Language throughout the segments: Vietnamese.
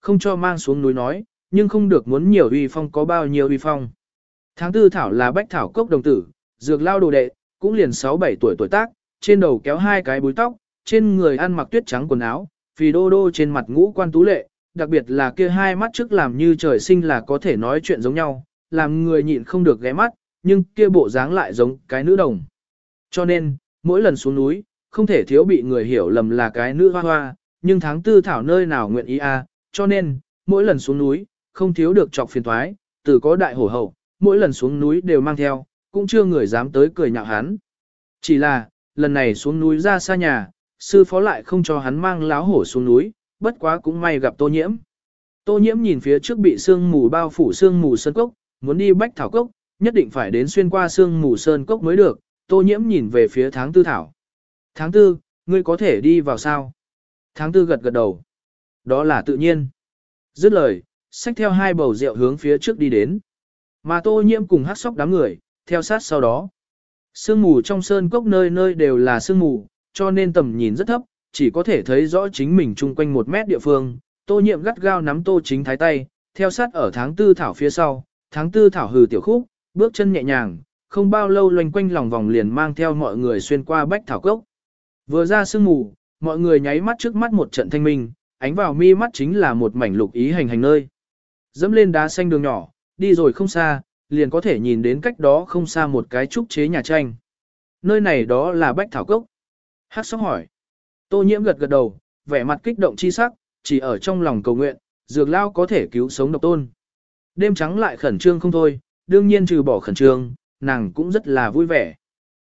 Không cho mang xuống núi nói, nhưng không được muốn nhiều uy phong có bao nhiêu uy phong. Tháng tư thảo là bách thảo cốc đồng tử, dược lao đồ đệ, cũng liền 6-7 tuổi tuổi tác, trên đầu kéo hai cái búi tóc, trên người ăn mặc tuyết trắng quần áo, phì đô đô trên mặt ngũ quan tú lệ, đặc biệt là kia hai mắt trước làm như trời sinh là có thể nói chuyện giống nhau, làm người nhịn không được ghé mắt, nhưng kia bộ dáng lại giống cái nữ đồng. Cho nên, mỗi lần xuống núi, không thể thiếu bị người hiểu lầm là cái nữ hoa hoa, nhưng tháng tư thảo nơi nào nguyện ý a, à, cho nên, mỗi lần xuống núi, không thiếu được chọc phiền thoái, từ có đại hổ hậu, mỗi lần xuống núi đều mang theo, cũng chưa người dám tới cười nhạo hắn. Chỉ là, lần này xuống núi ra xa nhà, sư phó lại không cho hắn mang láo hổ xuống núi, bất quá cũng may gặp tô nhiễm. Tô nhiễm nhìn phía trước bị sương mù bao phủ sương mù sơn cốc, muốn đi bách thảo cốc, nhất định phải đến xuyên qua sương mù sơn cốc mới được, tô nhiễm nhìn về phía tháng tư thảo. Tháng tư, ngươi có thể đi vào sao? Tháng tư gật gật đầu. Đó là tự nhiên. Dứt lời, xách theo hai bầu rượu hướng phía trước đi đến. Mà tô nhiễm cùng hát sóc đám người, theo sát sau đó. Sương mù trong sơn cốc nơi nơi đều là sương mù, cho nên tầm nhìn rất thấp, chỉ có thể thấy rõ chính mình chung quanh một mét địa phương. Tô nhiệm gắt gao nắm tô chính thái tay, theo sát ở tháng tư thảo phía sau, tháng tư thảo hừ tiểu khúc, bước chân nhẹ nhàng, không bao lâu loanh quanh lòng vòng liền mang theo mọi người xuyên qua bách thảo cốc. Vừa ra sương mù, mọi người nháy mắt trước mắt một trận thanh minh, ánh vào mi mắt chính là một mảnh lục ý hành hành nơi. Dẫm lên đá xanh đường nhỏ, đi rồi không xa, liền có thể nhìn đến cách đó không xa một cái trúc chế nhà tranh. Nơi này đó là Bách Thảo Cốc. Hát sóc hỏi. Tô nhiễm gật gật đầu, vẻ mặt kích động chi sắc, chỉ ở trong lòng cầu nguyện, dược lao có thể cứu sống độc tôn. Đêm trắng lại khẩn trương không thôi, đương nhiên trừ bỏ khẩn trương, nàng cũng rất là vui vẻ.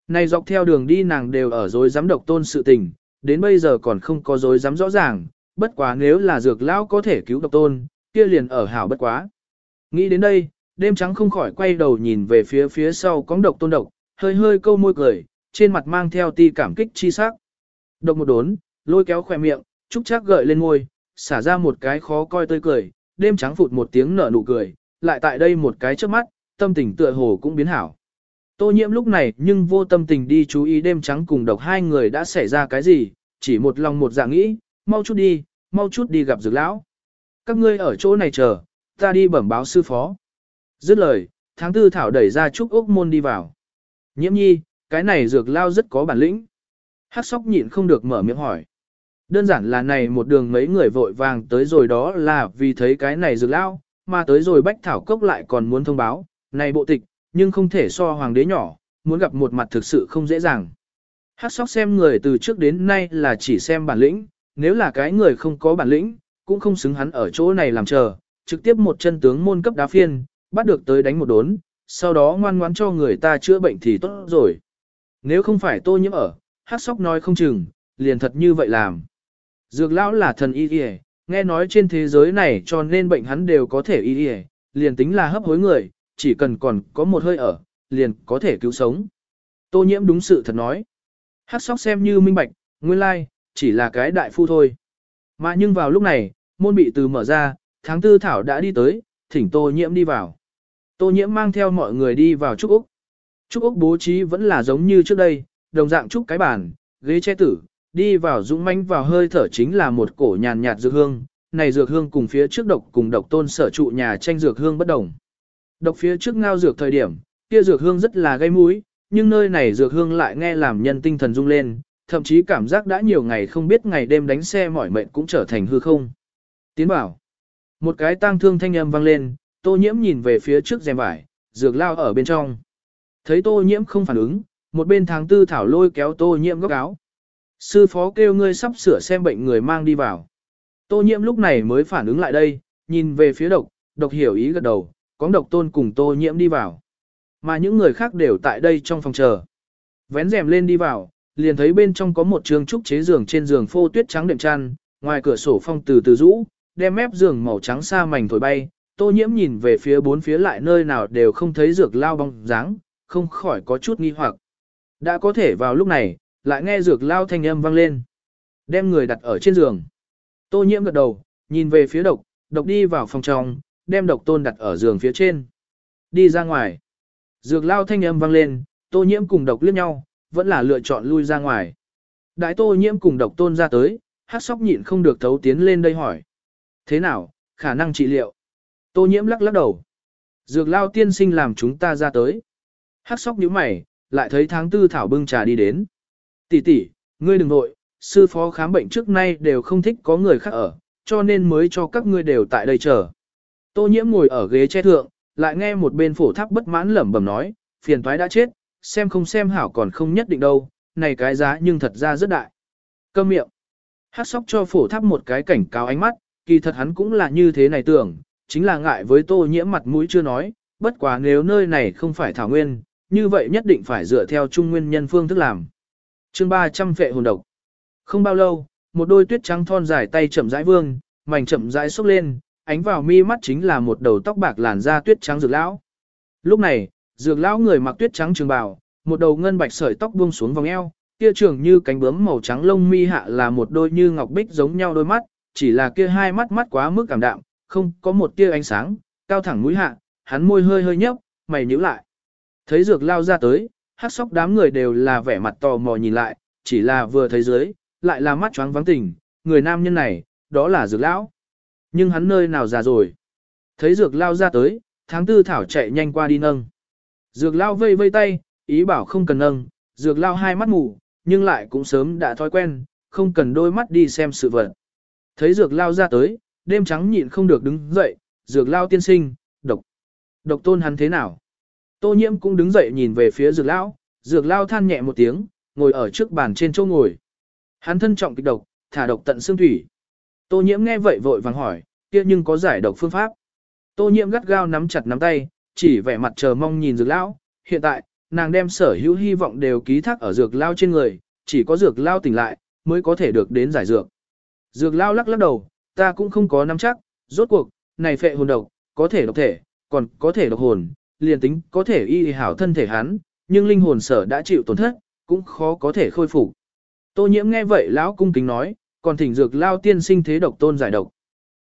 Này dọc theo đường đi nàng đều ở dối giám độc tôn sự tình, đến bây giờ còn không có dối giám rõ ràng, bất quá nếu là dược lão có thể cứu độc tôn, kia liền ở hảo bất quá. Nghĩ đến đây, đêm trắng không khỏi quay đầu nhìn về phía phía sau cóng độc tôn độc, hơi hơi câu môi cười, trên mặt mang theo ti cảm kích chi sắc. Độc một đốn, lôi kéo khỏe miệng, trúc chắc gợi lên môi, xả ra một cái khó coi tươi cười, đêm trắng phụt một tiếng nở nụ cười, lại tại đây một cái trước mắt, tâm tình tựa hồ cũng biến hảo. Tô nhiễm lúc này nhưng vô tâm tình đi chú ý đêm trắng cùng độc hai người đã xảy ra cái gì, chỉ một lòng một dạng nghĩ, mau chút đi, mau chút đi gặp dược lão. Các ngươi ở chỗ này chờ, ta đi bẩm báo sư phó. Dứt lời, tháng tư thảo đẩy ra trúc ốc môn đi vào. Nhiễm nhi, cái này dược lao rất có bản lĩnh. Hắc sóc nhịn không được mở miệng hỏi. Đơn giản là này một đường mấy người vội vàng tới rồi đó là vì thấy cái này dược lao, mà tới rồi bách thảo cốc lại còn muốn thông báo, này bộ tịch, nhưng không thể so hoàng đế nhỏ, muốn gặp một mặt thực sự không dễ dàng. Hắc sóc xem người từ trước đến nay là chỉ xem bản lĩnh, nếu là cái người không có bản lĩnh, cũng không xứng hắn ở chỗ này làm chờ, trực tiếp một chân tướng môn cấp đá phiên, bắt được tới đánh một đốn, sau đó ngoan ngoãn cho người ta chữa bệnh thì tốt rồi. Nếu không phải tô nhiễm ở, hát sóc nói không chừng, liền thật như vậy làm. Dược lão là thần y y, nghe nói trên thế giới này cho nên bệnh hắn đều có thể y y, liền tính là hấp hối người, chỉ cần còn có một hơi ở, liền có thể cứu sống. Tô nhiễm đúng sự thật nói. Hát sóc xem như minh bạch, nguyên lai, chỉ là cái đại phu thôi. Mà nhưng vào lúc này, môn bị từ mở ra, tháng tư thảo đã đi tới, thỉnh tô nhiễm đi vào. Tô nhiễm mang theo mọi người đi vào Trúc Úc. Trúc Úc bố trí vẫn là giống như trước đây, đồng dạng trúc cái bàn, ghế che tử, đi vào dũng manh vào hơi thở chính là một cổ nhàn nhạt dược hương. Này dược hương cùng phía trước độc cùng độc tôn sở trụ nhà tranh dược hương bất đồng. Độc phía trước ngao dược thời điểm, kia dược hương rất là gây mũi, nhưng nơi này dược hương lại nghe làm nhân tinh thần rung lên, thậm chí cảm giác đã nhiều ngày không biết ngày đêm đánh xe mỏi mệt cũng trở thành hư không. Tiến bảo. Một cái tang thương thanh âm vang lên, tô nhiễm nhìn về phía trước rèm vải, dược lao ở bên trong. Thấy tô nhiễm không phản ứng, một bên tháng tư thảo lôi kéo tô nhiễm góc áo. Sư phó kêu ngươi sắp sửa xem bệnh người mang đi vào. Tô nhiễm lúc này mới phản ứng lại đây, nhìn về phía độc, độc hiểu ý gật đầu, cóng độc tôn cùng tô nhiễm đi vào. Mà những người khác đều tại đây trong phòng chờ. Vén rèm lên đi vào, liền thấy bên trong có một trường trúc chế giường trên giường phô tuyết trắng đệm chăn, ngoài cửa sổ phong từ từ rũ, đem mép giường màu trắng xa mảnh thổi bay, tô nhiễm nhìn về phía bốn phía lại nơi nào đều không thấy dược lao bóng dáng, không khỏi có chút nghi hoặc. Đã có thể vào lúc này, lại nghe dược lao thanh âm vang lên. Đem người đặt ở trên giường. Tô nhiễm gật đầu, nhìn về phía độc, độc đi vào phòng trong, đem độc tôn đặt ở giường phía trên. Đi ra ngoài. Dược lao thanh âm vang lên, tô nhiễm cùng độc liếc nhau, vẫn là lựa chọn lui ra ngoài. Đại tô nhiễm cùng độc tôn ra tới, hát sóc nhịn không được thấu tiến lên đây hỏi. Thế nào, khả năng trị liệu. Tô nhiễm lắc lắc đầu. Dược lao tiên sinh làm chúng ta ra tới. Hắc sóc nhíu mày, lại thấy tháng tư thảo bưng trà đi đến. Tỷ tỷ, ngươi đừng nội, sư phó khám bệnh trước nay đều không thích có người khác ở, cho nên mới cho các ngươi đều tại đây chờ. Tô nhiễm ngồi ở ghế che thượng, lại nghe một bên phổ tháp bất mãn lẩm bẩm nói, phiền toái đã chết, xem không xem hảo còn không nhất định đâu, này cái giá nhưng thật ra rất đại. Câm miệng. Hát sóc cho phổ tháp một cái cảnh cáo ánh mắt, kỳ thật hắn cũng là như thế này tưởng, chính là ngại với tô nhiễm mặt mũi chưa nói, bất quá nếu nơi này không phải thảo nguyên, như vậy nhất định phải dựa theo trung nguyên nhân phương thức làm. Chương 300 vệ hồn độc. Không bao lâu, một đôi tuyết trắng thon dài tay chậm rãi vương, mảnh chậm rãi xúc lên, ánh vào mi mắt chính là một đầu tóc bạc làn da tuyết trắng rực lão. Lúc này, dược lão người mặc tuyết trắng trường bào, một đầu ngân bạch sợi tóc buông xuống vòng eo, kia trường như cánh bướm màu trắng lông mi hạ là một đôi như ngọc bích giống nhau đôi mắt, chỉ là kia hai mắt mắt quá mức cảm đạm, không có một tia ánh sáng, cao thẳng mũi hạ, hắn môi hơi hơi nhấp, mày nhíu lại. Thấy dược lao ra tới, hát sóc đám người đều là vẻ mặt tò mò nhìn lại, chỉ là vừa thấy dưới, lại là mắt choáng vắng tỉnh, người nam nhân này, đó là dược lão. Nhưng hắn nơi nào già rồi? Thấy dược lao ra tới, tháng tư thảo chạy nhanh qua đi nâng. Dược lao vây vây tay, ý bảo không cần nâng, dược lao hai mắt mù, nhưng lại cũng sớm đã thói quen, không cần đôi mắt đi xem sự vật. Thấy dược lao ra tới, đêm trắng nhịn không được đứng dậy, dược lao tiên sinh, độc. Độc tôn hắn thế nào? Tô nhiễm cũng đứng dậy nhìn về phía dược lao, dược lao than nhẹ một tiếng, ngồi ở trước bàn trên chỗ ngồi. Hắn thân trọng kịch độc, thả độc tận xương thủy. Tô nhiễm nghe vậy vội vàng hỏi, kia nhưng có giải độc phương pháp. Tô nhiễm gắt gao nắm chặt nắm tay, chỉ vẻ mặt chờ mong nhìn dược lão. Hiện tại, nàng đem sở hữu hy vọng đều ký thác ở dược lao trên người, chỉ có dược lao tỉnh lại, mới có thể được đến giải dược. Dược lao lắc lắc đầu, ta cũng không có nắm chắc, rốt cuộc, này phệ hồn độc, có thể độc thể, còn có thể độc hồn, liền tính có thể y hảo thân thể hắn, nhưng linh hồn sở đã chịu tổn thất, cũng khó có thể khôi phục. Tô nhiễm nghe vậy lão cung kính nói, còn thỉnh dược lao tiên sinh thế độc tôn giải độc.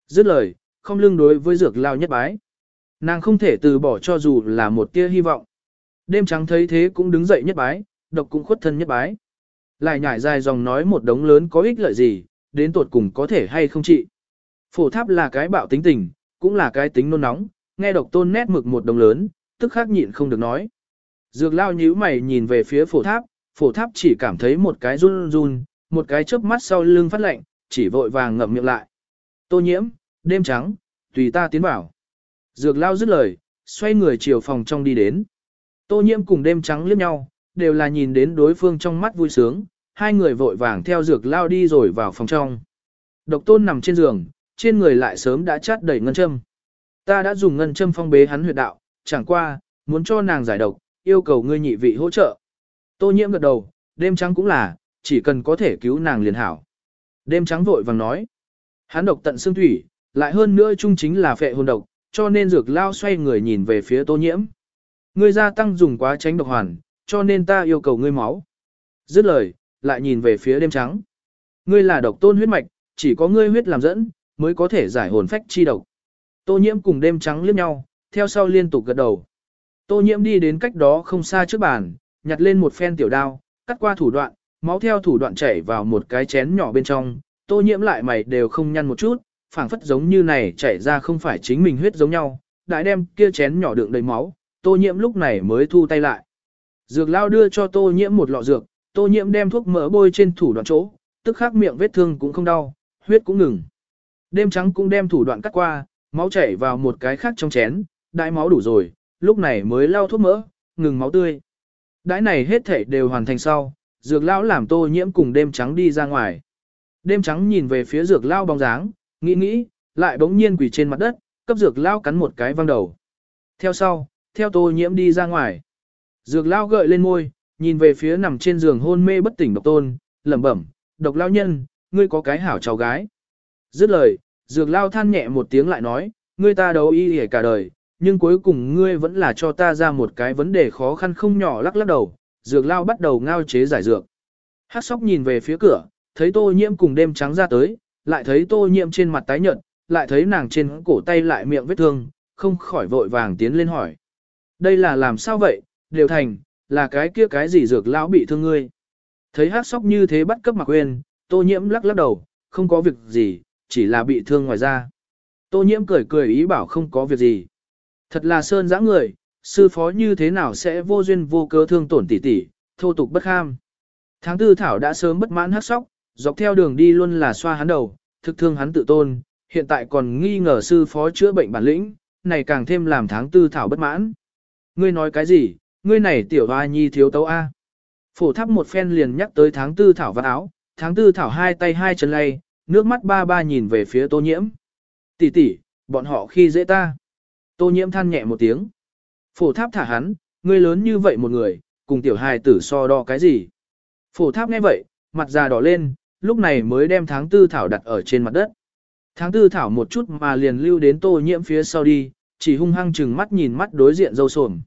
Dứt lời, không lưng đối với dược lao nhất bái. Nàng không thể từ bỏ cho dù là một tia hy vọng. Đêm trắng thấy thế cũng đứng dậy nhất bái, độc cũng khuất thân nhất bái. Lại nhảy dài dòng nói một đống lớn có ích lợi gì, đến tuột cùng có thể hay không trị. Phổ tháp là cái bạo tính tình, cũng là cái tính nôn nóng, nghe độc tôn nét mực một đống lớn, tức khắc nhịn không được nói. Dược lao nhíu mày nhìn về phía phổ tháp, phổ tháp chỉ cảm thấy một cái run run, một cái chớp mắt sau lưng phát lạnh, chỉ vội vàng ngậm miệng lại. Tô nhiễm, đêm trắng, tùy ta tiến vào. Dược lao dứt lời, xoay người chiều phòng trong đi đến. Tô nhiễm cùng đêm trắng liếc nhau, đều là nhìn đến đối phương trong mắt vui sướng, hai người vội vàng theo dược lao đi rồi vào phòng trong. Độc tôn nằm trên giường, trên người lại sớm đã chát đầy ngân châm. Ta đã dùng ngân châm phong bế hắn huyệt đạo, chẳng qua, muốn cho nàng giải độc, yêu cầu ngươi nhị vị hỗ trợ. Tô nhiễm gật đầu, đêm trắng cũng là, chỉ cần có thể cứu nàng liền hảo. Đêm trắng vội vàng nói, hắn độc tận xương thủy, lại hơn nữa chung chính là phệ hồn độc, cho nên dược lao xoay người nhìn về phía tô nhiễm. Ngươi gia tăng dùng quá tránh độc hoàn, cho nên ta yêu cầu ngươi máu. Dứt lời, lại nhìn về phía đêm trắng. Ngươi là độc tôn huyết mạch, chỉ có ngươi huyết làm dẫn, mới có thể giải hồn phách chi độc. Tô nhiễm cùng đêm trắng liếc nhau, theo sau liên tục gật đầu. Tô nhiễm đi đến cách đó không xa trước bàn, nhặt lên một phen tiểu đao, cắt qua thủ đoạn, máu theo thủ đoạn chảy vào một cái chén nhỏ bên trong, tô nhiễm lại mày đều không nhăn một chút, phảng phất giống như này chảy ra không phải chính mình huyết giống nhau, đại đem kia chén nhỏ đựng đầy máu, tô nhiễm lúc này mới thu tay lại. Dược lao đưa cho tô nhiễm một lọ dược, tô nhiễm đem thuốc mỡ bôi trên thủ đoạn chỗ, tức khắc miệng vết thương cũng không đau, huyết cũng ngừng. Đêm trắng cũng đem thủ đoạn cắt qua, máu chảy vào một cái khác trong chén, đại máu đủ rồi, lúc này mới lau thuốc mỡ, ngừng máu tươi. Đãi này hết thể đều hoàn thành sau, dược lão làm tô nhiễm cùng đêm trắng đi ra ngoài. Đêm trắng nhìn về phía dược lão bóng dáng, nghĩ nghĩ, lại bỗng nhiên quỳ trên mặt đất, cấp dược lao cắn một cái văng đầu. Theo sau, theo tô nhiễm đi ra ngoài. Dược lao gợi lên môi, nhìn về phía nằm trên giường hôn mê bất tỉnh độc tôn, lẩm bẩm, độc lao nhân, ngươi có cái hảo cháu gái. Dứt lời, dược lao than nhẹ một tiếng lại nói, ngươi ta đấu y hề cả đời, nhưng cuối cùng ngươi vẫn là cho ta ra một cái vấn đề khó khăn không nhỏ lắc lắc đầu, dược lao bắt đầu ngao chế giải dược. Hát sóc nhìn về phía cửa, thấy tô nhiễm cùng đêm trắng ra tới, lại thấy tô nhiễm trên mặt tái nhợt, lại thấy nàng trên cổ tay lại miệng vết thương, không khỏi vội vàng tiến lên hỏi. Đây là làm sao vậy, đều thành, là cái kia cái gì dược lão bị thương ngươi. Thấy hát sóc như thế bắt cấp mặc quên, tô nhiễm lắc lắc đầu, không có việc gì, chỉ là bị thương ngoài da. Tô nhiễm cười cười ý bảo không có việc gì. Thật là sơn dã người, sư phó như thế nào sẽ vô duyên vô cớ thương tổn tỷ tỷ, thô tục bất kham. Tháng tư thảo đã sớm bất mãn hát sóc, dọc theo đường đi luôn là xoa hắn đầu, thực thương hắn tự tôn, hiện tại còn nghi ngờ sư phó chữa bệnh bản lĩnh, này càng thêm làm tháng tư thảo bất mãn. Ngươi nói cái gì, ngươi này tiểu hoa nhi thiếu tấu A. Phổ thắp một phen liền nhắc tới tháng tư thảo vắt áo, tháng tư thảo hai tay hai chân lay, nước mắt ba ba nhìn về phía tô nhiễm. Tỷ tỷ, bọn họ khi dễ ta. Tô nhiễm than nhẹ một tiếng. Phổ tháp thả hắn, ngươi lớn như vậy một người, cùng tiểu hài tử so đo cái gì. Phổ tháp nghe vậy, mặt già đỏ lên, lúc này mới đem tháng tư thảo đặt ở trên mặt đất. Tháng tư thảo một chút mà liền lưu đến tô nhiễm phía sau đi, chỉ hung hăng chừng mắt nhìn mắt đối diện dâu sồm.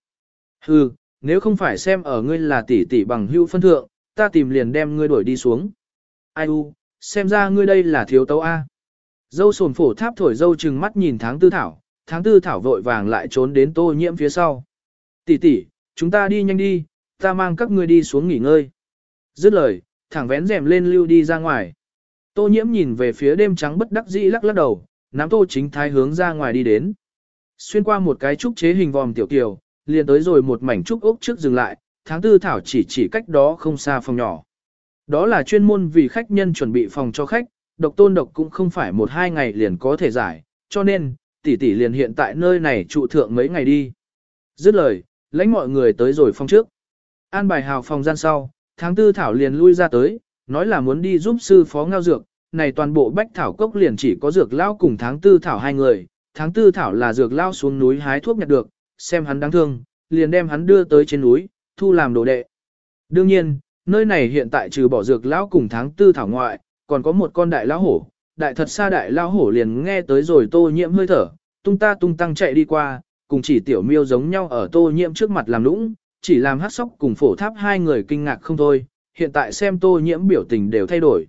Hừ, nếu không phải xem ở ngươi là tỷ tỷ bằng hữu phân thượng, ta tìm liền đem ngươi đuổi đi xuống. Ai u, xem ra ngươi đây là thiếu tấu A. Dâu sồn phổ tháp thổi dâu chừng mắt nhìn tháng tư thảo, tháng tư thảo vội vàng lại trốn đến tô nhiễm phía sau. Tỷ tỷ, chúng ta đi nhanh đi, ta mang các ngươi đi xuống nghỉ ngơi. Dứt lời, thẳng vén rèm lên lưu đi ra ngoài. Tô nhiễm nhìn về phía đêm trắng bất đắc dĩ lắc lắc đầu, nắm tô chính thái hướng ra ngoài đi đến. Xuyên qua một cái trúc chế hình vòm tiểu kiều, liền tới rồi một mảnh trúc ốc trước dừng lại, tháng tư thảo chỉ chỉ cách đó không xa phòng nhỏ. Đó là chuyên môn vì khách nhân chuẩn bị phòng cho khách, độc tôn độc cũng không phải một hai ngày liền có thể giải, cho nên, tỷ tỷ liền hiện tại nơi này trụ thượng mấy ngày đi. Dứt lời, lãnh mọi người tới rồi phòng trước. An bài hào phòng gian sau, tháng tư thảo liền lui ra tới, nói là muốn đi giúp sư phó ngao dược, này toàn bộ bách thảo cốc liền chỉ có dược lao cùng tháng tư thảo hai người, tháng tư thảo là dược lao xuống núi hái thuốc nhặt được, xem hắn đáng thương, liền đem hắn đưa tới trên núi, thu làm đồ đệ. Đương nhiên, nơi này hiện tại trừ bỏ dược lão cùng tháng tư thảo ngoại, còn có một con đại lão hổ, đại thật xa đại lão hổ liền nghe tới rồi tô nhiễm hơi thở, tung ta tung tăng chạy đi qua, cùng chỉ tiểu miêu giống nhau ở tô nhiễm trước mặt làm lũng, chỉ làm hát sóc cùng phổ tháp hai người kinh ngạc không thôi, hiện tại xem tô nhiễm biểu tình đều thay đổi.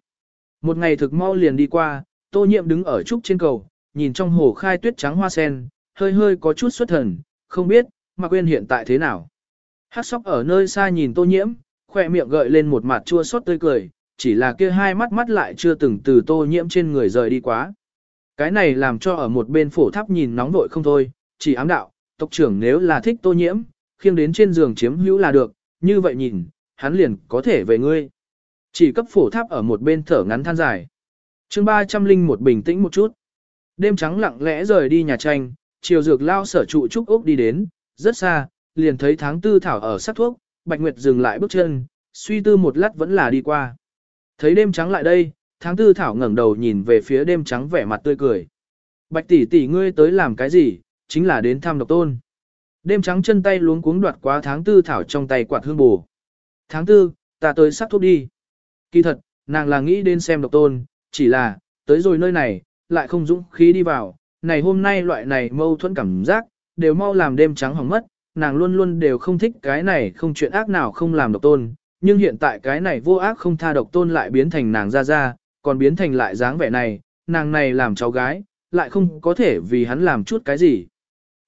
Một ngày thực mau liền đi qua, tô nhiễm đứng ở trúc trên cầu, nhìn trong hồ khai tuyết trắng hoa sen, hơi hơi có chút xuất thần, không biết, mà quên hiện tại thế nào. Hát sóc ở nơi xa nhìn tô nhiễm, khoe miệng gợi lên một mặt chua xót tươi cười, chỉ là kia hai mắt mắt lại chưa từng từ tô nhiễm trên người rời đi quá. Cái này làm cho ở một bên phổ tháp nhìn nóng vội không thôi, chỉ ám đạo, tộc trưởng nếu là thích tô nhiễm, khiêng đến trên giường chiếm hữu là được, như vậy nhìn, hắn liền có thể về ngươi. Chỉ cấp phổ tháp ở một bên thở ngắn than dài. chương 300 linh một bình tĩnh một chút. Đêm trắng lặng lẽ rời đi nhà tranh, chiều dược lao sở trụ trúc ốc đi đến, rất xa, liền thấy tháng tư thảo ở sát thuốc, Bạch Nguyệt dừng lại bước chân, suy tư một lát vẫn là đi qua. Thấy đêm trắng lại đây, tháng tư thảo ngẩng đầu nhìn về phía đêm trắng vẻ mặt tươi cười. Bạch tỷ tỷ ngươi tới làm cái gì, chính là đến thăm độc tôn. Đêm trắng chân tay luống cuống đoạt quá tháng tư thảo trong tay quạt hương bù. Tháng tư, ta tới sắc thuốc đi. Kỳ thật, nàng là nghĩ đến xem độc tôn, chỉ là, tới rồi nơi này, lại không dũng khí đi vào. Này hôm nay loại này mâu thuẫn cảm giác, đều mau làm đêm trắng hỏng mất, nàng luôn luôn đều không thích cái này không chuyện ác nào không làm độc tôn, nhưng hiện tại cái này vô ác không tha độc tôn lại biến thành nàng ra ra, còn biến thành lại dáng vẻ này, nàng này làm cháu gái, lại không có thể vì hắn làm chút cái gì.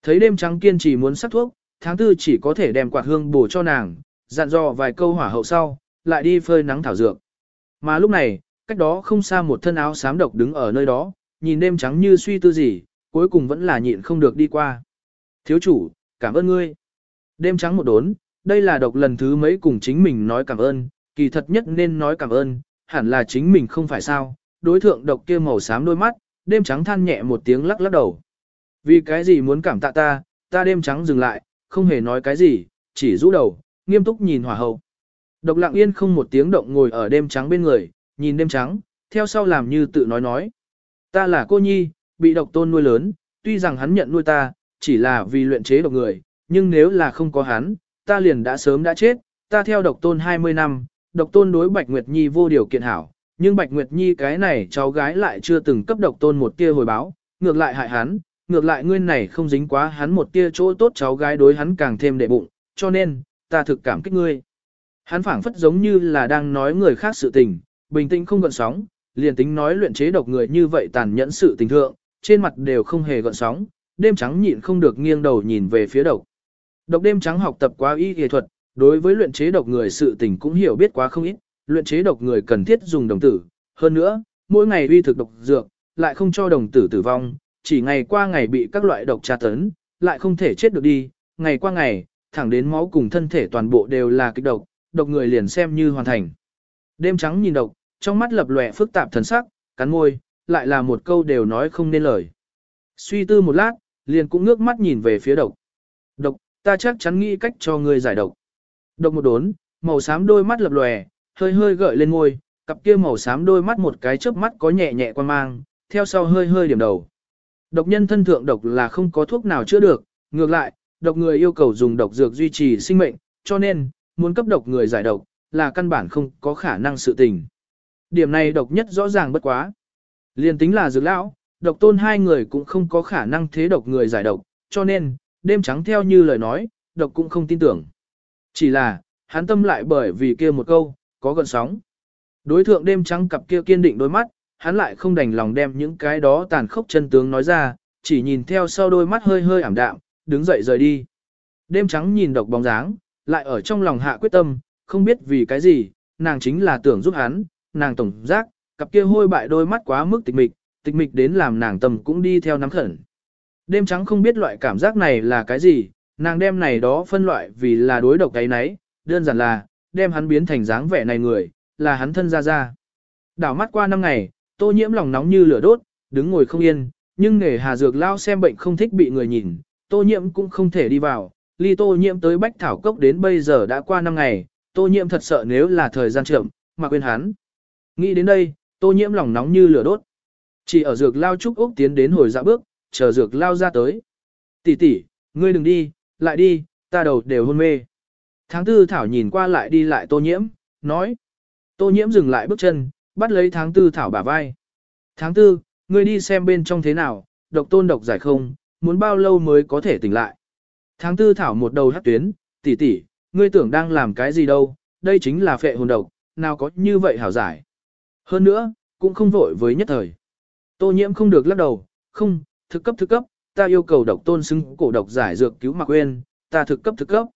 Thấy đêm trắng kiên trì muốn sắc thuốc, tháng tư chỉ có thể đem quạt hương bổ cho nàng, dặn dò vài câu hỏa hậu sau, lại đi phơi nắng thảo dược. Mà lúc này, cách đó không xa một thân áo xám độc đứng ở nơi đó, nhìn đêm trắng như suy tư gì, cuối cùng vẫn là nhịn không được đi qua. Thiếu chủ, cảm ơn ngươi. Đêm trắng một đốn, đây là độc lần thứ mấy cùng chính mình nói cảm ơn, kỳ thật nhất nên nói cảm ơn, hẳn là chính mình không phải sao. Đối thượng độc kia màu xám đôi mắt, đêm trắng than nhẹ một tiếng lắc lắc đầu. Vì cái gì muốn cảm tạ ta, ta đêm trắng dừng lại, không hề nói cái gì, chỉ rũ đầu, nghiêm túc nhìn hỏa hậu. Độc lặng yên không một tiếng động ngồi ở đêm trắng bên người, nhìn đêm trắng, theo sau làm như tự nói nói. Ta là cô nhi, bị độc tôn nuôi lớn, tuy rằng hắn nhận nuôi ta, chỉ là vì luyện chế độc người, nhưng nếu là không có hắn, ta liền đã sớm đã chết, ta theo độc tôn 20 năm, độc tôn đối Bạch Nguyệt Nhi vô điều kiện hảo, nhưng Bạch Nguyệt Nhi cái này cháu gái lại chưa từng cấp độc tôn một tia hồi báo, ngược lại hại hắn, ngược lại ngươi này không dính quá hắn một tia chỗ tốt cháu gái đối hắn càng thêm đệ bụng, cho nên, ta thực cảm kích ngươi. Hắn phảng phất giống như là đang nói người khác sự tình, bình tĩnh không gợn sóng, liền tính nói luyện chế độc người như vậy tàn nhẫn sự tình thượng, trên mặt đều không hề gợn sóng, đêm trắng nhịn không được nghiêng đầu nhìn về phía độc. Độc đêm trắng học tập quá y y thuật, đối với luyện chế độc người sự tình cũng hiểu biết quá không ít, luyện chế độc người cần thiết dùng đồng tử, hơn nữa, mỗi ngày uy thực độc dược, lại không cho đồng tử tử vong, chỉ ngày qua ngày bị các loại độc tra tấn, lại không thể chết được đi, ngày qua ngày, thẳng đến máu cùng thân thể toàn bộ đều là kịch độc, độc người liền xem như hoàn thành. Đêm trắng nhìn độc, trong mắt lập lòe phức tạp thần sắc, cắn môi, lại là một câu đều nói không nên lời. Suy tư một lát, liền cũng ngước mắt nhìn về phía độc. Độc, ta chắc chắn nghĩ cách cho ngươi giải độc. Độc một đốn, màu xám đôi mắt lập lòe, hơi hơi gợi lên môi, cặp kia màu xám đôi mắt một cái chớp mắt có nhẹ nhẹ quan mang, theo sau hơi hơi điểm đầu. Độc nhân thân thượng độc là không có thuốc nào chữa được, ngược lại, độc người yêu cầu dùng độc dược duy trì sinh mệnh, cho nên, muốn cấp độc người giải độc, là căn bản không có khả năng sự tình. Điểm này độc nhất rõ ràng bất quá. Liên tính là dược lão, độc tôn hai người cũng không có khả năng thế độc người giải độc, cho nên, đêm trắng theo như lời nói, độc cũng không tin tưởng. Chỉ là, hắn tâm lại bởi vì kia một câu, có gần sóng. Đối thượng đêm trắng cặp kia kiên định đôi mắt, hắn lại không đành lòng đem những cái đó tàn khốc chân tướng nói ra, chỉ nhìn theo sau đôi mắt hơi hơi ảm đạm, đứng dậy rời đi. Đêm trắng nhìn độc bóng dáng, lại ở trong lòng hạ quyết tâm, không biết vì cái gì, nàng chính là tưởng giúp hắn, nàng tổng giác, cặp kia hôi bại đôi mắt quá mức tịch mịch, tịch mịch đến làm nàng tâm cũng đi theo nắm khẩn. Đêm trắng không biết loại cảm giác này là cái gì, nàng đem này đó phân loại vì là đối độc cái nấy, đơn giản là, đem hắn biến thành dáng vẻ này người, là hắn thân ra ra. Đảo mắt qua năm ngày, tô nhiễm lòng nóng như lửa đốt, đứng ngồi không yên, nhưng nghề hà dược lao xem bệnh không thích bị người nhìn, tô nhiễm cũng không thể đi vào, ly tô nhiễm tới bách thảo cốc đến bây giờ đã qua năm ngày, tô nhiễm thật sợ nếu là thời gian trưởng, mà quên hắn. Nghĩ đến đây, tô nhiễm lòng nóng như lửa đốt. Chỉ ở dược lao trúc úc tiến đến hồi dạ bước, chờ dược lao ra tới. Tỷ tỷ, ngươi đừng đi, lại đi, ta đầu đều hôn mê. Tháng tư thảo nhìn qua lại đi lại tô nhiễm, nói. Tô nhiễm dừng lại bước chân, bắt lấy tháng tư thảo bả vai. Tháng tư, ngươi đi xem bên trong thế nào, độc tôn độc giải không, muốn bao lâu mới có thể tỉnh lại. Tháng tư thảo một đầu hát tuyến, tỷ tỷ, ngươi tưởng đang làm cái gì đâu, đây chính là phệ hồn độc, nào có như vậy hảo giải. Hơn nữa, cũng không vội với nhất thời. Tô nhiễm không được lắc đầu, không, thực cấp thực cấp, ta yêu cầu độc tôn xứng cổ độc giải dược cứu mặc quên, ta thực cấp thực cấp.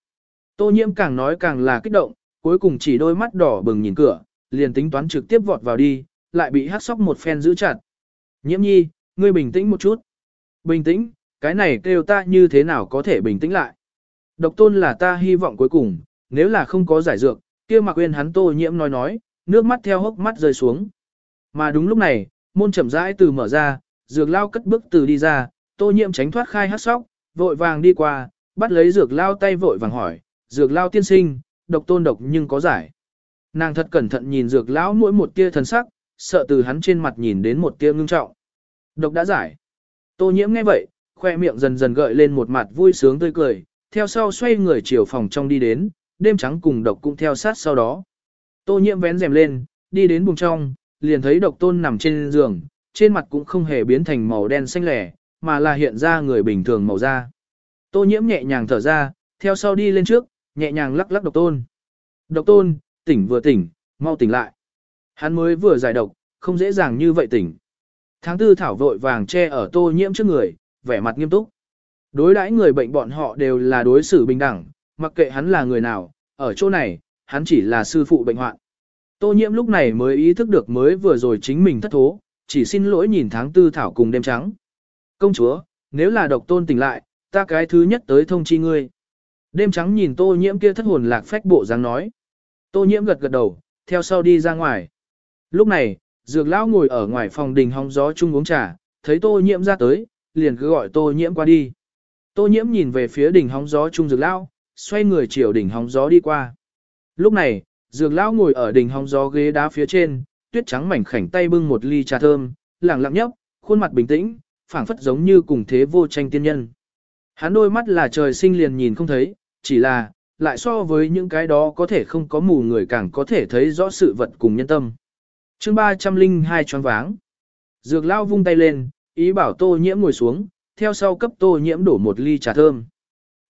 Tô nhiễm càng nói càng là kích động, cuối cùng chỉ đôi mắt đỏ bừng nhìn cửa, liền tính toán trực tiếp vọt vào đi, lại bị hát sóc một phen giữ chặt. Nhiễm nhi, ngươi bình tĩnh một chút. Bình tĩnh, cái này kêu ta như thế nào có thể bình tĩnh lại. Độc tôn là ta hy vọng cuối cùng, nếu là không có giải dược, kia mặc quên hắn tô nhiễm nói nói, nước mắt theo hốc mắt rơi xuống. Mà đúng lúc này, môn chậm rãi từ mở ra, dược lao cất bước từ đi ra, tô nhiễm tránh thoát khai hát sóc, vội vàng đi qua, bắt lấy dược lao tay vội vàng hỏi, dược lao tiên sinh, độc tôn độc nhưng có giải. Nàng thật cẩn thận nhìn dược lão mỗi một tia thần sắc, sợ từ hắn trên mặt nhìn đến một tia ngưng trọng. Độc đã giải. Tô nhiễm nghe vậy, khoe miệng dần dần gợi lên một mặt vui sướng tươi cười, theo sau xoay người chiều phòng trong đi đến, đêm trắng cùng độc cũng theo sát sau đó. Tô nhiễm vén rèm lên, đi đến buồng trong, liền thấy độc tôn nằm trên giường, trên mặt cũng không hề biến thành màu đen xanh lẻ, mà là hiện ra người bình thường màu da. Tô nhiễm nhẹ nhàng thở ra, theo sau đi lên trước, nhẹ nhàng lắc lắc độc tôn. Độc tôn, tỉnh vừa tỉnh, mau tỉnh lại. Hắn mới vừa giải độc, không dễ dàng như vậy tỉnh. Tháng tư thảo vội vàng che ở tô nhiễm trước người, vẻ mặt nghiêm túc. Đối đãi người bệnh bọn họ đều là đối xử bình đẳng, mặc kệ hắn là người nào, ở chỗ này, hắn chỉ là sư phụ bệnh hoạn. Tô nhiễm lúc này mới ý thức được mới vừa rồi chính mình thất thố, chỉ xin lỗi nhìn tháng tư thảo cùng đêm trắng. Công chúa, nếu là độc tôn tỉnh lại, ta cái thứ nhất tới thông chi ngươi. Đêm trắng nhìn tô nhiễm kia thất hồn lạc phách bộ dáng nói. Tô nhiễm gật gật đầu, theo sau đi ra ngoài. Lúc này, dược lão ngồi ở ngoài phòng đình hóng gió chung uống trà, thấy tô nhiễm ra tới, liền cứ gọi tô nhiễm qua đi. Tô nhiễm nhìn về phía đỉnh hóng gió chung dược lão, xoay người chiều đỉnh hóng gió đi qua. Lúc này, dược lão ngồi ở đỉnh hóng gió ghế đá phía trên, tuyết trắng mảnh khảnh tay bưng một ly trà thơm, lặng lặng nhấp, khuôn mặt bình tĩnh, phảng phất giống như cùng thế vô tranh tiên nhân. Hắn đôi mắt là trời sinh liền nhìn không thấy, chỉ là, lại so với những cái đó có thể không có mù người càng có thể thấy rõ sự vật cùng nhân tâm. chương 302 choáng váng. Dược lao vung tay lên, ý bảo tô nhiễm ngồi xuống, theo sau cấp tô nhiễm đổ một ly trà thơm.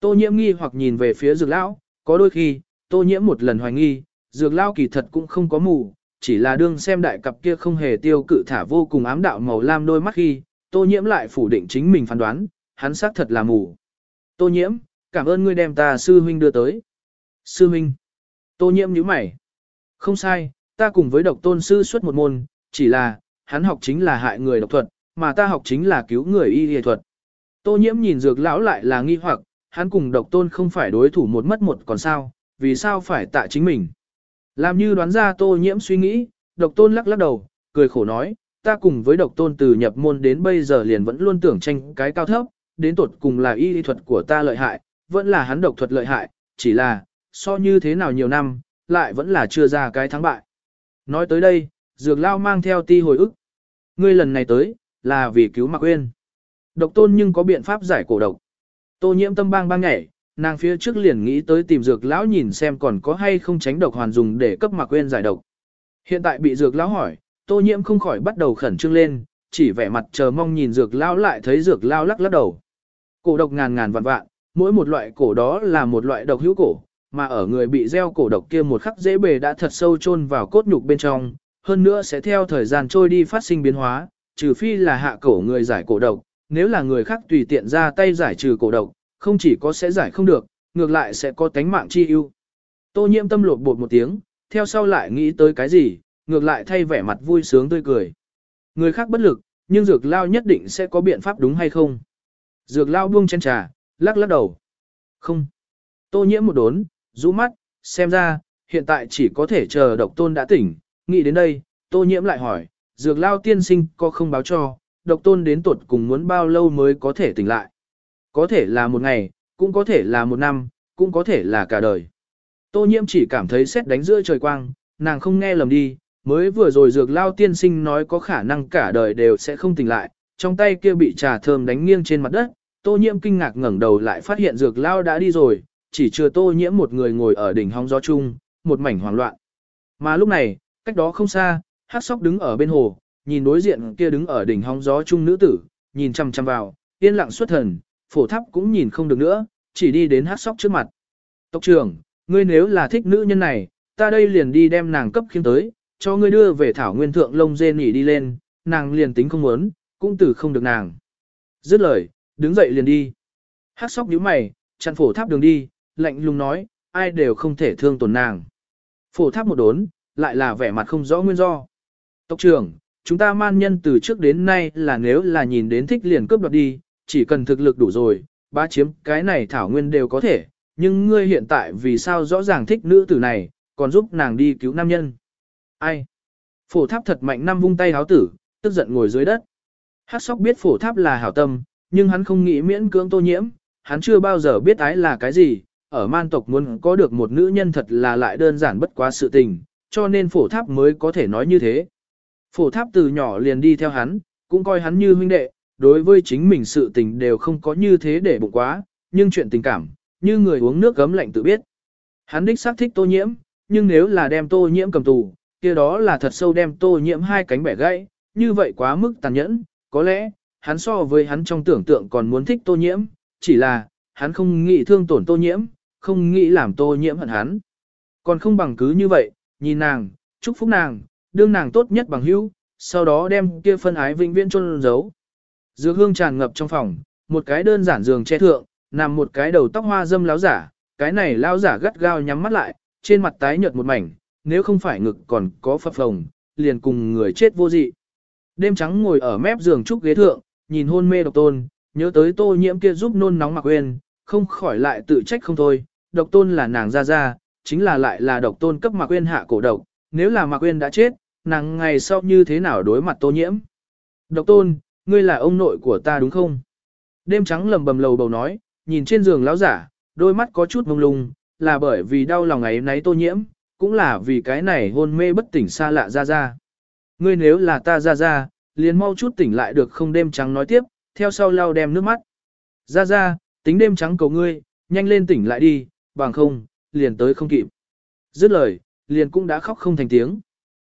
Tô nhiễm nghi hoặc nhìn về phía dược lão, có đôi khi, tô nhiễm một lần hoài nghi, dược lao kỳ thật cũng không có mù, chỉ là đương xem đại cặp kia không hề tiêu cự thả vô cùng ám đạo màu lam đôi mắt khi, tô nhiễm lại phủ định chính mình phán đoán, hắn xác thật là mù. Tô nhiễm, cảm ơn ngươi đem ta sư huynh đưa tới. Sư huynh. Tô nhiễm nhíu mày. Không sai, ta cùng với độc tôn sư xuất một môn, chỉ là, hắn học chính là hại người độc thuật, mà ta học chính là cứu người y y thuật. Tô nhiễm nhìn dược lão lại là nghi hoặc, hắn cùng độc tôn không phải đối thủ một mất một còn sao, vì sao phải tạ chính mình. Làm như đoán ra tô nhiễm suy nghĩ, độc tôn lắc lắc đầu, cười khổ nói, ta cùng với độc tôn từ nhập môn đến bây giờ liền vẫn luôn tưởng tranh cái cao thấp, đến tột cùng là y y thuật của ta lợi hại, vẫn là hắn độc thuật lợi hại, chỉ là, so như thế nào nhiều năm, lại vẫn là chưa ra cái thắng bại. Nói tới đây, dược lao mang theo ti hồi ức. Ngươi lần này tới, là vì cứu Mạc Uyên. Độc tôn nhưng có biện pháp giải cổ độc. Tô nhiễm tâm bang bang nhảy, nàng phía trước liền nghĩ tới tìm dược lão nhìn xem còn có hay không tránh độc hoàn dùng để cấp Mạc Uyên giải độc. Hiện tại bị dược lão hỏi, tô nhiễm không khỏi bắt đầu khẩn trương lên, chỉ vẻ mặt chờ mong nhìn dược lão lại thấy dược lão lắc lắc đầu. Cổ độc ngàn ngàn vạn vạn, mỗi một loại cổ đó là một loại độc hữu cổ, mà ở người bị gieo cổ độc kia một khắc dễ bề đã thật sâu chôn vào cốt nhục bên trong, hơn nữa sẽ theo thời gian trôi đi phát sinh biến hóa, trừ phi là hạ cổ người giải cổ độc, nếu là người khác tùy tiện ra tay giải trừ cổ độc, không chỉ có sẽ giải không được, ngược lại sẽ có tánh mạng chi ưu. Tô nhiễm tâm lột bột một tiếng, theo sau lại nghĩ tới cái gì, ngược lại thay vẻ mặt vui sướng tươi cười. Người khác bất lực, nhưng dược lao nhất định sẽ có biện pháp đúng hay không? Dược lao buông chén trà, lắc lắc đầu. Không. Tô nhiễm một đốn, rũ mắt, xem ra, hiện tại chỉ có thể chờ độc tôn đã tỉnh. Nghĩ đến đây, tô nhiễm lại hỏi, dược lao tiên sinh có không báo cho, độc tôn đến tuột cùng muốn bao lâu mới có thể tỉnh lại. Có thể là một ngày, cũng có thể là một năm, cũng có thể là cả đời. Tô nhiễm chỉ cảm thấy xét đánh giữa trời quang, nàng không nghe lầm đi, mới vừa rồi dược lao tiên sinh nói có khả năng cả đời đều sẽ không tỉnh lại, trong tay kia bị trà thơm đánh nghiêng trên mặt đất, tô nhiễm kinh ngạc ngẩng đầu lại phát hiện dược lao đã đi rồi, chỉ chưa tô nhiễm một người ngồi ở đỉnh hóng gió chung, một mảnh hoảng loạn. Mà lúc này, cách đó không xa, hát sóc đứng ở bên hồ, nhìn đối diện kia đứng ở đỉnh hóng gió chung nữ tử, nhìn chăm chăm vào, yên lặng xuất thần, phổ tháp cũng nhìn không được nữa, chỉ đi đến hát sóc trước mặt. Tộc trưởng, ngươi nếu là thích nữ nhân này, ta đây liền đi đem nàng cấp khiêm tới, cho ngươi đưa về thảo nguyên thượng lông dê nỉ đi lên, nàng liền tính không muốn, cũng tử không được nàng. Dứt lời, đứng dậy liền đi. Hát sóc nhíu mày, chặn phổ tháp đường đi, lạnh lùng nói, ai đều không thể thương tổn nàng. Phổ tháp một đốn, lại là vẻ mặt không rõ nguyên do. Tộc trưởng, chúng ta man nhân từ trước đến nay là nếu là nhìn đến thích liền cướp đoạt đi, chỉ cần thực lực đủ rồi, ba chiếm cái này thảo nguyên đều có thể, nhưng ngươi hiện tại vì sao rõ ràng thích nữ tử này, còn giúp nàng đi cứu nam nhân. Ai? Phổ tháp thật mạnh năm vung tay háo tử, tức giận ngồi dưới đất. Hát sóc biết phổ tháp là hảo tâm, nhưng hắn không nghĩ miễn cưỡng tô nhiễm, hắn chưa bao giờ biết ái là cái gì, ở man tộc muốn có được một nữ nhân thật là lại đơn giản bất quá sự tình, cho nên phổ tháp mới có thể nói như thế. Phổ tháp từ nhỏ liền đi theo hắn, cũng coi hắn như huynh đệ, đối với chính mình sự tình đều không có như thế để bụng quá, nhưng chuyện tình cảm, như người uống nước gấm lạnh tự biết. Hắn đích xác thích tô nhiễm, nhưng nếu là đem tô nhiễm cầm tù, kia đó là thật sâu đem tô nhiễm hai cánh bẻ gãy, như vậy quá mức tàn nhẫn, có lẽ, hắn so với hắn trong tưởng tượng còn muốn thích tô nhiễm, chỉ là, hắn không nghĩ thương tổn tô nhiễm, không nghĩ làm tô nhiễm hận hắn. Còn không bằng cứ như vậy, nhìn nàng, chúc phúc nàng, đương nàng tốt nhất bằng hữu, sau đó đem kia phân ái vĩnh viễn chôn giấu. Dược hương tràn ngập trong phòng, một cái đơn giản giường che thượng, nằm một cái đầu tóc hoa dâm láo giả, cái này lao giả gắt gao nhắm mắt lại, trên mặt tái nhợt một mảnh, nếu không phải ngực còn có phập phồng, liền cùng người chết vô dị. Đêm trắng ngồi ở mép giường trúc ghế thượng, nhìn hôn mê độc tôn, nhớ tới tô nhiễm kia giúp nôn nóng mặc quên, không khỏi lại tự trách không thôi, độc tôn là nàng ra ra, chính là lại là độc tôn cấp mặc quên hạ cổ độc, nếu là mặc quên đã chết, nàng ngày sau như thế nào đối mặt tô nhiễm. Độc tôn, ngươi là ông nội của ta đúng không? Đêm trắng lầm bầm lầu bầu nói, nhìn trên giường lão giả, đôi mắt có chút mông lung, là bởi vì đau lòng ấy nấy tô nhiễm, cũng là vì cái này hôn mê bất tỉnh xa lạ ra ra. Ngươi nếu là ta ra ra, liền mau chút tỉnh lại được không đêm trắng nói tiếp, theo sau lau đem nước mắt. Ra ra, tính đêm trắng cầu ngươi, nhanh lên tỉnh lại đi, bằng không, liền tới không kịp. Dứt lời, liền cũng đã khóc không thành tiếng.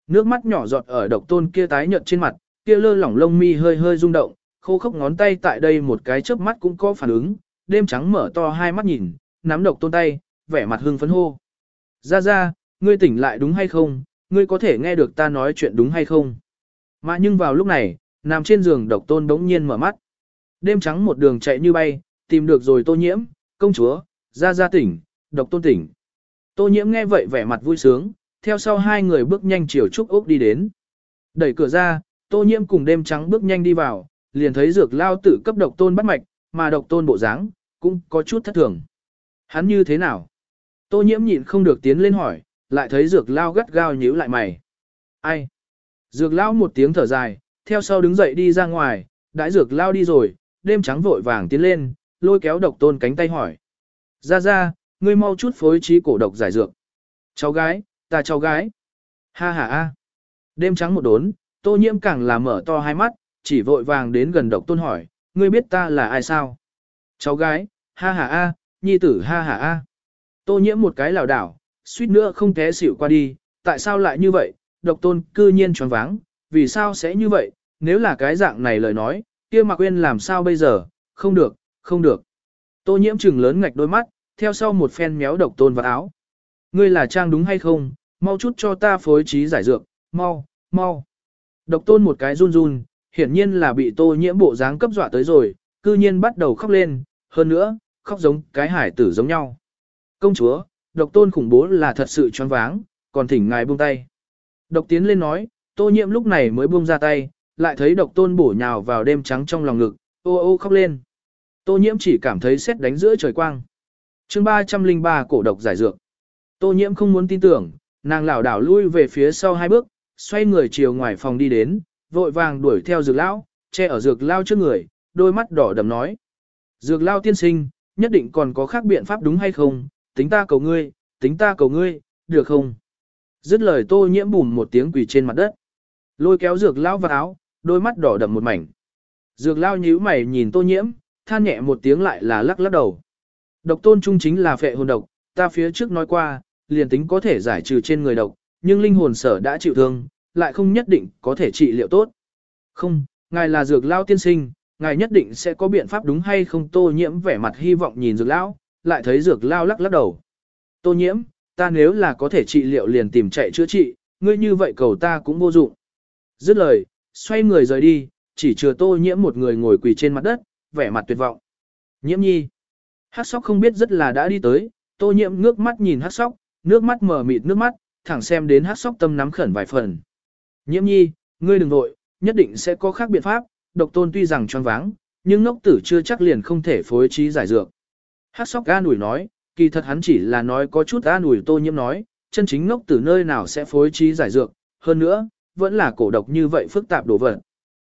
Nước mắt nhỏ giọt ở độc tôn kia tái nhợt trên mặt, kia lơ lỏng lông mi hơi hơi rung động, khô khốc ngón tay tại đây một cái chớp mắt cũng có phản ứng, đêm trắng mở to hai mắt nhìn, nắm độc tôn tay, vẻ mặt hưng phấn hô. Ra ra, ngươi tỉnh lại đúng hay không, ngươi có thể nghe được ta nói chuyện đúng hay không. Mà nhưng vào lúc này, nằm trên giường độc tôn đống nhiên mở mắt. Đêm trắng một đường chạy như bay, tìm được rồi tô nhiễm, công chúa, ra ra tỉnh, độc tôn tỉnh. Tô nhiễm nghe vậy vẻ mặt vui sướng, theo sau hai người bước nhanh chiều trúc ốc đi đến. Đẩy cửa ra, tô nhiễm cùng đêm trắng bước nhanh đi vào, liền thấy dược lao tử cấp độc tôn bắt mạch, mà độc tôn bộ dáng cũng có chút thất thường. Hắn như thế nào? Tô nhiễm nhịn không được tiến lên hỏi, lại thấy dược lao gắt gao nhíu lại mày. Ai? Dược lao một tiếng thở dài, theo sau đứng dậy đi ra ngoài, đãi dược lao đi rồi, đêm trắng vội vàng tiến lên, lôi kéo độc tôn cánh tay hỏi. Ra ra, ngươi mau chút phối trí cổ độc giải dược. Cháu gái, ta cháu gái. Ha ha a. Đêm trắng một đốn, tô nhiễm càng là mở to hai mắt, chỉ vội vàng đến gần độc tôn hỏi, ngươi biết ta là ai sao? Cháu gái, ha ha a, nhi tử ha ha a. Tô nhiễm một cái lảo đảo, suýt nữa không té xỉu qua đi, tại sao lại như vậy? Độc tôn cư nhiên choáng váng, vì sao sẽ như vậy? Nếu là cái dạng này lời nói, kia Mạc Uyên làm sao bây giờ? Không được, không được. Tô nhiễm trừng lớn ngạch đôi mắt, theo sau một phen méo độc tôn vào áo. Ngươi là trang đúng hay không? Mau chút cho ta phối trí giải dược, mau, mau. Độc tôn một cái run run, hiển nhiên là bị tô nhiễm bộ dáng cấp dọa tới rồi, cư nhiên bắt đầu khóc lên, hơn nữa, khóc giống cái hải tử giống nhau. Công chúa, độc tôn khủng bố là thật sự choáng váng, còn thỉnh ngài buông tay. Độc tiến lên nói, tô nhiễm lúc này mới buông ra tay, lại thấy độc tôn bổ nhào vào đêm trắng trong lòng ngực, ô ô khóc lên. Tô nhiễm chỉ cảm thấy xét đánh giữa trời quang. Chương 303 cổ độc giải dược. Tô nhiễm không muốn tin tưởng, nàng lảo đảo lui về phía sau hai bước, xoay người chiều ngoài phòng đi đến, vội vàng đuổi theo dược lão, che ở dược lao trước người, đôi mắt đỏ đầm nói. Dược lao tiên sinh, nhất định còn có khác biện pháp đúng hay không, tính ta cầu ngươi, tính ta cầu ngươi, được không? Dứt lời tô nhiễm bùm một tiếng quỳ trên mặt đất. Lôi kéo dược lao vào áo, đôi mắt đỏ đầm một mảnh. Dược lao nhíu mày nhìn tô nhiễm, than nhẹ một tiếng lại là lắc lắc đầu. Độc tôn trung chính là phệ hồn độc, ta phía trước nói qua, liền tính có thể giải trừ trên người độc, nhưng linh hồn sở đã chịu thương, lại không nhất định có thể trị liệu tốt. Không, ngài là dược lao tiên sinh, ngài nhất định sẽ có biện pháp đúng hay không tô nhiễm vẻ mặt hy vọng nhìn dược lao, lại thấy dược lao lắc lắc đầu. Tô nhiễm, ta nếu là có thể trị liệu liền tìm chạy chữa trị, ngươi như vậy cầu ta cũng vô dụng. Dứt lời, xoay người rời đi, chỉ chừa tô nhiễm một người ngồi quỳ trên mặt đất, vẻ mặt tuyệt vọng. Nhiễm nhi. Hát sóc không biết rất là đã đi tới, tô nhiễm ngước mắt nhìn hát sóc, nước mắt mở mịt nước mắt, thẳng xem đến hát sóc tâm nắm khẩn vài phần. Nhiễm nhi, ngươi đừng vội, nhất định sẽ có khác biện pháp, độc tôn tuy rằng choáng váng, nhưng ngốc tử chưa chắc liền không thể phối trí giải dược. Hát sóc ga nổi nói, kỳ thật hắn chỉ là nói có chút an ủi tô nhiễm nói, chân chính ngốc từ nơi nào sẽ phối trí giải dược, hơn nữa, vẫn là cổ độc như vậy phức tạp đồ vật.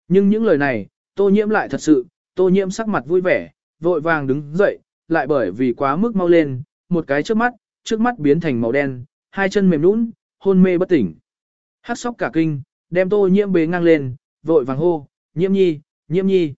Nhưng những lời này, tô nhiễm lại thật sự, tô nhiễm sắc mặt vui vẻ, vội vàng đứng dậy, lại bởi vì quá mức mau lên, một cái trước mắt, trước mắt biến thành màu đen, hai chân mềm nũng, hôn mê bất tỉnh. Hắc sóc cả kinh, đem tô nhiễm bế ngang lên, vội vàng hô, nhiễm nhi, nhiễm nhi.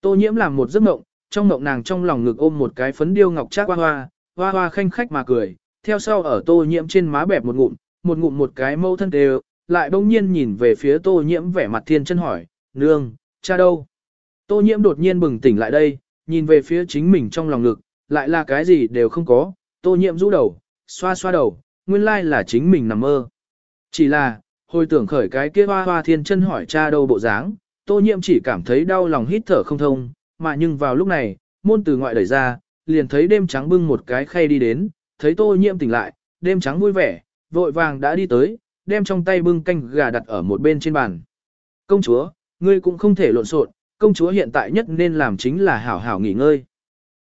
Tô nhiễm làm một giấc mộng, trong mộng nàng trong lòng ngực ôm một cái phấn điêu ngọc trác hoa hoa, hoa hoa khanh khách mà cười, theo sau ở tô nhiễm trên má bẹp một ngụm, một ngụm một cái mâu thân đều, lại đông nhiên nhìn về phía tô nhiễm vẻ mặt thiên chân hỏi, nương, cha đâu? Tô nhiễm đột nhiên bừng tỉnh lại đây, nhìn về phía chính mình trong lòng ngực, lại là cái gì đều không có, tô nhiễm rũ đầu, xoa xoa đầu, nguyên lai là chính mình nằm mơ. Chỉ là, hồi tưởng khởi cái kia hoa hoa thiên chân hỏi cha đâu bộ dáng, tô nhiễm chỉ cảm thấy đau lòng hít thở không thông, mà nhưng vào lúc này, môn từ ngoại đẩy ra, liền thấy đêm trắng bưng một cái khay đi đến, thấy tô nhiễm tỉnh lại, đêm trắng vui vẻ, vội vàng đã đi tới, đem trong tay bưng canh gà đặt ở một bên trên bàn. Công chúa, ngươi cũng không thể lộn xộn, công chúa hiện tại nhất nên làm chính là hảo hảo nghỉ ngơi.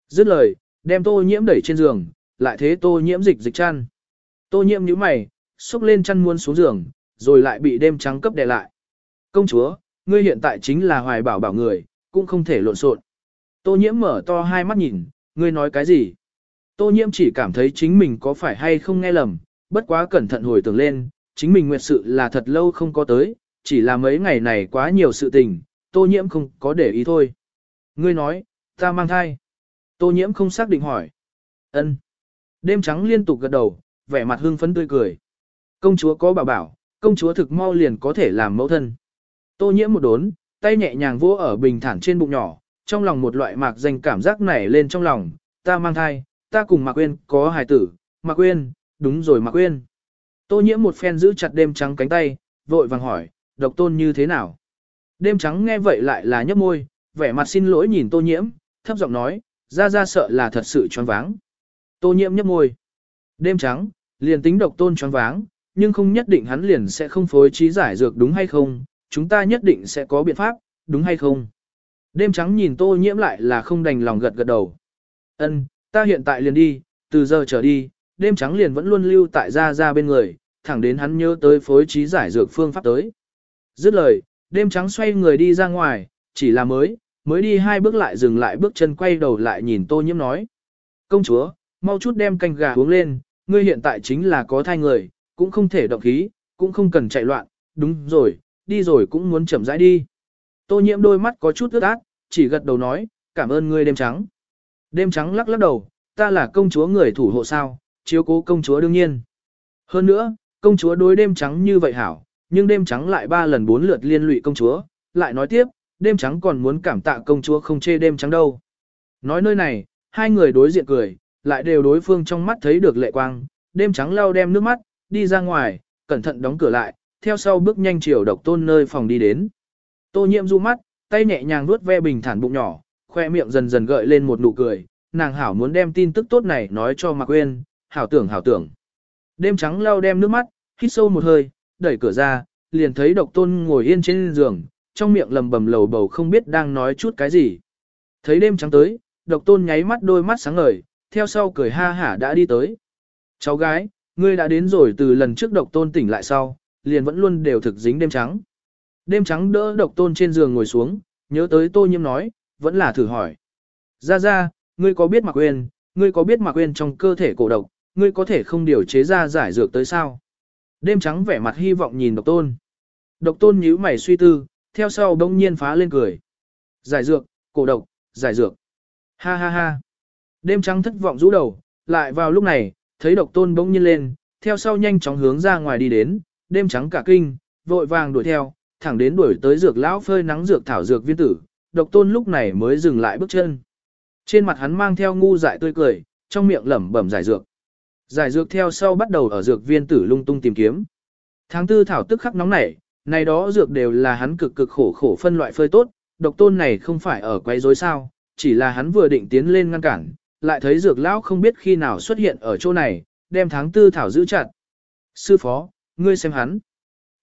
Dứt lời, đem tô nhiễm đẩy trên giường, lại thế tô nhiễm dịch dịch chăn. Tô nhiễm nhíu mày, xúc lên chăn muôn xuống giường, rồi lại bị đêm trắng cấp đè lại. Công chúa, ngươi hiện tại chính là hoài bảo bảo người, cũng không thể lộn xộn. Tô nhiễm mở to hai mắt nhìn, ngươi nói cái gì? Tô nhiễm chỉ cảm thấy chính mình có phải hay không nghe lầm, bất quá cẩn thận hồi tưởng lên, chính mình nguyệt sự là thật lâu không có tới, chỉ là mấy ngày này quá nhiều sự tình, tô nhiễm không có để ý thôi. Ngươi nói, ta mang thai. Tô nhiễm không xác định hỏi. Ân. Đêm trắng liên tục gật đầu, vẻ mặt hưng phấn tươi cười. Công chúa có bảo bảo, công chúa thực mau liền có thể làm mẫu thân. Tô nhiễm một đốn, tay nhẹ nhàng vỗ ở bình thản trên bụng nhỏ, trong lòng một loại mạc danh cảm giác nảy lên trong lòng, ta mang thai, ta cùng Mạc Quyên có hài tử, Mạc Quyên, đúng rồi Mạc Quyên. Tô nhiễm một phen giữ chặt đêm trắng cánh tay, vội vàng hỏi, độc tôn như thế nào? Đêm trắng nghe vậy lại là nhấp môi, vẻ mặt xin lỗi nhìn tô nhiễm, thấp giọng nói, ra ra sợ là thật sự choáng váng. Tô nhiễm nhấp môi. Đêm trắng, liền tính độc tôn choáng váng, nhưng không nhất định hắn liền sẽ không phối trí giải dược đúng hay không, chúng ta nhất định sẽ có biện pháp, đúng hay không? Đêm trắng nhìn tô nhiễm lại là không đành lòng gật gật đầu. Ân, ta hiện tại liền đi, từ giờ trở đi, đêm trắng liền vẫn luôn lưu tại gia gia bên người, thẳng đến hắn nhớ tới phối trí giải dược phương pháp tới. Dứt lời, đêm trắng xoay người đi ra ngoài, chỉ là mới, mới đi hai bước lại dừng lại bước chân quay đầu lại nhìn tô nhiễm nói. Công chúa, mau chút đem canh gà uống lên, ngươi hiện tại chính là có thai người, cũng không thể động khí, cũng không cần chạy loạn, đúng rồi, đi rồi cũng muốn chậm rãi đi. Tô nhiễm đôi mắt có chút ướt át, chỉ gật đầu nói, cảm ơn ngươi đêm trắng. Đêm trắng lắc lắc đầu, ta là công chúa người thủ hộ sao, chiếu cố công chúa đương nhiên. Hơn nữa, công chúa đối đêm trắng như vậy hảo, nhưng đêm trắng lại ba lần bốn lượt liên lụy công chúa, lại nói tiếp, đêm trắng còn muốn cảm tạ công chúa không chê đêm trắng đâu. Nói nơi này, hai người đối diện cười, lại đều đối phương trong mắt thấy được lệ quang, đêm trắng lau đem nước mắt, đi ra ngoài, cẩn thận đóng cửa lại, theo sau bước nhanh chiều độc tôn nơi phòng đi đến. Tô nhiễm du mắt, tay nhẹ nhàng nuốt ve bình thản bụng nhỏ, khoe miệng dần dần gợi lên một nụ cười, nàng hảo muốn đem tin tức tốt này nói cho Mạc Uyên, hảo tưởng hảo tưởng. Đêm trắng lau đem nước mắt, hít sâu một hơi, đẩy cửa ra, liền thấy độc tôn ngồi yên trên giường, trong miệng lầm bầm lầu bầu không biết đang nói chút cái gì. Thấy đêm trắng tới, độc tôn nháy mắt đôi mắt sáng ngời, theo sau cười ha hả đã đi tới. Cháu gái, ngươi đã đến rồi từ lần trước độc tôn tỉnh lại sau, liền vẫn luôn đều thực dính đêm trắng. Đêm trắng đỡ độc tôn trên giường ngồi xuống, nhớ tới tô nhiễm nói, vẫn là thử hỏi. Ra ra, ngươi có biết mặc quên, ngươi có biết mặc quên trong cơ thể cổ độc, ngươi có thể không điều chế ra giải dược tới sao? Đêm trắng vẻ mặt hy vọng nhìn độc tôn. Độc tôn nhíu mày suy tư, theo sau đông nhiên phá lên cười. Giải dược, cổ độc, giải dược. Ha ha ha. Đêm trắng thất vọng rũ đầu, lại vào lúc này, thấy độc tôn bỗng nhiên lên, theo sau nhanh chóng hướng ra ngoài đi đến, đêm trắng cả kinh, vội vàng đuổi theo, thẳng đến đuổi tới dược lão phơi nắng dược thảo dược viên tử, độc tôn lúc này mới dừng lại bước chân. Trên mặt hắn mang theo ngu dại tươi cười, trong miệng lẩm bẩm giải dược. Giải dược theo sau bắt đầu ở dược viên tử lung tung tìm kiếm. Tháng tư thảo tức khắc nóng nảy, này đó dược đều là hắn cực cực khổ khổ phân loại phơi tốt, độc tôn này không phải ở quấy rối sao, chỉ là hắn vừa định tiến lên ngăn cản, lại thấy dược lão không biết khi nào xuất hiện ở chỗ này, đem tháng tư thảo giữ chặt. Sư phó, ngươi xem hắn.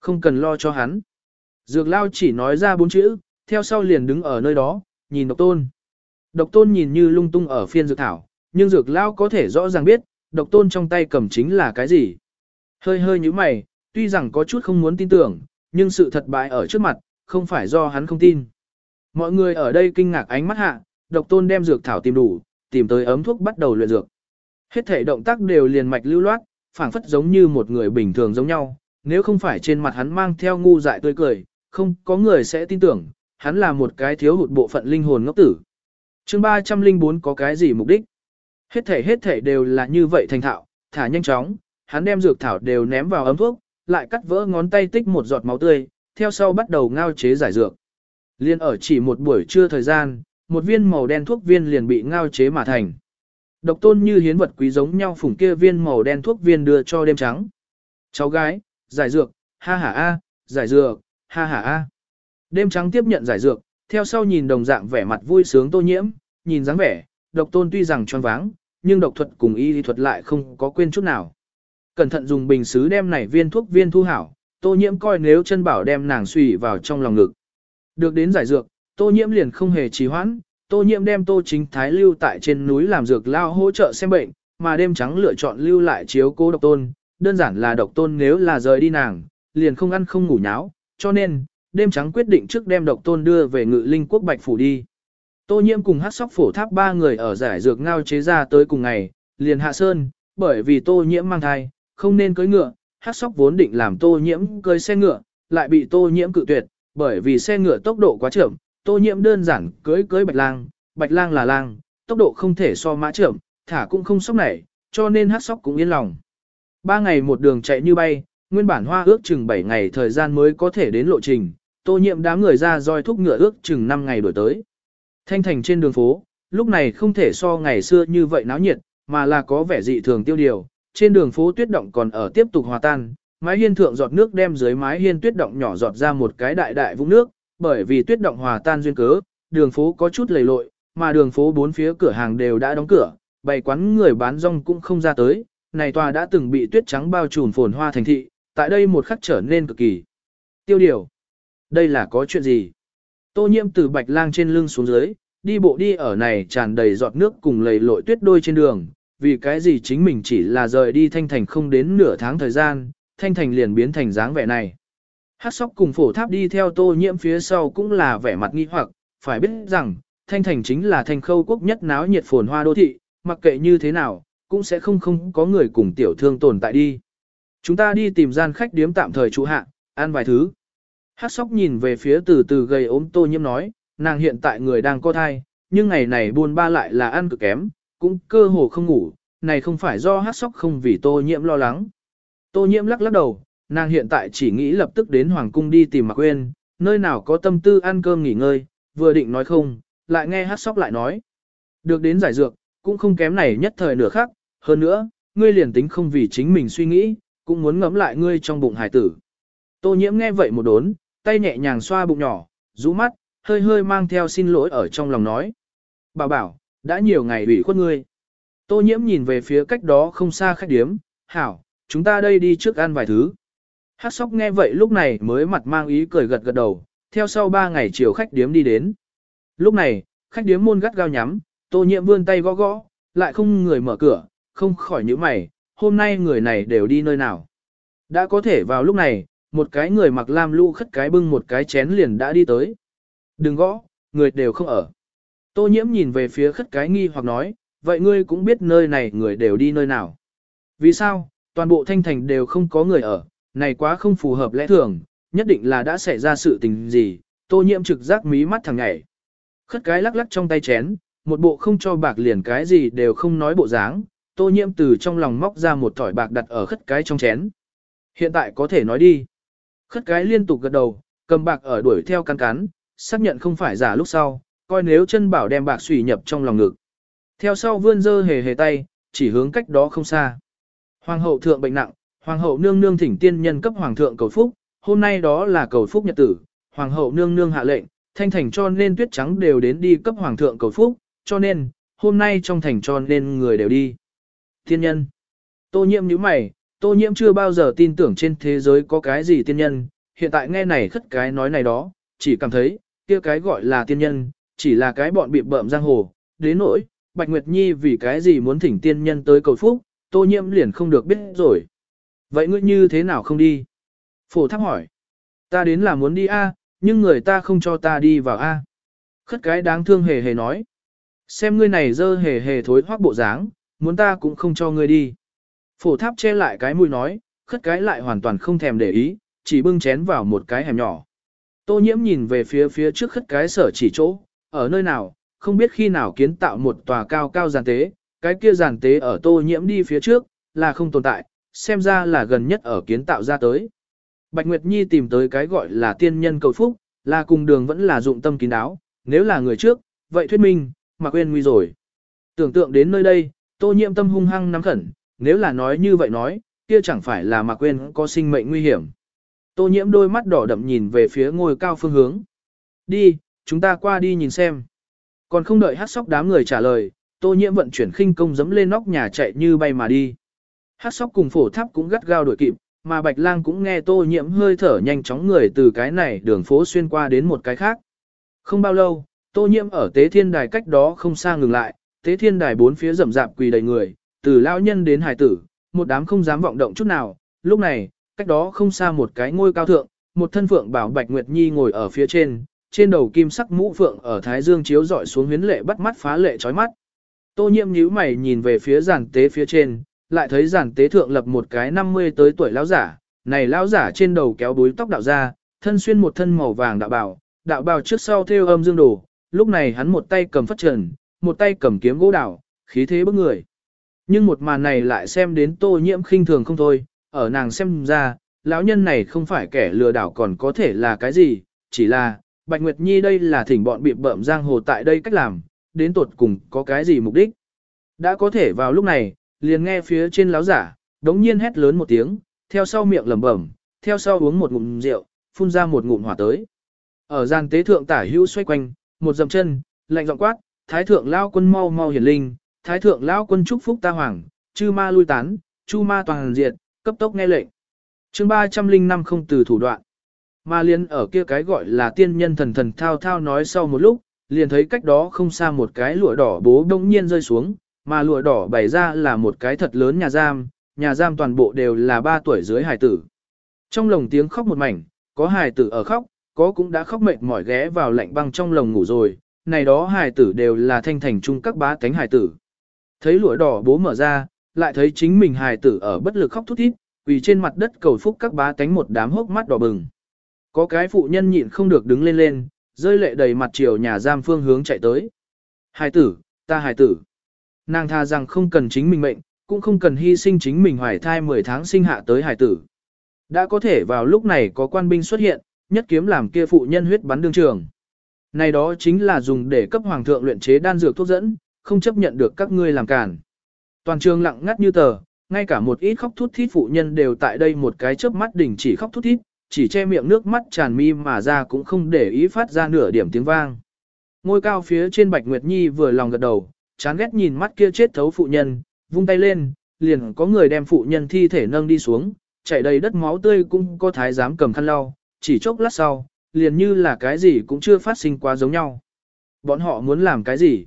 Không cần lo cho hắn. Dược lao chỉ nói ra bốn chữ, theo sau liền đứng ở nơi đó, nhìn độc tôn. Độc tôn nhìn như lung tung ở phiên dược thảo, nhưng dược lao có thể rõ ràng biết, độc tôn trong tay cầm chính là cái gì. Hơi hơi như mày, tuy rằng có chút không muốn tin tưởng, nhưng sự thật bại ở trước mặt, không phải do hắn không tin. Mọi người ở đây kinh ngạc ánh mắt hạ, độc tôn đem dược thảo tìm đủ, tìm tới ấm thuốc bắt đầu luyện dược. Hết thể động tác đều liền mạch lưu loát, phảng phất giống như một người bình thường giống nhau, nếu không phải trên mặt hắn mang theo ngu dại tươi cười, không có người sẽ tin tưởng, hắn là một cái thiếu hụt bộ phận linh hồn ngốc tử. chương 304 có cái gì mục đích? Hết thể hết thể đều là như vậy thành thạo, thả nhanh chóng, hắn đem dược thảo đều ném vào ấm thuốc, lại cắt vỡ ngón tay tích một giọt máu tươi, theo sau bắt đầu ngao chế giải dược. Liên ở chỉ một buổi trưa thời gian, một viên màu đen thuốc viên liền bị ngao chế mà thành. Độc tôn như hiến vật quý giống nhau phủng kia viên màu đen thuốc viên đưa cho đêm trắng. Cháu gái, giải dược, ha ha a, giải dược, ha ha a. Đêm trắng tiếp nhận giải dược, theo sau nhìn đồng dạng vẻ mặt vui sướng tô nhiễm, nhìn dáng vẻ, độc tôn tuy rằng tròn váng, nhưng độc thuật cùng y lý thuật lại không có quên chút nào. Cẩn thận dùng bình sứ đem này viên thuốc viên thu hảo, tô nhiễm coi nếu chân bảo đem nàng suy vào trong lòng ngực. Được đến giải dược, tô nhiễm liền không hề trì hoãn, tô nhiễm đem tô chính thái lưu tại trên núi làm dược lao hỗ trợ xem bệnh, mà đêm trắng lựa chọn lưu lại chiếu cố độc tôn, đơn giản là độc tôn nếu là rời đi nàng, liền không ăn không ngủ nháo, cho nên, đêm trắng quyết định trước đem độc tôn đưa về ngự linh quốc bạch phủ đi. Tô nhiễm cùng hát sóc phổ tháp ba người ở giải dược ngao chế ra tới cùng ngày, liền hạ sơn, bởi vì tô nhiễm mang thai, không nên cưỡi ngựa, hát sóc vốn định làm tô nhiễm cưỡi xe ngựa, lại bị tô nhiễm cự tuyệt, bởi vì xe ngựa tốc độ quá chậm, tô nhiễm đơn giản cưỡi cưỡi bạch lang, bạch lang là lang, tốc độ không thể so mã chậm, thả cũng không sốc nảy, cho nên hát sóc cũng yên lòng. Ba ngày một đường chạy như bay, nguyên bản hoa ước chừng 7 ngày thời gian mới có thể đến lộ trình, tô nhiệm đám người ra roi thúc ngựa ước chừng 5 ngày đổi tới. Thanh thành trên đường phố, lúc này không thể so ngày xưa như vậy náo nhiệt, mà là có vẻ dị thường tiêu điều, trên đường phố tuyết động còn ở tiếp tục hòa tan, mái hiên thượng giọt nước đem dưới mái hiên tuyết động nhỏ giọt ra một cái đại đại vũng nước, bởi vì tuyết động hòa tan duyên cớ, đường phố có chút lầy lội, mà đường phố bốn phía cửa hàng đều đã đóng cửa, bày quán người bán rong cũng không ra tới, này tòa đã từng bị tuyết trắng bao trùm phồn hoa thành thị, tại đây một khắc trở nên cực kỳ tiêu điều. Đây là có chuyện gì? Tô nhiễm từ bạch lang trên lưng xuống dưới, đi bộ đi ở này tràn đầy giọt nước cùng lầy lội tuyết đôi trên đường, vì cái gì chính mình chỉ là rời đi thanh thành không đến nửa tháng thời gian, thanh thành liền biến thành dáng vẻ này. Hát sóc cùng phổ tháp đi theo tô nhiễm phía sau cũng là vẻ mặt nghi hoặc, phải biết rằng, thanh thành chính là thành khâu quốc nhất náo nhiệt phồn hoa đô thị, mặc kệ như thế nào, cũng sẽ không không có người cùng tiểu thương tồn tại đi. Chúng ta đi tìm gian khách điếm tạm thời trụ hạ, ăn vài thứ. Hát sóc nhìn về phía từ từ gầy ốm tô nhiễm nói, nàng hiện tại người đang có thai, nhưng ngày này buồn ba lại là ăn cực kém, cũng cơ hồ không ngủ, này không phải do hát sóc không vì tô nhiễm lo lắng. Tô nhiễm lắc lắc đầu, nàng hiện tại chỉ nghĩ lập tức đến Hoàng Cung đi tìm Mạc Quyên, nơi nào có tâm tư ăn cơm nghỉ ngơi, vừa định nói không, lại nghe hát sóc lại nói. Được đến giải dược, cũng không kém này nhất thời nửa khắc, hơn nữa, ngươi liền tính không vì chính mình suy nghĩ, cũng muốn ngẫm lại ngươi trong bụng hải tử. Tô nhiễm nghe vậy một đốn, tay nhẹ nhàng xoa bụng nhỏ, rũ mắt, hơi hơi mang theo xin lỗi ở trong lòng nói. Bảo bảo, đã nhiều ngày ủy khuất ngươi. Tô nhiễm nhìn về phía cách đó không xa khách điếm, hảo, chúng ta đây đi trước ăn vài thứ. Hát sóc nghe vậy lúc này mới mặt mang ý cười gật gật đầu, theo sau ba ngày chiều khách điếm đi đến. Lúc này, khách điếm môn gắt gao nhắm, tô nhiễm vươn tay gõ gõ, lại không người mở cửa, không khỏi nhíu mày, hôm nay người này đều đi nơi nào. Đã có thể vào lúc này, một cái người mặc lam lũ khất cái bưng một cái chén liền đã đi tới. Đừng gõ, người đều không ở. Tô nhiễm nhìn về phía khất cái nghi hoặc nói, vậy ngươi cũng biết nơi này người đều đi nơi nào. Vì sao, toàn bộ thanh thành đều không có người ở, này quá không phù hợp lẽ thường, nhất định là đã xảy ra sự tình gì, tô nhiễm trực giác mí mắt thằng nhảy. Khất cái lắc lắc trong tay chén, một bộ không cho bạc liền cái gì đều không nói bộ dáng, tô nhiễm từ trong lòng móc ra một thỏi bạc đặt ở khất cái trong chén. Hiện tại có thể nói đi. Khất cái liên tục gật đầu, cầm bạc ở đuổi theo căn cán, xác nhận không phải giả lúc sau, coi nếu chân bảo đem bạc xùy nhập trong lòng ngực. Theo sau vươn dơ hề hề tay, chỉ hướng cách đó không xa. Hoàng hậu thượng bệnh nặng, hoàng hậu nương nương thỉnh tiên nhân cấp hoàng thượng cầu phúc, hôm nay đó là cầu phúc nhật tử, hoàng hậu nương nương hạ lệnh, thanh thành cho nên tuyết trắng đều đến đi cấp hoàng thượng cầu phúc, cho nên, hôm nay trong thành cho nên người đều đi. Thiên nhân. Tô nhiễm nhíu mày, tô nhiễm chưa bao giờ tin tưởng trên thế giới có cái gì tiên nhân, hiện tại nghe này khất cái nói này đó, chỉ cảm thấy, kia cái gọi là tiên nhân, chỉ là cái bọn bị bợm giang hồ, đến nỗi, Bạch Nguyệt Nhi vì cái gì muốn thỉnh tiên nhân tới cầu phúc, tô nhiễm liền không được biết rồi. Vậy ngươi như thế nào không đi? Phổ thắc hỏi. Ta đến là muốn đi A, nhưng người ta không cho ta đi vào A. Khất cái đáng thương hề hề nói. Xem ngươi này dơ hề hề thối hoác bộ dáng, muốn ta cũng không cho ngươi đi. Phổ tháp che lại cái mũi nói, khất cái lại hoàn toàn không thèm để ý, chỉ bưng chén vào một cái hẻm nhỏ. Tô nhiễm nhìn về phía phía trước khất cái sở chỉ chỗ, ở nơi nào, không biết khi nào kiến tạo một tòa cao cao giàn tế, cái kia giàn tế ở tô nhiễm đi phía trước, là không tồn tại, xem ra là gần nhất ở kiến tạo ra tới. Bạch Nguyệt Nhi tìm tới cái gọi là tiên nhân cầu phúc, là cùng đường vẫn là dụng tâm kín đáo, nếu là người trước, vậy thuyết minh, mà quên nguy rồi. Tưởng tượng đến nơi đây, tô nhiễm tâm hung hăng nắm khẩn, nếu là nói như vậy nói, kia chẳng phải là mà quên có sinh mệnh nguy hiểm. Tô nhiễm đôi mắt đỏ đậm nhìn về phía ngôi cao phương hướng. Đi, chúng ta qua đi nhìn xem. Còn không đợi hát sóc đám người trả lời, tô nhiễm vận chuyển khinh công dẫm lên nóc nhà chạy như bay mà đi. Hát sóc cùng phổ tháp cũng gắt gao đuổi kịp, mà bạch lang cũng nghe tô nhiễm hơi thở nhanh chóng người từ cái này đường phố xuyên qua đến một cái khác. Không bao lâu, tô nhiễm ở tế thiên đài cách đó không xa ngừng lại, tế thiên đài bốn phía rậm rạp quỳ đầy người, từ lão nhân đến hải tử, một đám không dám vọng động chút nào. Lúc này, cách đó không xa một cái ngôi cao thượng, một thân phượng bảo bạch nguyệt nhi ngồi ở phía trên, trên đầu kim sắc mũ phượng ở thái dương chiếu rọi xuống huyến lệ bắt mắt phá lệ chói mắt. Tô nhiễm nhíu mày nhìn về phía giàn tế phía trên, lại thấy giàn tế thượng lập một cái 50 tới tuổi lão giả, này lão giả trên đầu kéo búi tóc đạo ra, thân xuyên một thân màu vàng đạo bào, đạo bào trước sau thêu âm dương đồ, lúc này hắn một tay cầm phất trần, một tay cầm kiếm gỗ đào, khí thế bức người. Nhưng một màn này lại xem đến tô nhiễm khinh thường không thôi, ở nàng xem ra, lão nhân này không phải kẻ lừa đảo còn có thể là cái gì, chỉ là, Bạch Nguyệt Nhi đây là thỉnh bọn bị bợm giang hồ tại đây cách làm, đến tột cùng có cái gì mục đích. Đã có thể vào lúc này, liền nghe phía trên lão giả, đống nhiên hét lớn một tiếng, theo sau miệng lẩm bẩm, theo sau uống một ngụm rượu, phun ra một ngụm hỏa tới. Ở gian tế thượng tả hữu xoay quanh, một dầm chân, lạnh giọng quát, thái thượng lao quân mau mau hiển linh, thái thượng lao quân chúc phúc ta hoàng, chư ma lui tán, chu ma toàn diệt, cấp tốc nghe lệnh. Chương 305 không từ thủ đoạn. Ma liên ở kia cái gọi là tiên nhân thần thần thao thao nói sau một lúc, liền thấy cách đó không xa một cái lụa đỏ bố đông nhiên rơi xuống, mà lụa đỏ bày ra là một cái thật lớn nhà giam, nhà giam toàn bộ đều là 3 tuổi dưới hải tử. Trong lồng tiếng khóc một mảnh, có hải tử ở khóc, có cũng đã khóc mệt mỏi ghé vào lạnh băng trong lồng ngủ rồi, này đó hài tử đều là thanh thành trung các bá tánh hài tử. Thấy lụa đỏ bố mở ra, lại thấy chính mình hài tử ở bất lực khóc thút thít, vì trên mặt đất cầu phúc các bá tánh một đám hốc mắt đỏ bừng. Có cái phụ nhân nhịn không được đứng lên lên, rơi lệ đầy mặt chiều nhà giam phương hướng chạy tới. Hài tử, ta hài tử. Nàng tha rằng không cần chính mình mệnh, cũng không cần hy sinh chính mình hoài thai 10 tháng sinh hạ tới hài tử. Đã có thể vào lúc này có quan binh xuất hiện, nhất kiếm làm kia phụ nhân huyết bắn đương trường. Này đó chính là dùng để cấp hoàng thượng luyện chế đan dược thuốc dẫn, không chấp nhận được các ngươi làm cản. Toàn trường lặng ngắt như tờ, ngay cả một ít khóc thút thít phụ nhân đều tại đây một cái chớp mắt đỉnh chỉ khóc thút thít, chỉ che miệng nước mắt tràn mi mà ra cũng không để ý phát ra nửa điểm tiếng vang. Ngôi cao phía trên Bạch Nguyệt Nhi vừa lòng gật đầu, chán ghét nhìn mắt kia chết thấu phụ nhân, vung tay lên, liền có người đem phụ nhân thi thể nâng đi xuống, chảy đầy đất máu tươi cũng có thái giám cầm khăn lau, chỉ chốc lát sau, liền như là cái gì cũng chưa phát sinh quá giống nhau. Bọn họ muốn làm cái gì?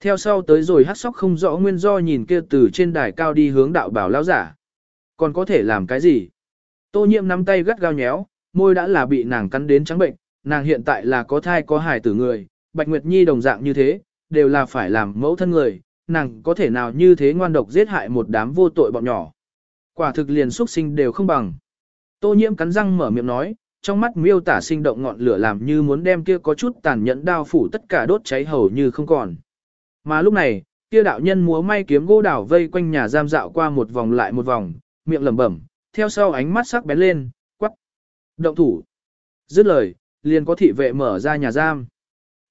Theo sau tới rồi hát sóc không rõ nguyên do nhìn kia từ trên đài cao đi hướng đạo bảo lao giả. Còn có thể làm cái gì? Tô nhiệm nắm tay gắt gao nhéo, môi đã là bị nàng cắn đến trắng bệnh, nàng hiện tại là có thai có hài tử người, Bạch Nguyệt Nhi đồng dạng như thế, đều là phải làm mẫu thân người, nàng có thể nào như thế ngoan độc giết hại một đám vô tội bọn nhỏ. Quả thực liền xuất sinh đều không bằng. Tô nhiễm cắn răng mở miệng nói, trong mắt miêu tả sinh động ngọn lửa làm như muốn đem kia có chút tàn nhẫn đao phủ tất cả đốt cháy hầu như không còn. Mà lúc này, kia đạo nhân múa may kiếm gỗ đảo vây quanh nhà giam dạo qua một vòng lại một vòng, miệng lẩm bẩm, theo sau ánh mắt sắc bén lên, quắc. Động thủ. Dứt lời, liền có thị vệ mở ra nhà giam.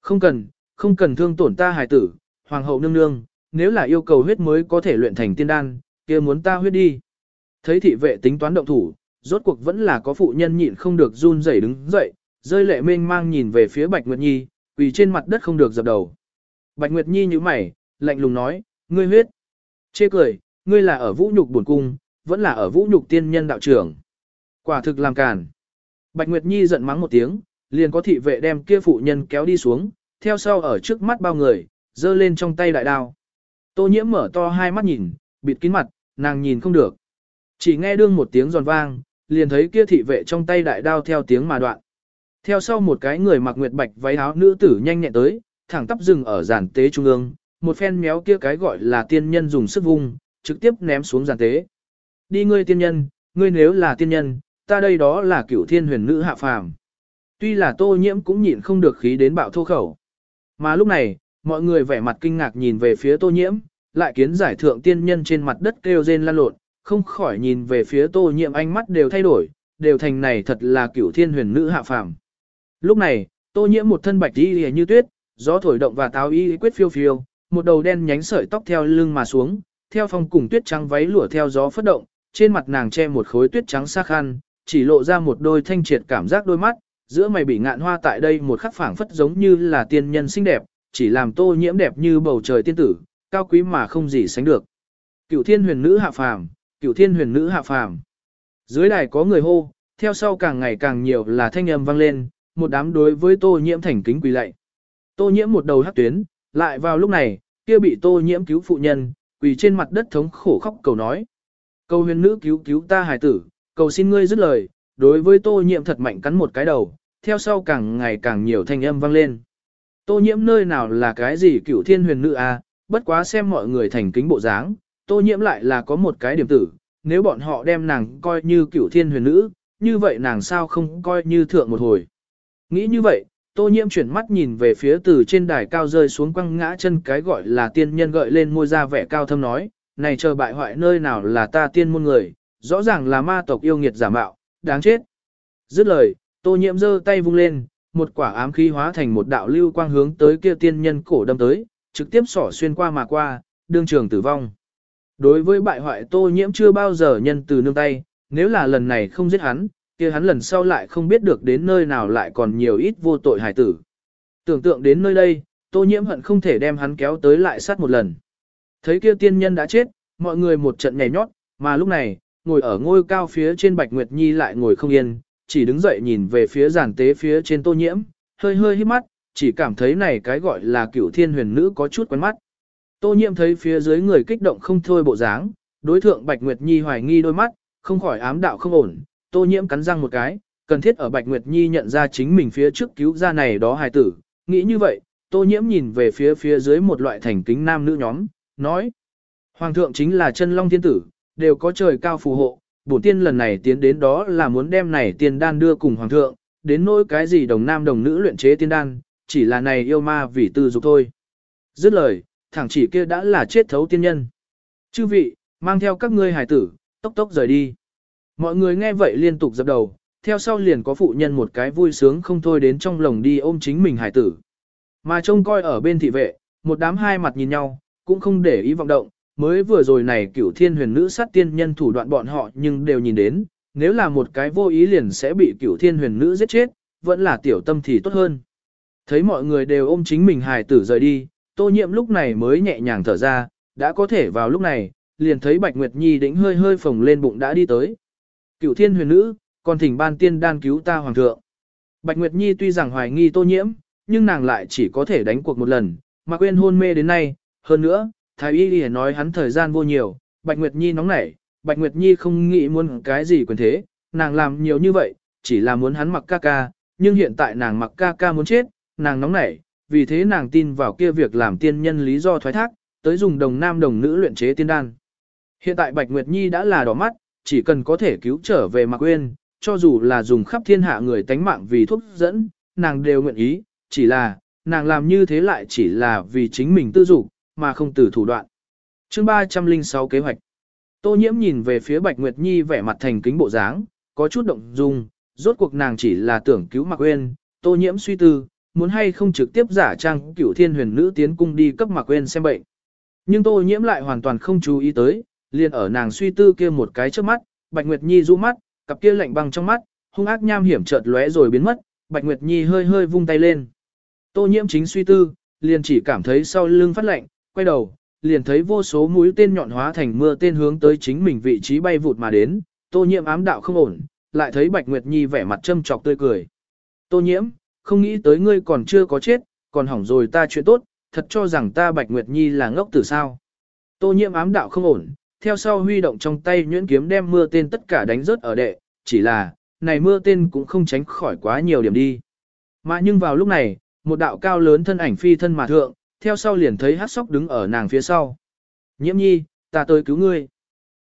Không cần, không cần thương tổn ta hài tử, hoàng hậu nương nương, nếu là yêu cầu huyết mới có thể luyện thành tiên đan, kia muốn ta huyết đi. Thấy thị vệ tính toán động thủ, rốt cuộc vẫn là có phụ nhân nhịn không được run rẩy đứng dậy, rơi lệ mênh mang nhìn về phía Bạch Nguyệt Nhi, quỳ trên mặt đất không được dập đầu. Bạch Nguyệt Nhi như mày, lạnh lùng nói, ngươi huyết. Chê cười, ngươi là ở vũ nhục buồn cung, vẫn là ở vũ nhục tiên nhân đạo trưởng. Quả thực làm càn. Bạch Nguyệt Nhi giận mắng một tiếng, liền có thị vệ đem kia phụ nhân kéo đi xuống, theo sau ở trước mắt bao người, giơ lên trong tay đại đao. Tô nhiễm mở to hai mắt nhìn, bịt kín mặt, nàng nhìn không được. Chỉ nghe đương một tiếng giòn vang, liền thấy kia thị vệ trong tay đại đao theo tiếng mà đoạn. Theo sau một cái người mặc nguyệt bạch váy áo nữ tử nhanh nhẹn tới, thẳng tắp dừng ở giàn tế trung ương, một phen méo kia cái gọi là tiên nhân dùng sức vung, trực tiếp ném xuống giàn tế. Đi ngươi tiên nhân, ngươi nếu là tiên nhân, ta đây đó là cửu thiên huyền nữ hạ phàm. Tuy là tô nhiễm cũng nhịn không được khí đến bạo thô khẩu. Mà lúc này, mọi người vẻ mặt kinh ngạc nhìn về phía tô nhiễm, lại kiến giải thượng tiên nhân trên mặt đất kêu rên lan lộn, không khỏi nhìn về phía tô nhiễm ánh mắt đều thay đổi, đều thành này thật là cửu thiên huyền nữ hạ phàm. Lúc này, tô nhiễm một thân bạch y như tuyết, gió thổi động và táo y quyết phiêu phiêu, một đầu đen nhánh sợi tóc theo lưng mà xuống, theo phong cùng tuyết trắng váy lụa theo gió phất động, trên mặt nàng che một khối tuyết trắng sắc khăn, chỉ lộ ra một đôi thanh triệt cảm giác đôi mắt, giữa mày bị ngạn hoa tại đây một khắc phảng phất giống như là tiên nhân xinh đẹp, chỉ làm tô nhiễm đẹp như bầu trời tiên tử, cao quý mà không gì sánh được. Cửu thiên huyền nữ hạ phàm, cửu thiên huyền nữ hạ phàm. Dưới đài có người hô, theo sau càng ngày càng nhiều là thanh âm vang lên, một đám đối với tô nhiễm thành kính quỳ lạy. Tô nhiễm một đầu hắc tuyến, lại vào lúc này, kia bị tô nhiễm cứu phụ nhân, quỳ trên mặt đất thống khổ khóc cầu nói. Cầu huyền nữ cứu cứu ta hài tử, cầu xin ngươi dứt lời, đối với tô nhiễm thật mạnh cắn một cái đầu, theo sau càng ngày càng nhiều thanh âm vang lên. Tô nhiễm nơi nào là cái gì cửu thiên huyền nữ à, bất quá xem mọi người thành kính bộ dáng, tô nhiễm lại là có một cái điểm tử, nếu bọn họ đem nàng coi như cửu thiên huyền nữ, như vậy nàng sao không coi như thượng một hồi. Nghĩ như vậy, tô nhiễm chuyển mắt nhìn về phía từ trên đài cao rơi xuống quăng ngã chân cái gọi là tiên nhân gợi lên môi ra vẻ cao thâm nói, này chờ bại hoại nơi nào là ta tiên môn người, rõ ràng là ma tộc yêu nghiệt giả mạo, đáng chết. Dứt lời, tô nhiễm giơ tay vung lên, một quả ám khí hóa thành một đạo lưu quang hướng tới kia tiên nhân cổ đâm tới, trực tiếp xỏ xuyên qua mà qua, đương trường tử vong. Đối với bại hoại tô nhiễm chưa bao giờ nhân từ nương tay, nếu là lần này không giết hắn, kia hắn lần sau lại không biết được đến nơi nào lại còn nhiều ít vô tội hải tử. Tưởng tượng đến nơi đây, tô nhiễm hận không thể đem hắn kéo tới lại sát một lần. Thấy kia tiên nhân đã chết, mọi người một trận nhảy nhót, mà lúc này, ngồi ở ngôi cao phía trên Bạch Nguyệt Nhi lại ngồi không yên, chỉ đứng dậy nhìn về phía giàn tế phía trên tô nhiễm, hơi hơi hít mắt, chỉ cảm thấy này cái gọi là cửu thiên huyền nữ có chút quen mắt. Tô nhiễm thấy phía dưới người kích động không thôi bộ dáng, đối thượng Bạch Nguyệt Nhi hoài nghi đôi mắt, không khỏi ám đạo không ổn, tô nhiễm cắn răng một cái, cần thiết ở Bạch Nguyệt Nhi nhận ra chính mình phía trước cứu ra này đó hài tử, nghĩ như vậy, tô nhiễm nhìn về phía phía dưới một loại thành kính nam nữ nhóm, nói, Hoàng thượng chính là chân long thiên tử, đều có trời cao phù hộ, bổn tiên lần này tiến đến đó là muốn đem này tiên đan đưa cùng hoàng thượng, đến nỗi cái gì đồng nam đồng nữ luyện chế tiên đan, chỉ là này yêu ma vì tư dục thôi. Dứt lời, thẳng chỉ kia đã là chết thấu tiên nhân. Chư vị, mang theo các ngươi hải tử, tốc tốc rời đi. Mọi người nghe vậy liên tục dập đầu, theo sau liền có phụ nhân một cái vui sướng không thôi đến trong lồng đi ôm chính mình hải tử. Mà trông coi ở bên thị vệ, một đám hai mặt nhìn nhau, cũng không để ý vọng động, mới vừa rồi này cửu thiên huyền nữ sát tiên nhân thủ đoạn bọn họ nhưng đều nhìn đến, nếu là một cái vô ý liền sẽ bị cửu thiên huyền nữ giết chết, vẫn là tiểu tâm thì tốt hơn. Thấy mọi người đều ôm chính mình hài tử rời đi, tô nhiệm lúc này mới nhẹ nhàng thở ra, đã có thể vào lúc này, liền thấy Bạch Nguyệt Nhi đĩnh hơi hơi phồng lên bụng đã đi tới. Cửu thiên huyền nữ, còn thỉnh ban tiên đan cứu ta hoàng thượng. Bạch Nguyệt Nhi tuy rằng hoài nghi tô nhiễm, nhưng nàng lại chỉ có thể đánh cuộc một lần, mà quên hôn mê đến nay, hơn nữa, Thái y đi nói hắn thời gian vô nhiều, Bạch Nguyệt Nhi nóng nảy, Bạch Nguyệt Nhi không nghĩ muốn cái gì quyền thế, nàng làm nhiều như vậy, chỉ là muốn hắn mặc ca ca, nhưng hiện tại nàng mặc ca ca muốn chết, nàng nóng nảy, vì thế nàng tin vào kia việc làm tiên nhân lý do thoái thác, tới dùng đồng nam đồng nữ luyện chế tiên đan. Hiện tại Bạch Nguyệt Nhi đã là đỏ mắt, chỉ cần có thể cứu trở về Mạc Uyên, cho dù là dùng khắp thiên hạ người tánh mạng vì thuốc dẫn, nàng đều nguyện ý, chỉ là, nàng làm như thế lại chỉ là vì chính mình tư dục, mà không từ thủ đoạn. chương 306 kế hoạch. Tô nhiễm nhìn về phía Bạch Nguyệt Nhi vẻ mặt thành kính bộ dáng, có chút động dung, rốt cuộc nàng chỉ là tưởng cứu Mạc Uyên, Tô nhiễm suy tư, muốn hay không trực tiếp giả trang cửu thiên huyền nữ tiến cung đi cấp Mạc quên xem bệnh. Nhưng Tô nhiễm lại hoàn toàn không chú ý tới, liền ở nàng suy tư kia một cái trước mắt, Bạch Nguyệt Nhi rũ mắt, cặp kia lạnh băng trong mắt, hung ác nham hiểm chợt lóe rồi biến mất, Bạch Nguyệt Nhi hơi hơi vung tay lên. Tô nhiễm chính suy tư, liền chỉ cảm thấy sau lưng phát lạnh, quay đầu, liền thấy vô số mũi tên nhọn hóa thành mưa tên hướng tới chính mình vị trí bay vụt mà đến, tô nhiễm ám đạo không ổn, lại thấy Bạch Nguyệt Nhi vẻ mặt châm chọc tươi cười. Tô nhiễm, không nghĩ tới ngươi còn chưa có chết, còn hỏng rồi ta chuyện tốt, thật cho rằng ta Bạch Nguyệt Nhi là ngốc tử sao. Tô nhiễm ám đạo không ổn, theo sau huy động trong tay nhuyễn kiếm đem mưa tên tất cả đánh rớt ở đệ, chỉ là, này mưa tên cũng không tránh khỏi quá nhiều điểm đi. Mà nhưng vào lúc này, một đạo cao lớn thân ảnh phi thân mà thượng, theo sau liền thấy hát sóc đứng ở nàng phía sau. Nhiễm nhi, ta tới cứu ngươi.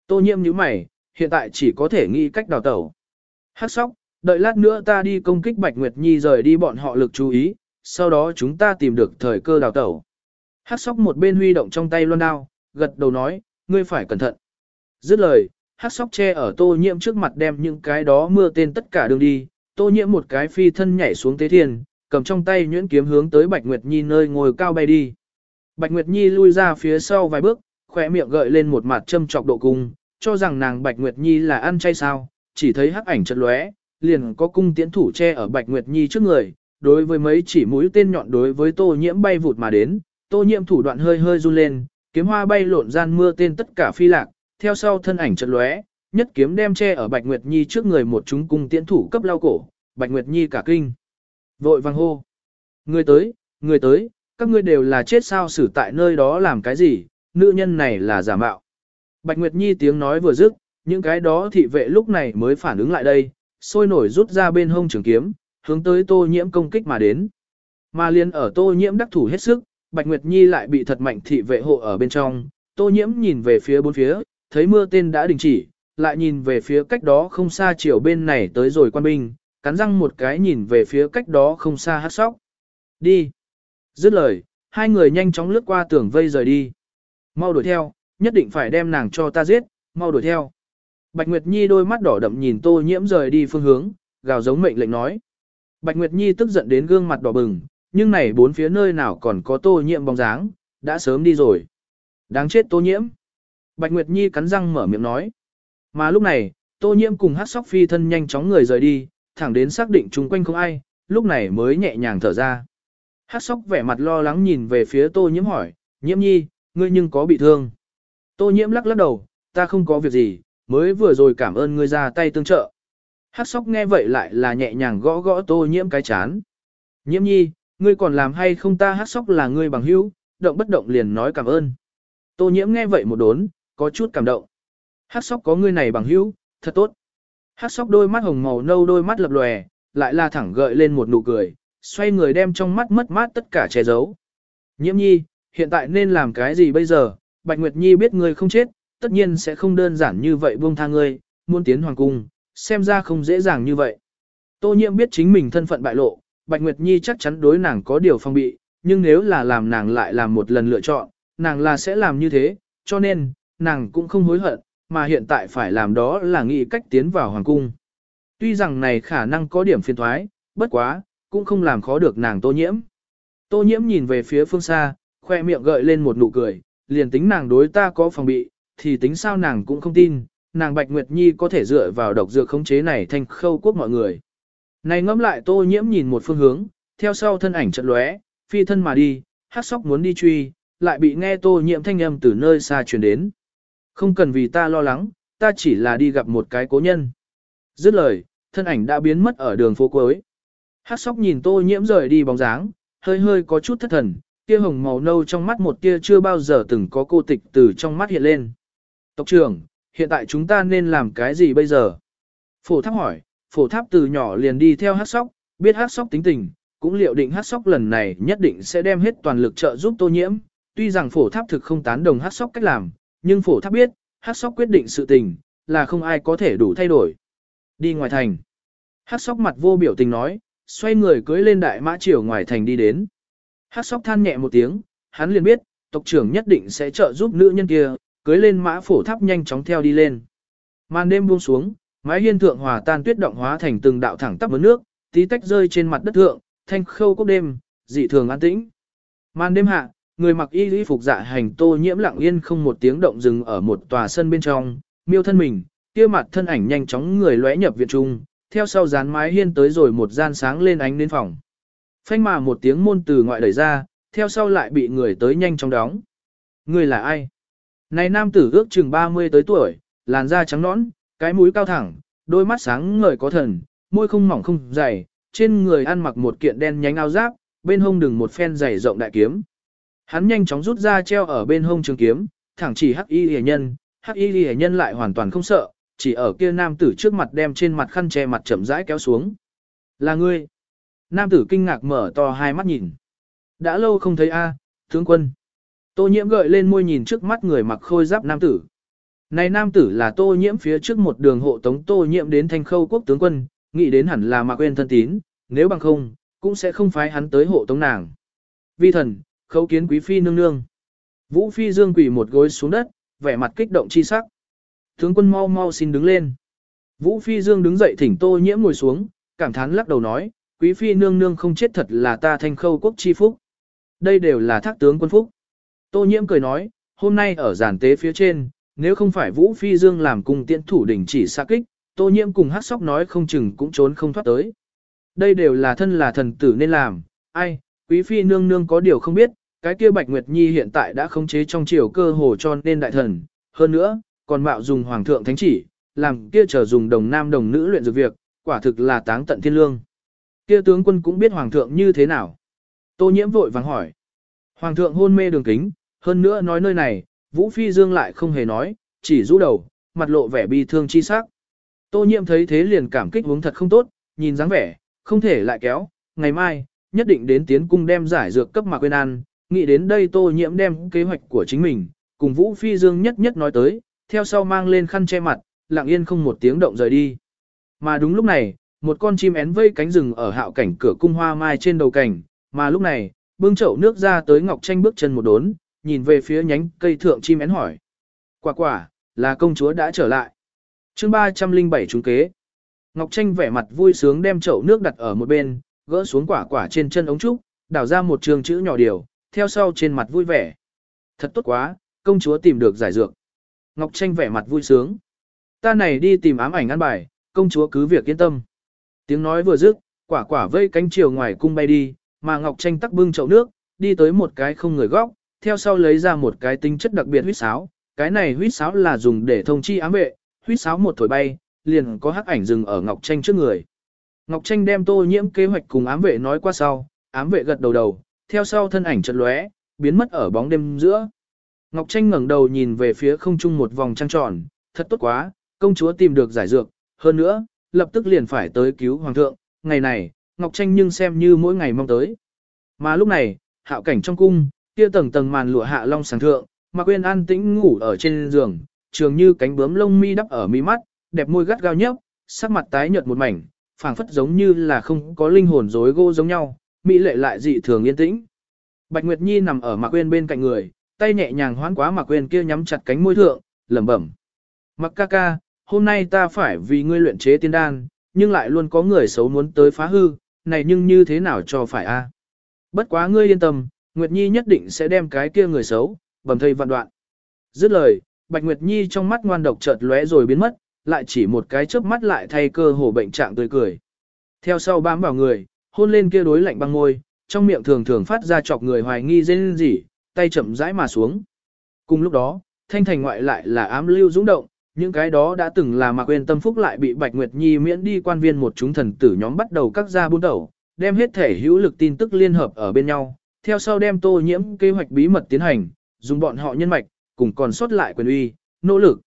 Tô nhiễm nhíu mày, hiện tại chỉ có thể nghĩ cách đào tẩu. Hát sóc, đợi lát nữa ta đi công kích Bạch Nguyệt Nhi rời đi bọn họ lực chú ý, sau đó chúng ta tìm được thời cơ đào tẩu. Hát sóc một bên huy động trong tay loan đao, gật đầu nói, ngươi phải cẩn thận. Dứt lời, hát sóc che ở tô nhiễm trước mặt đem những cái đó mưa tên tất cả đường đi, tô nhiễm một cái phi thân nhảy xuống tế thiên, cầm trong tay nhuyễn kiếm hướng tới Bạch Nguyệt Nhi nơi ngồi cao bay đi. Bạch Nguyệt Nhi lui ra phía sau vài bước, khỏe miệng gợi lên một mặt châm trọc độ cung, cho rằng nàng Bạch Nguyệt Nhi là ăn chay sao, chỉ thấy hắc ảnh chật lóe, liền có cung tiễn thủ che ở Bạch Nguyệt Nhi trước người, đối với mấy chỉ mũi tên nhọn đối với Tô Nhiễm bay vụt mà đến, Tô Nhiễm thủ đoạn hơi hơi run lên, kiếm hoa bay lộn gian mưa tên tất cả phi lạc, theo sau thân ảnh chật lóe, nhất kiếm đem che ở Bạch Nguyệt Nhi trước người một chúng cung tiễn thủ cấp lao cổ, Bạch Nguyệt Nhi cả kinh. Vội vàng hô. Người tới, người tới, các ngươi đều là chết sao xử tại nơi đó làm cái gì, nữ nhân này là giả mạo. Bạch Nguyệt Nhi tiếng nói vừa dứt, những cái đó thị vệ lúc này mới phản ứng lại đây, sôi nổi rút ra bên hông trường kiếm, hướng tới tô nhiễm công kích mà đến. Mà liên ở tô nhiễm đắc thủ hết sức, Bạch Nguyệt Nhi lại bị thật mạnh thị vệ hộ ở bên trong, tô nhiễm nhìn về phía bốn phía, thấy mưa tên đã đình chỉ, lại nhìn về phía cách đó không xa chiều bên này tới rồi quan binh, cắn răng một cái nhìn về phía cách đó không xa hát sóc. Đi. Dứt lời, hai người nhanh chóng lướt qua tường vây rời đi. Mau đuổi theo, nhất định phải đem nàng cho ta giết, mau đuổi theo. Bạch Nguyệt Nhi đôi mắt đỏ đậm nhìn Tô Nhiễm rời đi phương hướng, gào giống mệnh lệnh nói. Bạch Nguyệt Nhi tức giận đến gương mặt đỏ bừng, nhưng này bốn phía nơi nào còn có Tô Nhiễm bóng dáng, đã sớm đi rồi. Đáng chết Tô Nhiễm. Bạch Nguyệt Nhi cắn răng mở miệng nói. Mà lúc này, Tô Nhiễm cùng Hát Sóc Phi thân nhanh chóng người rời đi, thẳng đến xác định chung quanh không ai, lúc này mới nhẹ nhàng thở ra. Hát sóc vẻ mặt lo lắng nhìn về phía tô nhiễm hỏi, nhiễm nhi, ngươi nhưng có bị thương. Tô nhiễm lắc lắc đầu, ta không có việc gì, mới vừa rồi cảm ơn ngươi ra tay tương trợ. Hát sóc nghe vậy lại là nhẹ nhàng gõ gõ tô nhiễm cái chán. Nhiễm nhi, ngươi còn làm hay không ta hát sóc là ngươi bằng hữu, động bất động liền nói cảm ơn. Tô nhiễm nghe vậy một đốn, có chút cảm động. Hát sóc có ngươi này bằng hữu, thật tốt. Hát sóc đôi mắt hồng màu nâu đôi mắt lập lòe, lại là thẳng gợi lên một nụ cười, xoay người đem trong mắt mất mát tất cả che giấu. Nhiễm nhi, hiện tại nên làm cái gì bây giờ? Bạch Nguyệt Nhi biết ngươi không chết, tất nhiên sẽ không đơn giản như vậy buông tha ngươi, muốn tiến hoàng cung, xem ra không dễ dàng như vậy. Tô nhiễm biết chính mình thân phận bại lộ, Bạch Nguyệt Nhi chắc chắn đối nàng có điều phong bị, nhưng nếu là làm nàng lại làm một lần lựa chọn, nàng là sẽ làm như thế, cho nên, nàng cũng không hối hận, mà hiện tại phải làm đó là nghĩ cách tiến vào hoàng cung. Tuy rằng này khả năng có điểm phiền thoái, bất quá, cũng không làm khó được nàng tô nhiễm. Tô nhiễm nhìn về phía phương xa, khoe miệng gợi lên một nụ cười, liền tính nàng đối ta có phòng bị, thì tính sao nàng cũng không tin, nàng Bạch Nguyệt Nhi có thể dựa vào độc dược khống chế này thành khâu quốc mọi người. Này ngẫm lại tô nhiễm nhìn một phương hướng, theo sau thân ảnh chợt lóe, phi thân mà đi, hắc sóc muốn đi truy, lại bị nghe tô nhiễm thanh âm từ nơi xa truyền đến. Không cần vì ta lo lắng, ta chỉ là đi gặp một cái cố nhân. Dứt lời, thân ảnh đã biến mất ở đường phố cuối. hắc sóc nhìn tô nhiễm rời đi bóng dáng, hơi hơi có chút thất thần, tia hồng màu nâu trong mắt một tia chưa bao giờ từng có cô tịch từ trong mắt hiện lên. Tộc trưởng, hiện tại chúng ta nên làm cái gì bây giờ? Phổ tháp hỏi, phổ tháp từ nhỏ liền đi theo hát sóc, biết hát sóc tính tình, cũng liệu định hát sóc lần này nhất định sẽ đem hết toàn lực trợ giúp tô nhiễm. Tuy rằng phổ tháp thực không tán đồng hát sóc cách làm, nhưng phổ tháp biết, hát sóc quyết định sự tình, là không ai có thể đủ thay đổi. Đi ngoài thành. Hát sóc mặt vô biểu tình nói, xoay người cưới lên đại mã triều ngoài thành đi đến. Hát sóc than nhẹ một tiếng, hắn liền biết, tộc trưởng nhất định sẽ trợ giúp nữ nhân kia, cưới lên mã phổ tháp nhanh chóng theo đi lên. Màn đêm buông xuống, mái hiên thượng hòa tan tuyết động hóa thành từng đạo thẳng tắp mớ nước, tí tách rơi trên mặt đất thượng, thanh khâu cốc đêm, dị thường an tĩnh. Màn đêm hạ, người mặc y lý phục dạ hành tô nhiễm lặng yên không một tiếng động dừng ở một tòa sân bên trong, miêu thân mình, kia mặt thân ảnh nhanh chóng người lóe nhập viện trung, theo sau dán mái hiên tới rồi một gian sáng lên ánh đến phòng. Phanh mà một tiếng môn từ ngoại đẩy ra, theo sau lại bị người tới nhanh chóng đóng. Người là ai? Này nam tử ước chừng 30 tới tuổi, làn da trắng nõn, cái mũi cao thẳng, đôi mắt sáng ngời có thần, môi không mỏng không dày, trên người ăn mặc một kiện đen nhánh áo giáp, bên hông đừng một phen dày rộng đại kiếm. Hắn nhanh chóng rút ra treo ở bên hông trường kiếm, thẳng chỉ hắc y hề nhân, hắc y hề nhân lại hoàn toàn không sợ, chỉ ở kia nam tử trước mặt đem trên mặt khăn che mặt chậm rãi kéo xuống. Là ngươi. Nam tử kinh ngạc mở to hai mắt nhìn. Đã lâu không thấy a, tướng quân. Tô nhiễm gợi lên môi nhìn trước mắt người mặc khôi giáp nam tử. Này nam tử là tô nhiễm phía trước một đường hộ tống tô nhiễm đến thanh khâu quốc tướng quân, nghĩ đến hẳn là mạc quên thân tín, nếu bằng không, cũng sẽ không phái hắn tới hộ tống nàng. Vi thần, khấu kiến quý phi nương nương. Vũ phi dương quỳ một gối xuống đất, vẻ mặt kích động chi sắc. Tướng quân mau mau xin đứng lên. Vũ phi dương đứng dậy thỉnh tô nhiễm ngồi xuống, cảm thán lắc đầu nói, quý phi nương nương không chết thật là ta thanh khâu quốc chi phúc. Đây đều là thác tướng quân phúc. Tô nhiễm cười nói, hôm nay ở giàn tế phía trên, nếu không phải Vũ Phi Dương làm cùng tiễn thủ đỉnh chỉ xa kích, tô nhiễm cùng hát sóc nói không chừng cũng trốn không thoát tới. Đây đều là thân là thần tử nên làm, ai, quý phi nương nương có điều không biết, cái kia Bạch Nguyệt Nhi hiện tại đã khống chế trong triều cơ hồ cho nên đại thần, hơn nữa, còn mạo dùng hoàng thượng thánh chỉ, làm kia trở dùng đồng nam đồng nữ luyện dược việc, quả thực là táng tận thiên lương. Kia tướng quân cũng biết hoàng thượng như thế nào. Tô nhiễm vội vàng hỏi. Hoàng thượng hôn mê đường kính, hơn nữa nói nơi này, Vũ Phi Dương lại không hề nói, chỉ rũ đầu, mặt lộ vẻ bi thương chi sắc. Tô nhiễm thấy thế liền cảm kích uống thật không tốt, nhìn dáng vẻ, không thể lại kéo, ngày mai, nhất định đến tiến cung đem giải dược cấp mà quên ăn, nghĩ đến đây tô nhiễm đem kế hoạch của chính mình, cùng Vũ Phi Dương nhất nhất nói tới, theo sau mang lên khăn che mặt, lặng yên không một tiếng động rời đi. Mà đúng lúc này, một con chim én vây cánh rừng ở hạo cảnh cửa cung hoa mai trên đầu cảnh, mà lúc này, bưng chậu nước ra tới Ngọc Tranh bước chân một đốn, nhìn về phía nhánh cây thượng chim én hỏi. Quả quả, là công chúa đã trở lại. chương 307 trúng kế. Ngọc Tranh vẻ mặt vui sướng đem chậu nước đặt ở một bên, gỡ xuống quả quả trên chân ống trúc, đảo ra một trường chữ nhỏ điều, theo sau trên mặt vui vẻ. Thật tốt quá, công chúa tìm được giải dược. Ngọc Tranh vẻ mặt vui sướng. Ta này đi tìm ám ảnh ăn bài, công chúa cứ việc yên tâm. Tiếng nói vừa dứt, quả quả vây cánh chiều ngoài cung bay đi, mà Ngọc Tranh tắc bưng chậu nước, đi tới một cái không người góc, theo sau lấy ra một cái tinh chất đặc biệt huyết sáo. Cái này huyết sáo là dùng để thông chi ám vệ, huyết sáo một thổi bay, liền có hắc ảnh dừng ở Ngọc Tranh trước người. Ngọc Tranh đem tô nhiễm kế hoạch cùng ám vệ nói qua sau, ám vệ gật đầu đầu, theo sau thân ảnh chợt lóe, biến mất ở bóng đêm giữa. Ngọc Tranh ngẩng đầu nhìn về phía không trung một vòng trăng tròn, thật tốt quá, công chúa tìm được giải dược, hơn nữa, lập tức liền phải tới cứu hoàng thượng, ngày này, Ngọc Tranh nhưng xem như mỗi ngày mong tới. Mà lúc này, hạo cảnh trong cung, kia tầng tầng màn lụa hạ long sáng thượng, mà quên an tĩnh ngủ ở trên giường, trường như cánh bướm lông mi đắp ở mi mắt, đẹp môi gắt gao nhấp, sắc mặt tái nhợt một mảnh, phảng phất giống như là không có linh hồn rối gô giống nhau, mỹ lệ lại dị thường yên tĩnh. Bạch Nguyệt Nhi nằm ở Mạc Quyên bên cạnh người, tay nhẹ nhàng hoán quá Mạc Quyên kia nhắm chặt cánh môi thượng, lẩm bẩm. Mặc ca ca, hôm nay ta phải vì ngươi luyện chế tiên đan, nhưng lại luôn có người xấu muốn tới phá hư, này nhưng như thế nào cho phải a? Bất quá ngươi yên tâm, Nguyệt Nhi nhất định sẽ đem cái kia người xấu, bầm thây vạn đoạn. Dứt lời, Bạch Nguyệt Nhi trong mắt ngoan độc chợt lóe rồi biến mất, lại chỉ một cái chớp mắt lại thay cơ hồ bệnh trạng tươi cười. Theo sau bám vào người, hôn lên kia đối lạnh băng môi, trong miệng thường thường phát ra chọc người hoài nghi dên gì, tay chậm rãi mà xuống. Cùng lúc đó, thanh thành ngoại lại là ám lưu dũng động, những cái đó đã từng là mà quên tâm phúc lại bị Bạch Nguyệt Nhi miễn đi quan viên một chúng thần tử nhóm bắt đầu cắt ra buôn đầu, đem hết thể hữu lực tin tức liên hợp ở bên nhau, theo sau đem tô nhiễm kế hoạch bí mật tiến hành, dùng bọn họ nhân mạch, cùng còn sót lại quyền uy, nỗ lực.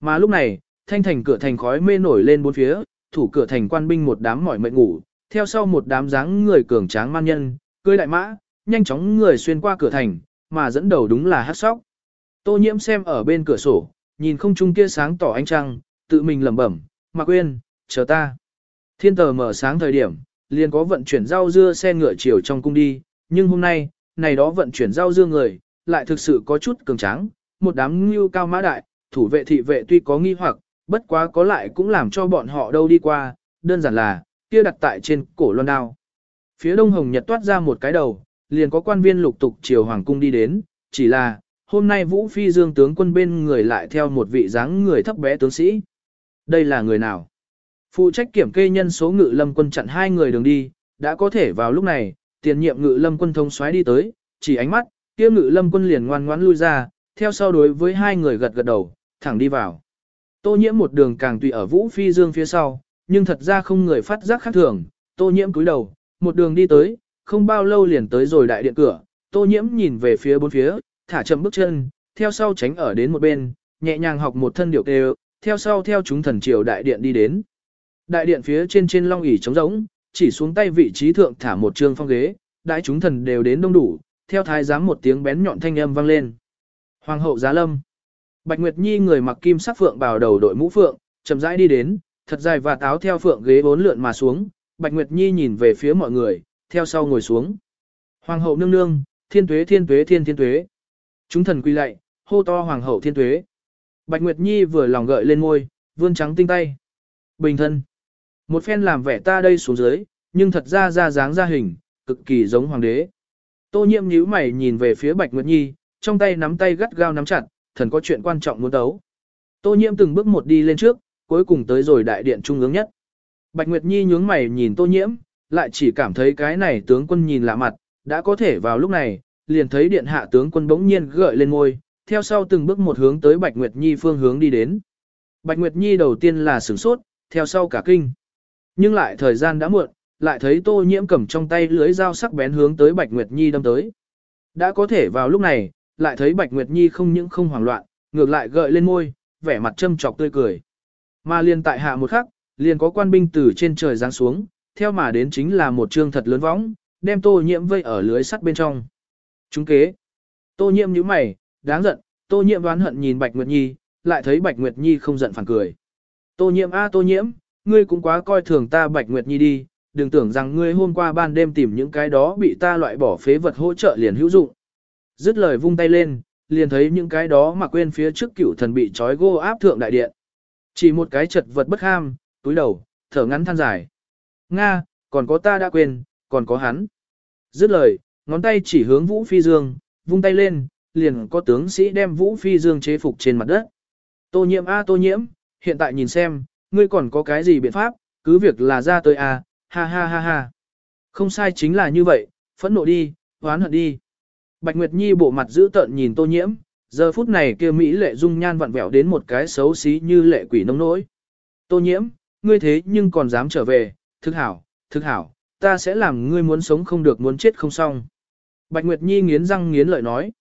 Mà lúc này, thanh thành cửa thành khói mê nổi lên bốn phía, thủ cửa thành quan binh một đám mỏi mệt ngủ, theo sau một đám dáng người cường tráng man nhân, cưỡi đại mã, nhanh chóng người xuyên qua cửa thành, mà dẫn đầu đúng là hát sóc. Tô nhiễm xem ở bên cửa sổ, nhìn không trung kia sáng tỏ ánh trăng, tự mình lẩm bẩm, mà quên, chờ ta. Thiên tờ mở sáng thời điểm, liền có vận chuyển rau dưa xe ngựa chiều trong cung đi, nhưng hôm nay, này đó vận chuyển rau dưa người, lại thực sự có chút cường tráng, một đám ngưu cao mã đại, thủ vệ thị vệ tuy có nghi hoặc, bất quá có lại cũng làm cho bọn họ đâu đi qua, đơn giản là, kia đặt tại trên cổ loan đao. Phía đông hồng nhật toát ra một cái đầu, liền có quan viên lục tục chiều hoàng cung đi đến, chỉ là, hôm nay Vũ Phi Dương tướng quân bên người lại theo một vị dáng người thấp bé tướng sĩ. Đây là người nào? Phụ trách kiểm kê nhân số ngự lâm quân chặn hai người đường đi, đã có thể vào lúc này, tiền nhiệm ngự lâm quân thông xoáy đi tới, chỉ ánh mắt, kia ngự lâm quân liền ngoan ngoãn lui ra, theo sau đối với hai người gật gật đầu, thẳng đi vào. Tô nhiễm một đường càng tùy ở Vũ Phi Dương phía sau, nhưng thật ra không người phát giác khác thường, tô nhiễm cúi đầu, một đường đi tới, không bao lâu liền tới rồi đại điện cửa, tô nhiễm nhìn về phía bốn phía, thả chậm bước chân, theo sau tránh ở đến một bên, nhẹ nhàng học một thân điệu kêu, theo sau theo chúng thần triều đại điện đi đến. Đại điện phía trên trên long ỷ trống rỗng, chỉ xuống tay vị trí thượng thả một trương phong ghế, đại chúng thần đều đến đông đủ, theo thái giám một tiếng bén nhọn thanh âm vang lên. Hoàng hậu giá lâm. Bạch Nguyệt Nhi người mặc kim sắc phượng bào đầu đội mũ phượng, chậm rãi đi đến, thật dài và táo theo phượng ghế bốn lượn mà xuống, Bạch Nguyệt Nhi nhìn về phía mọi người, theo sau ngồi xuống. Hoàng hậu nương nương, thiên tuế thiên tuế thiên thiên tuế. Chúng thần quy lạy, hô to hoàng hậu thiên tuế. Bạch Nguyệt Nhi vừa lòng gợi lên môi, vươn trắng tinh tay. Bình thân. Một phen làm vẻ ta đây xuống dưới, nhưng thật ra ra dáng ra hình, cực kỳ giống hoàng đế. Tô nhiễm nhíu mày nhìn về phía Bạch Nguyệt Nhi, trong tay nắm tay gắt gao nắm chặt, thần có chuyện quan trọng muốn đấu Tô nhiễm từng bước một đi lên trước, cuối cùng tới rồi đại điện trung ương nhất. Bạch Nguyệt Nhi nhướng mày nhìn Tô nhiễm, lại chỉ cảm thấy cái này tướng quân nhìn lạ mặt, đã có thể vào lúc này, liền thấy điện hạ tướng quân bỗng nhiên gợi lên môi, theo sau từng bước một hướng tới Bạch Nguyệt Nhi phương hướng đi đến. Bạch Nguyệt Nhi đầu tiên là sửng sốt, theo sau cả kinh. Nhưng lại thời gian đã muộn, lại thấy Tô Nhiễm cầm trong tay lưới dao sắc bén hướng tới Bạch Nguyệt Nhi đâm tới. Đã có thể vào lúc này, lại thấy Bạch Nguyệt Nhi không những không hoảng loạn, ngược lại gợi lên môi, vẻ mặt châm chọc tươi cười. Mà liền tại hạ một khắc, liền có quan binh từ trên trời giáng xuống, theo mà đến chính là một trương thật lớn võng, đem Tô Nhiễm vây ở lưới sắt bên trong. Chúng kế. Tô Nhiễm nhíu mày, đáng giận, Tô Nhiễm đoán hận nhìn Bạch Nguyệt Nhi, lại thấy Bạch Nguyệt Nhi không giận phản cười. Tô Nhiễm a Tô Nhiễm, ngươi cũng quá coi thường ta Bạch Nguyệt Nhi đi, đừng tưởng rằng ngươi hôm qua ban đêm tìm những cái đó bị ta loại bỏ phế vật hỗ trợ liền hữu dụng. Dứt lời vung tay lên, liền thấy những cái đó mà quên phía trước cửu thần bị trói gô áp thượng đại điện. Chỉ một cái chật vật bất ham, túi đầu, thở ngắn than dài. Nga, còn có ta đã quên, còn có hắn. Dứt lời, ngón tay chỉ hướng Vũ Phi Dương, vung tay lên, liền có tướng sĩ đem Vũ Phi Dương chế phục trên mặt đất. Tô nhiễm a tô nhiễm, hiện tại nhìn xem, ngươi còn có cái gì biện pháp, cứ việc là ra tới à? ha ha ha ha. Không sai chính là như vậy, phẫn nộ đi, hoán hận đi. Bạch Nguyệt Nhi bộ mặt giữ tợn nhìn tô nhiễm, giờ phút này kia Mỹ lệ dung nhan vặn vẹo đến một cái xấu xí như lệ quỷ nông nỗi. Tô nhiễm, ngươi thế nhưng còn dám trở về, Thức hảo, thức hảo, ta sẽ làm ngươi muốn sống không được muốn chết không xong. Bạch Nguyệt Nhi nghiến răng nghiến lợi nói.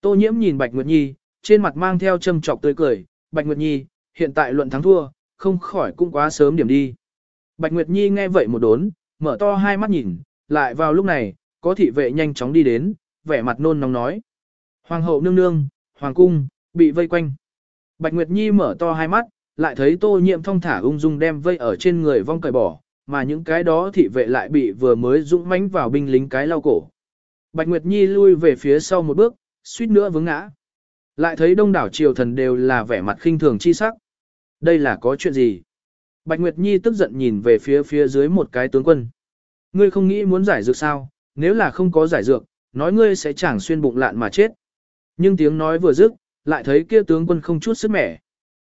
Tô nhiễm nhìn Bạch Nguyệt Nhi, trên mặt mang theo châm trọc tươi cười, Bạch Nguyệt Nhi, hiện tại luận thắng thua, không khỏi cũng quá sớm điểm đi. Bạch Nguyệt Nhi nghe vậy một đốn, mở to hai mắt nhìn, lại vào lúc này, có thị vệ nhanh chóng đi đến, vẻ mặt nôn nóng nói. Hoàng hậu nương nương, hoàng cung, bị vây quanh. Bạch Nguyệt Nhi mở to hai mắt, lại thấy tô nhiệm thông thả ung dung đem vây ở trên người vong cởi bỏ, mà những cái đó thị vệ lại bị vừa mới dũng mãnh vào binh lính cái lau cổ. Bạch Nguyệt Nhi lui về phía sau một bước, suýt nữa vướng ngã. Lại thấy đông đảo triều thần đều là vẻ mặt khinh thường chi sắc. Đây là có chuyện gì? Bạch Nguyệt Nhi tức giận nhìn về phía phía dưới một cái tướng quân. Ngươi không nghĩ muốn giải dược sao? Nếu là không có giải dược, nói ngươi sẽ chẳng xuyên bụng lạn mà chết. Nhưng tiếng nói vừa dứt, lại thấy kia tướng quân không chút sức mẻ.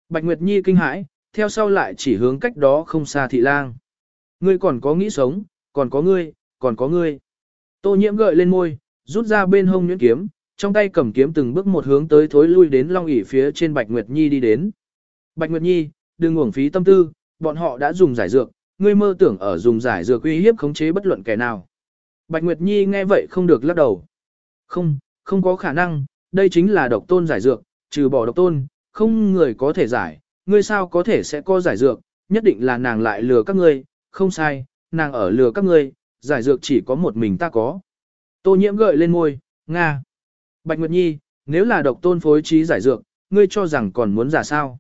Bạch Nguyệt Nhi kinh hãi, theo sau lại chỉ hướng cách đó không xa thị lang. Ngươi còn có nghĩ sống, còn có ngươi, còn có ngươi. Tô nhiễm gợi lên môi, rút ra bên hông nhuyễn kiếm, trong tay cầm kiếm từng bước một hướng tới thối lui đến long ỉ phía trên Bạch Nguyệt Nhi đi đến. Bạch Nguyệt Nhi, đừng uổng phí tâm tư, bọn họ đã dùng giải dược, ngươi mơ tưởng ở dùng giải dược uy hiếp khống chế bất luận kẻ nào. Bạch Nguyệt Nhi nghe vậy không được lắc đầu. Không, không có khả năng, đây chính là độc tôn giải dược, trừ bỏ độc tôn, không người có thể giải, ngươi sao có thể sẽ có giải dược, nhất định là nàng lại lừa các ngươi, không sai, nàng ở lừa các ngươi, giải dược chỉ có một mình ta có. Tô nhiễm gợi lên môi, Nga. Bạch Nguyệt Nhi, nếu là độc tôn phối trí giải dược, ngươi cho rằng còn muốn giả sao?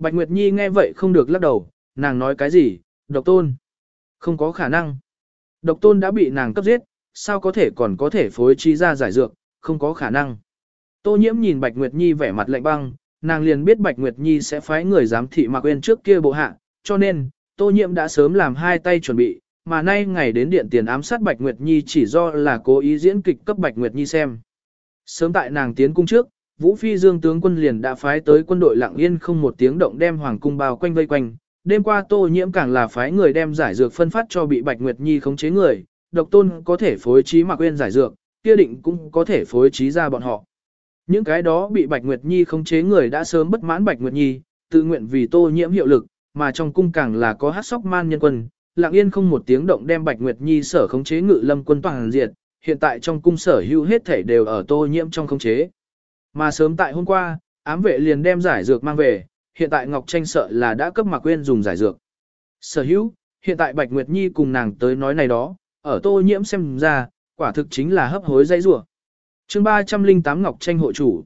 Bạch Nguyệt Nhi nghe vậy không được lắc đầu, nàng nói cái gì, độc tôn? Không có khả năng. Độc tôn đã bị nàng cấp giết, sao có thể còn có thể phối trí ra giải dược, không có khả năng. Tô nhiễm nhìn Bạch Nguyệt Nhi vẻ mặt lạnh băng, nàng liền biết Bạch Nguyệt Nhi sẽ phái người giám thị Mạc Uyên trước kia bộ hạ, cho nên, Tô Nhiệm đã sớm làm hai tay chuẩn bị, mà nay ngày đến điện tiền ám sát Bạch Nguyệt Nhi chỉ do là cố ý diễn kịch cấp Bạch Nguyệt Nhi xem. Sớm tại nàng tiến cung trước, Vũ Phi Dương tướng quân liền đã phái tới quân đội lặng yên không một tiếng động đem hoàng cung bao quanh vây quanh. Đêm qua Tô Nhiễm càng là phái người đem giải dược phân phát cho bị Bạch Nguyệt Nhi khống chế người, độc tôn có thể phối trí mặc quên giải dược, kia định cũng có thể phối trí ra bọn họ. Những cái đó bị Bạch Nguyệt Nhi khống chế người đã sớm bất mãn Bạch Nguyệt Nhi, tự nguyện vì Tô Nhiễm hiệu lực, mà trong cung càng là có hát sóc man nhân quân, lặng yên không một tiếng động đem Bạch Nguyệt Nhi sở khống chế ngự lâm quân toàn diệt, hiện tại trong cung sở hữu hết thể đều ở Tô Nhiễm trong khống chế. Mà sớm tại hôm qua, ám vệ liền đem giải dược mang về, hiện tại Ngọc Tranh sợ là đã cấp Mạc Quyên dùng giải dược. Sở hữu, hiện tại Bạch Nguyệt Nhi cùng nàng tới nói này đó, ở Tô Nhiễm xem ra, quả thực chính là hấp hối dây rủa chương 308 Ngọc Tranh hộ chủ.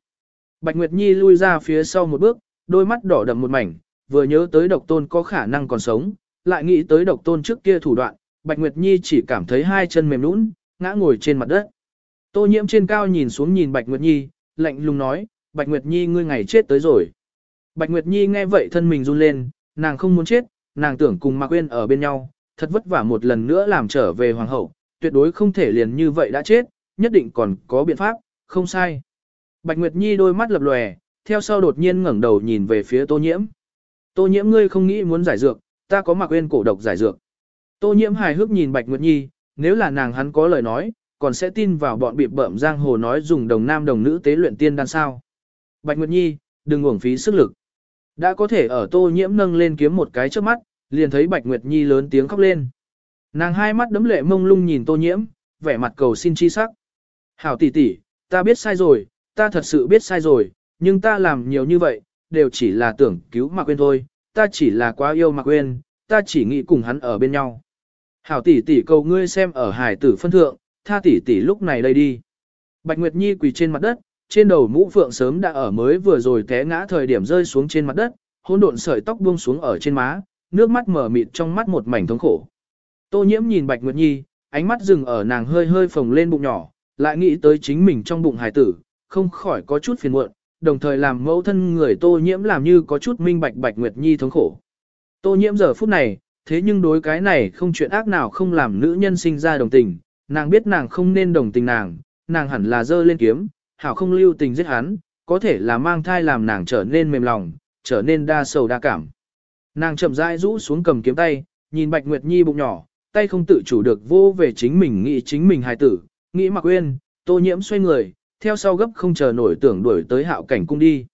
Bạch Nguyệt Nhi lui ra phía sau một bước, đôi mắt đỏ đậm một mảnh, vừa nhớ tới độc tôn có khả năng còn sống, lại nghĩ tới độc tôn trước kia thủ đoạn, Bạch Nguyệt Nhi chỉ cảm thấy hai chân mềm nũng, ngã ngồi trên mặt đất. Tô nhiễm trên cao nhìn xuống nhìn Bạch Nguyệt Nhi, lạnh lùng nói, Bạch Nguyệt Nhi ngươi ngày chết tới rồi. Bạch Nguyệt Nhi nghe vậy thân mình run lên, nàng không muốn chết, nàng tưởng cùng Mạc Uyên ở bên nhau, thật vất vả một lần nữa làm trở về hoàng hậu, tuyệt đối không thể liền như vậy đã chết, nhất định còn có biện pháp, không sai. Bạch Nguyệt Nhi đôi mắt lập lòe, theo sau đột nhiên ngẩng đầu nhìn về phía Tô Nhiễm. Tô Nhiễm ngươi không nghĩ muốn giải dược, ta có mặc Uyên cổ độc giải dược. Tô Nhiễm hài hước nhìn Bạch Nguyệt Nhi, nếu là nàng hắn có lời nói, còn sẽ tin vào bọn bị bợm giang hồ nói dùng đồng nam đồng nữ tế luyện tiên đan sao. Bạch Nguyệt Nhi, đừng uổng phí sức lực. Đã có thể ở Tô Nhiễm nâng lên kiếm một cái trước mắt, liền thấy Bạch Nguyệt Nhi lớn tiếng khóc lên. Nàng hai mắt đấm lệ mông lung nhìn Tô Nhiễm, vẻ mặt cầu xin chi sắc. Hảo tỷ tỷ, ta biết sai rồi, ta thật sự biết sai rồi, nhưng ta làm nhiều như vậy, đều chỉ là tưởng cứu Mạc Quyên thôi, ta chỉ là quá yêu Mạc Quyên, ta chỉ nghĩ cùng hắn ở bên nhau. Hảo tỷ tỷ cầu ngươi xem ở hải tử phân thượng, tha tỷ tỷ lúc này đây đi. Bạch Nguyệt Nhi quỳ trên mặt đất, trên đầu mũ phượng sớm đã ở mới vừa rồi té ngã thời điểm rơi xuống trên mặt đất, hỗn độn sợi tóc buông xuống ở trên má, nước mắt mở mịt trong mắt một mảnh thống khổ. Tô Nhiễm nhìn Bạch Nguyệt Nhi, ánh mắt dừng ở nàng hơi hơi phồng lên bụng nhỏ, lại nghĩ tới chính mình trong bụng hải tử, không khỏi có chút phiền muộn, đồng thời làm mẫu thân người tô nhiễm làm như có chút minh bạch bạch nguyệt nhi thống khổ. Tô nhiễm giờ phút này, thế nhưng đối cái này không chuyện ác nào không làm nữ nhân sinh ra đồng tình, nàng biết nàng không nên đồng tình nàng, nàng hẳn là dơ lên kiếm, hảo không lưu tình giết hắn, có thể là mang thai làm nàng trở nên mềm lòng, trở nên đa sầu đa cảm. Nàng chậm rãi rũ xuống cầm kiếm tay, nhìn Bạch Nguyệt Nhi bụng nhỏ, tay không tự chủ được vô về chính mình nghĩ chính mình hài tử, nghĩ mặc quên, tô nhiễm xoay người, theo sau gấp không chờ nổi tưởng đuổi tới hạo cảnh cung đi.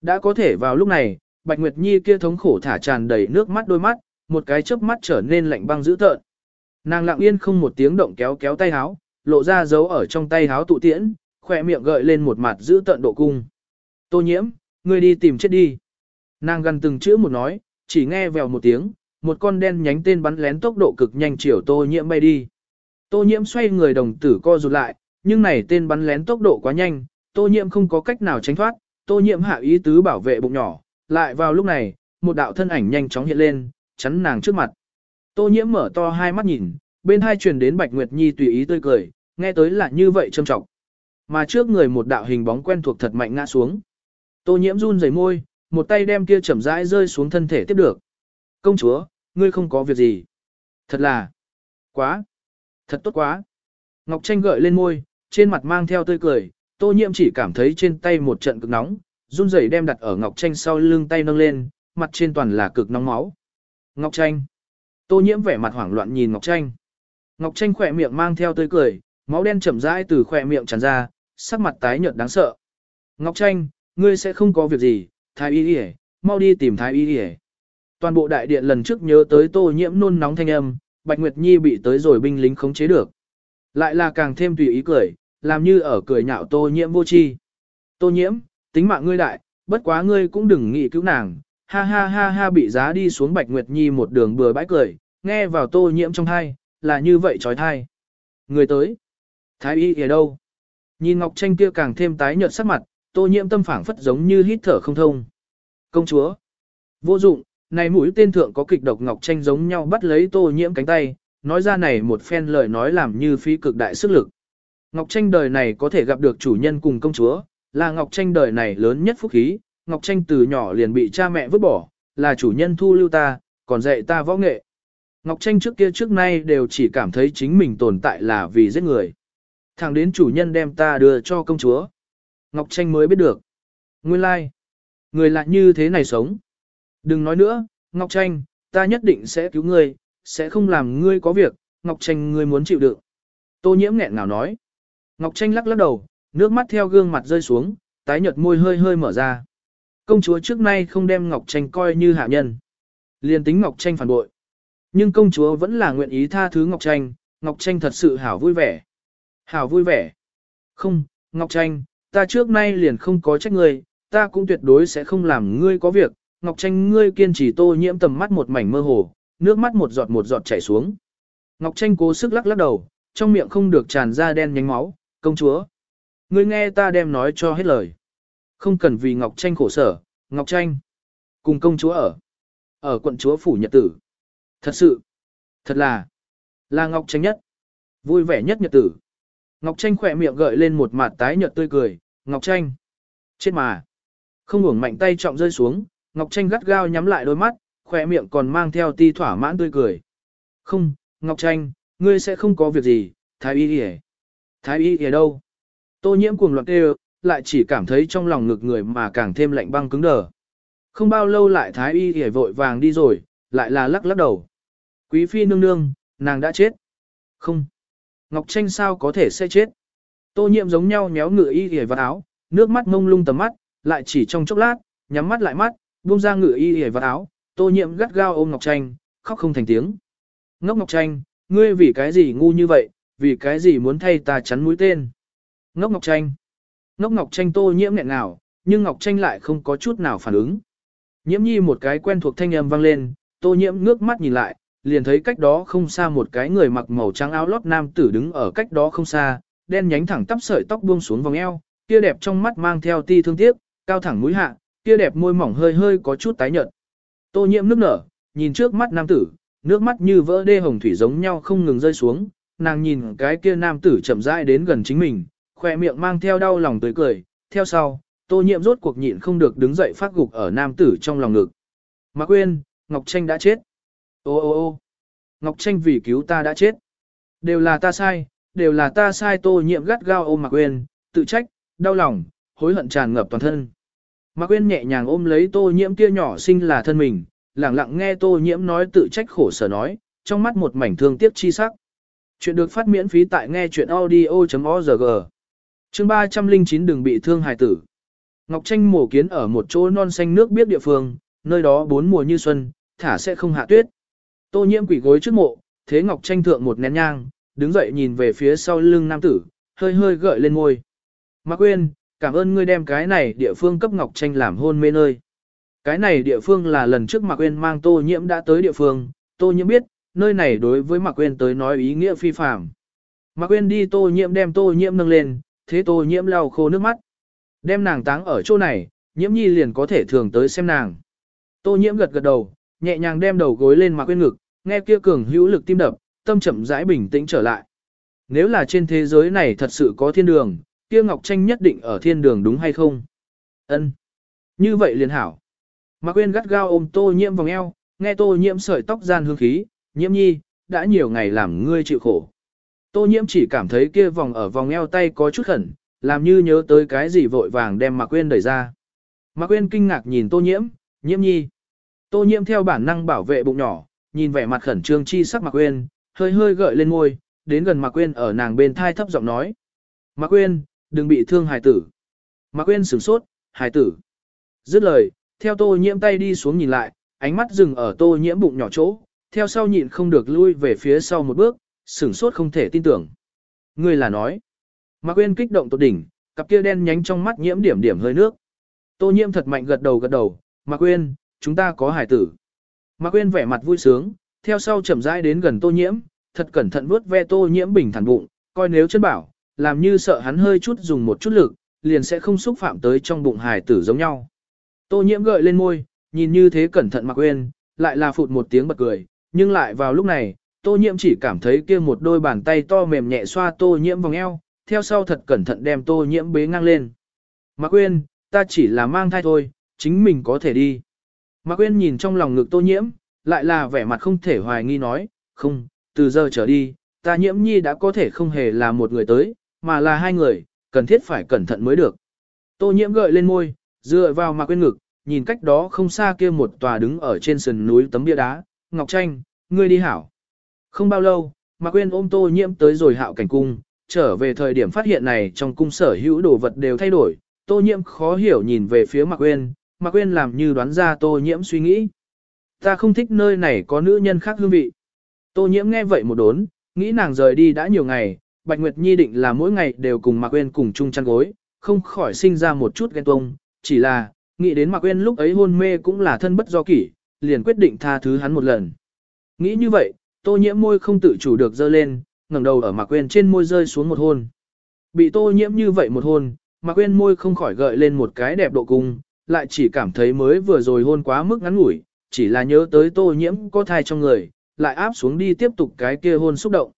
Đã có thể vào lúc này, Bạch Nguyệt Nhi kia thống khổ thả tràn đầy nước mắt đôi mắt, một cái chớp mắt trở nên lạnh băng dữ tợn. Nàng lặng yên không một tiếng động kéo kéo tay háo, lộ ra dấu ở trong tay háo tụ tiễn, khỏe miệng gợi lên một mặt giữ tận độ cung. Tô nhiễm, ngươi đi tìm chết đi. Nàng gần từng chữ một nói, chỉ nghe vèo một tiếng, một con đen nhánh tên bắn lén tốc độ cực nhanh chiều tô nhiễm bay đi. Tô nhiễm xoay người đồng tử co rụt lại, nhưng này tên bắn lén tốc độ quá nhanh, tô nhiễm không có cách nào tránh thoát, tô nhiễm hạ ý tứ bảo vệ bụng nhỏ, lại vào lúc này, một đạo thân ảnh nhanh chóng hiện lên, chắn nàng trước mặt. Tô nhiễm mở to hai mắt nhìn, bên hai truyền đến Bạch Nguyệt Nhi tùy ý tươi cười, nghe tới là như vậy trâm trọng. Mà trước người một đạo hình bóng quen thuộc thật mạnh ngã xuống. Tô nhiễm run rẩy môi, một tay đem kia chậm rãi rơi xuống thân thể tiếp được. Công chúa, ngươi không có việc gì. Thật là, quá, thật tốt quá. Ngọc Tranh gợi lên môi, trên mặt mang theo tươi cười, tô nhiễm chỉ cảm thấy trên tay một trận cực nóng, run rẩy đem đặt ở Ngọc Tranh sau lưng tay nâng lên, mặt trên toàn là cực nóng máu. Ngọc Tranh. Tô nhiễm vẻ mặt hoảng loạn nhìn Ngọc Tranh. Ngọc Tranh khỏe miệng mang theo tươi cười, máu đen chậm rãi từ khỏe miệng tràn ra, sắc mặt tái nhợt đáng sợ. Ngọc Tranh, ngươi sẽ không có việc gì, thái y y mau đi tìm thái y y Toàn bộ đại điện lần trước nhớ tới tô nhiễm nôn nóng thanh âm, Bạch Nguyệt Nhi bị tới rồi binh lính khống chế được. Lại là càng thêm tùy ý cười, làm như ở cười nhạo tô nhiễm vô chi. Tô nhiễm, tính mạng ngươi đại, bất quá ngươi cũng đừng nghĩ cứu nàng, ha ha ha ha bị giá đi xuống Bạch Nguyệt Nhi một đường bừa bãi cười, nghe vào tô nhiễm trong thai, là như vậy trói thai. Người tới. Thái y ở đâu? Nhìn Ngọc Tranh kia càng thêm tái nhợt sắc mặt, tô nhiễm tâm phảng phất giống như hít thở không thông. Công chúa. Vô dụng, này mũi tên thượng có kịch độc Ngọc Tranh giống nhau bắt lấy tô nhiễm cánh tay, nói ra này một phen lời nói làm như phí cực đại sức lực. Ngọc Tranh đời này có thể gặp được chủ nhân cùng công chúa, là Ngọc Tranh đời này lớn nhất phúc khí, Ngọc Tranh từ nhỏ liền bị cha mẹ vứt bỏ, là chủ nhân thu lưu ta, còn dạy ta võ nghệ. Ngọc Tranh trước kia trước nay đều chỉ cảm thấy chính mình tồn tại là vì giết người. Thẳng đến chủ nhân đem ta đưa cho công chúa. Ngọc Tranh mới biết được. Nguyên lai, like. người lại như thế này sống. Đừng nói nữa, Ngọc Tranh, ta nhất định sẽ cứu ngươi, sẽ không làm ngươi có việc, Ngọc Tranh ngươi muốn chịu đựng. Tô nhiễm nghẹn ngào nói. Ngọc Tranh lắc lắc đầu, nước mắt theo gương mặt rơi xuống, tái nhợt môi hơi hơi mở ra. Công chúa trước nay không đem Ngọc Tranh coi như hạ nhân. Liên tính Ngọc Tranh phản bội. Nhưng công chúa vẫn là nguyện ý tha thứ Ngọc Tranh, Ngọc Tranh thật sự hảo vui vẻ. Hảo vui vẻ. Không, Ngọc Tranh, ta trước nay liền không có trách ngươi, ta cũng tuyệt đối sẽ không làm ngươi có việc. Ngọc Tranh ngươi kiên trì tô nhiễm tầm mắt một mảnh mơ hồ, nước mắt một giọt một giọt chảy xuống. Ngọc Tranh cố sức lắc lắc đầu, trong miệng không được tràn ra đen nhánh máu, công chúa. Ngươi nghe ta đem nói cho hết lời. Không cần vì Ngọc Tranh khổ sở, Ngọc Tranh. Cùng công chúa ở. Ở quận chúa phủ nhật tử. Thật sự. Thật là. Là Ngọc Tranh nhất. Vui vẻ nhất nhật tử. Ngọc Tranh khỏe miệng gợi lên một mặt tái nhợt tươi cười. Ngọc Tranh. Chết mà. Không ngủng mạnh tay trọng rơi xuống. Ngọc Tranh gắt gao nhắm lại đôi mắt. Khỏe miệng còn mang theo ti thỏa mãn tươi cười. Không, Ngọc Tranh, ngươi sẽ không có việc gì. Thái y đi Thái y ở đâu? Tô nhiễm cuồng loạn kêu, lại chỉ cảm thấy trong lòng ngực người mà càng thêm lạnh băng cứng đờ. Không bao lâu lại thái y hề vội vàng đi rồi, lại là lắc lắc đầu. Quý phi nương nương, nàng đã chết. Không. Ngọc Tranh sao có thể sẽ chết. Tô nhiệm giống nhau nhéo ngựa y hề vào áo, nước mắt mông lung tầm mắt, lại chỉ trong chốc lát, nhắm mắt lại mắt, buông ra ngựa y hề vào áo, tô nhiệm gắt gao ôm Ngọc Tranh, khóc không thành tiếng. Ngốc Ngọc Tranh, ngươi vì cái gì ngu như vậy, vì cái gì muốn thay ta chắn mũi tên. Ngốc Ngọc Tranh. Ngốc Ngọc Tranh tô nhiễm nghẹn nào, nhưng Ngọc Tranh lại không có chút nào phản ứng. Nhiễm nhi một cái quen thuộc thanh âm vang lên, tô nhiễm ngước mắt nhìn lại, liền thấy cách đó không xa một cái người mặc màu trắng áo lót nam tử đứng ở cách đó không xa, đen nhánh thẳng tắp sợi tóc buông xuống vòng eo, kia đẹp trong mắt mang theo ti thương tiếc, cao thẳng mũi hạ, kia đẹp môi mỏng hơi hơi có chút tái nhợt. Tô nhiễm nước nở, nhìn trước mắt nam tử, nước mắt như vỡ đê hồng thủy giống nhau không ngừng rơi xuống, nàng nhìn cái kia nam tử chậm rãi đến gần chính mình, khoe miệng mang theo đau lòng tới cười, theo sau, tô nhiệm rốt cuộc nhịn không được đứng dậy phát gục ở nam tử trong lòng ngực. Mạc quên, Ngọc Tranh đã chết. Ô ô ô Ngọc Tranh vì cứu ta đã chết. Đều là ta sai, đều là ta sai tô nhiệm gắt gao ôm Mạc Quyên, tự trách, đau lòng, hối hận tràn ngập toàn thân. Mạc Quyên nhẹ nhàng ôm lấy tô nhiễm kia nhỏ xinh là thân mình, lặng lặng nghe tô nhiễm nói tự trách khổ sở nói, trong mắt một mảnh thương tiếc chi sắc. Chuyện được phát miễn phí tại nghe chuyện audio.org. Chương 309 đừng bị thương hài tử. Ngọc Tranh mổ kiến ở một chỗ non xanh nước biết địa phương, nơi đó bốn mùa như xuân, thả sẽ không hạ tuyết. Tô nhiễm quỷ gối trước mộ, thế ngọc tranh thượng một nén nhang, đứng dậy nhìn về phía sau lưng nam tử, hơi hơi gợi lên môi. Mạc Quyên, cảm ơn ngươi đem cái này địa phương cấp ngọc tranh làm hôn mê nơi. Cái này địa phương là lần trước Mạc Quyên mang Tô Nhiễm đã tới địa phương, Tô Nhiễm biết, nơi này đối với Mạc Quyên tới nói ý nghĩa phi phàm. Mạc Quyên đi Tô Nhiễm đem Tô Nhiễm nâng lên, thế Tô Nhiễm lau khô nước mắt. Đem nàng táng ở chỗ này, Nhiễm Nhi liền có thể thường tới xem nàng. Tô Nhiễm gật gật đầu, nhẹ nhàng đem đầu gối lên Mạc quên ngực, nghe kia cường hữu lực tim đập, tâm chậm rãi bình tĩnh trở lại. Nếu là trên thế giới này thật sự có thiên đường, kia Ngọc Tranh nhất định ở thiên đường đúng hay không? Ân. Như vậy liền hảo. Mạc Quyên gắt gao ôm Tô Nhiễm vòng eo, nghe Tô Nhiễm sợi tóc gian hương khí, "Nhiễm Nhi, đã nhiều ngày làm ngươi chịu khổ." Tô Nhiễm chỉ cảm thấy kia vòng ở vòng eo tay có chút khẩn, làm như nhớ tới cái gì vội vàng đem Mạc Quyên đẩy ra. Mạc Quyên kinh ngạc nhìn Tô Nhiễm, "Nhiễm Nhi." Tô Nhiễm theo bản năng bảo vệ bụng nhỏ, nhìn vẻ mặt khẩn trương chi sắc Mạc Quyên, hơi hơi gợi lên môi, đến gần Mạc Quyên ở nàng bên thai thấp giọng nói. Mạc Quyên, đừng bị thương hài tử. Mạc Quyên sửng sốt, hài tử. Dứt lời, theo tô nhiễm tay đi xuống nhìn lại, ánh mắt dừng ở tô nhiễm bụng nhỏ chỗ, theo sau nhịn không được lui về phía sau một bước, sửng sốt không thể tin tưởng. Ngươi là nói. Mạc Quyên kích động tột đỉnh, cặp kia đen nhánh trong mắt nhiễm điểm điểm hơi nước. Tô nhiễm thật mạnh gật đầu gật đầu, Mạc Quyên, chúng ta có hải tử. Mạc Quyên vẻ mặt vui sướng, theo sau chậm rãi đến gần tô nhiễm, thật cẩn thận vuốt ve tô nhiễm bình thản bụng, coi nếu chân bảo, làm như sợ hắn hơi chút dùng một chút lực, liền sẽ không xúc phạm tới trong bụng hải tử giống nhau. Tô nhiễm gợi lên môi, nhìn như thế cẩn thận Mạc quên, lại là phụt một tiếng bật cười, nhưng lại vào lúc này, tô nhiễm chỉ cảm thấy kia một đôi bàn tay to mềm nhẹ xoa tô nhiễm vòng eo, theo sau thật cẩn thận đem tô nhiễm bế ngang lên. Mạc Quyên, ta chỉ là mang thai thôi, chính mình có thể đi. Mạc Quyên nhìn trong lòng ngực tô nhiễm, lại là vẻ mặt không thể hoài nghi nói, không, từ giờ trở đi, ta nhiễm nhi đã có thể không hề là một người tới, mà là hai người, cần thiết phải cẩn thận mới được. Tô nhiễm gợi lên môi, dựa vào Mạc Quyên ngực, nhìn cách đó không xa kia một tòa đứng ở trên sườn núi tấm bia đá, Ngọc Tranh, ngươi đi hảo. Không bao lâu, Mạc Quyên ôm Tô nhiễm tới rồi hạo cảnh cung, trở về thời điểm phát hiện này trong cung sở hữu đồ vật đều thay đổi, Tô nhiễm khó hiểu nhìn về phía Mạc Quyên, Mạc Quyên làm như đoán ra Tô nhiễm suy nghĩ. Ta không thích nơi này có nữ nhân khác hương vị. Tô nhiễm nghe vậy một đốn, nghĩ nàng rời đi đã nhiều ngày, Bạch Nguyệt Nhi định là mỗi ngày đều cùng Mạc Quyên cùng chung chăn gối, không khỏi sinh ra một chút ghen tuông, chỉ là, nghĩ đến Mạc Quyên lúc ấy hôn mê cũng là thân bất do kỷ, liền quyết định tha thứ hắn một lần. Nghĩ như vậy, tô nhiễm môi không tự chủ được dơ lên, ngẩng đầu ở Mạc Quyên trên môi rơi xuống một hôn. Bị tô nhiễm như vậy một hôn, Mạc Quyên môi không khỏi gợi lên một cái đẹp độ cung, lại chỉ cảm thấy mới vừa rồi hôn quá mức ngắn ngủi, chỉ là nhớ tới tô nhiễm có thai trong người, lại áp xuống đi tiếp tục cái kia hôn xúc động.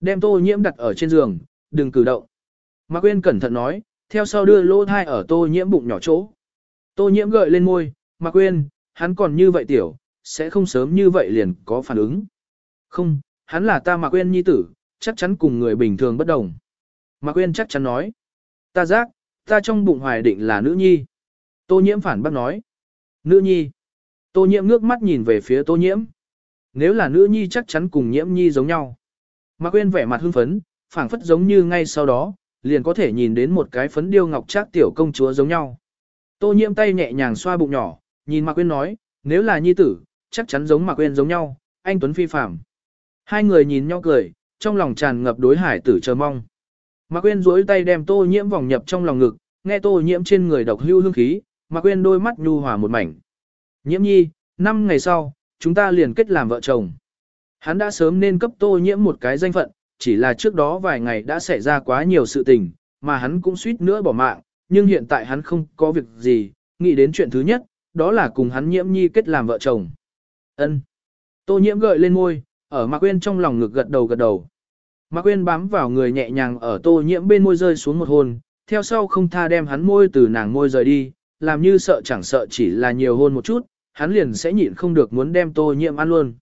Đem tô nhiễm đặt ở trên giường, đừng cử động. Mạc Quyên cẩn thận nói, theo sau đưa lỗ thai ở tô nhiễm bụng nhỏ chỗ. Tô nhiễm gợi lên môi, Mạc Quyên, hắn còn như vậy tiểu, sẽ không sớm như vậy liền có phản ứng. Không, hắn là ta Mạc Quyên nhi tử, chắc chắn cùng người bình thường bất đồng. Mạc Quyên chắc chắn nói, ta giác, ta trong bụng hoài định là nữ nhi. Tô nhiễm phản bác nói, nữ nhi. Tô nhiễm ngước mắt nhìn về phía tô nhiễm. Nếu là nữ nhi chắc chắn cùng nhiễm nhi giống nhau. Mạc Quyên vẻ mặt hưng phấn, phảng phất giống như ngay sau đó, liền có thể nhìn đến một cái phấn điêu ngọc trác tiểu công chúa giống nhau. Tô nhiễm tay nhẹ nhàng xoa bụng nhỏ, nhìn Mạc Quyên nói, nếu là nhi tử, chắc chắn giống Mạc Quyên giống nhau, anh Tuấn phi phàm. Hai người nhìn nhau cười, trong lòng tràn ngập đối hải tử chờ mong. Mạc Quyên duỗi tay đem Tô nhiễm vòng nhập trong lòng ngực, nghe Tô nhiễm trên người độc hưu hương khí, Mạc Quyên đôi mắt nhu hòa một mảnh. Nhiễm nhi, năm ngày sau, chúng ta liền kết làm vợ chồng. Hắn đã sớm nên cấp tô nhiễm một cái danh phận, chỉ là trước đó vài ngày đã xảy ra quá nhiều sự tình, mà hắn cũng suýt nữa bỏ mạng, nhưng hiện tại hắn không có việc gì, nghĩ đến chuyện thứ nhất, đó là cùng hắn nhiễm nhi kết làm vợ chồng. Ân. Tô nhiễm gợi lên môi, ở Mạc Quyên trong lòng ngực gật đầu gật đầu. Mạc Quyên bám vào người nhẹ nhàng ở tô nhiễm bên môi rơi xuống một hôn, theo sau không tha đem hắn môi từ nàng môi rời đi, làm như sợ chẳng sợ chỉ là nhiều hôn một chút, hắn liền sẽ nhịn không được muốn đem tô nhiễm ăn luôn.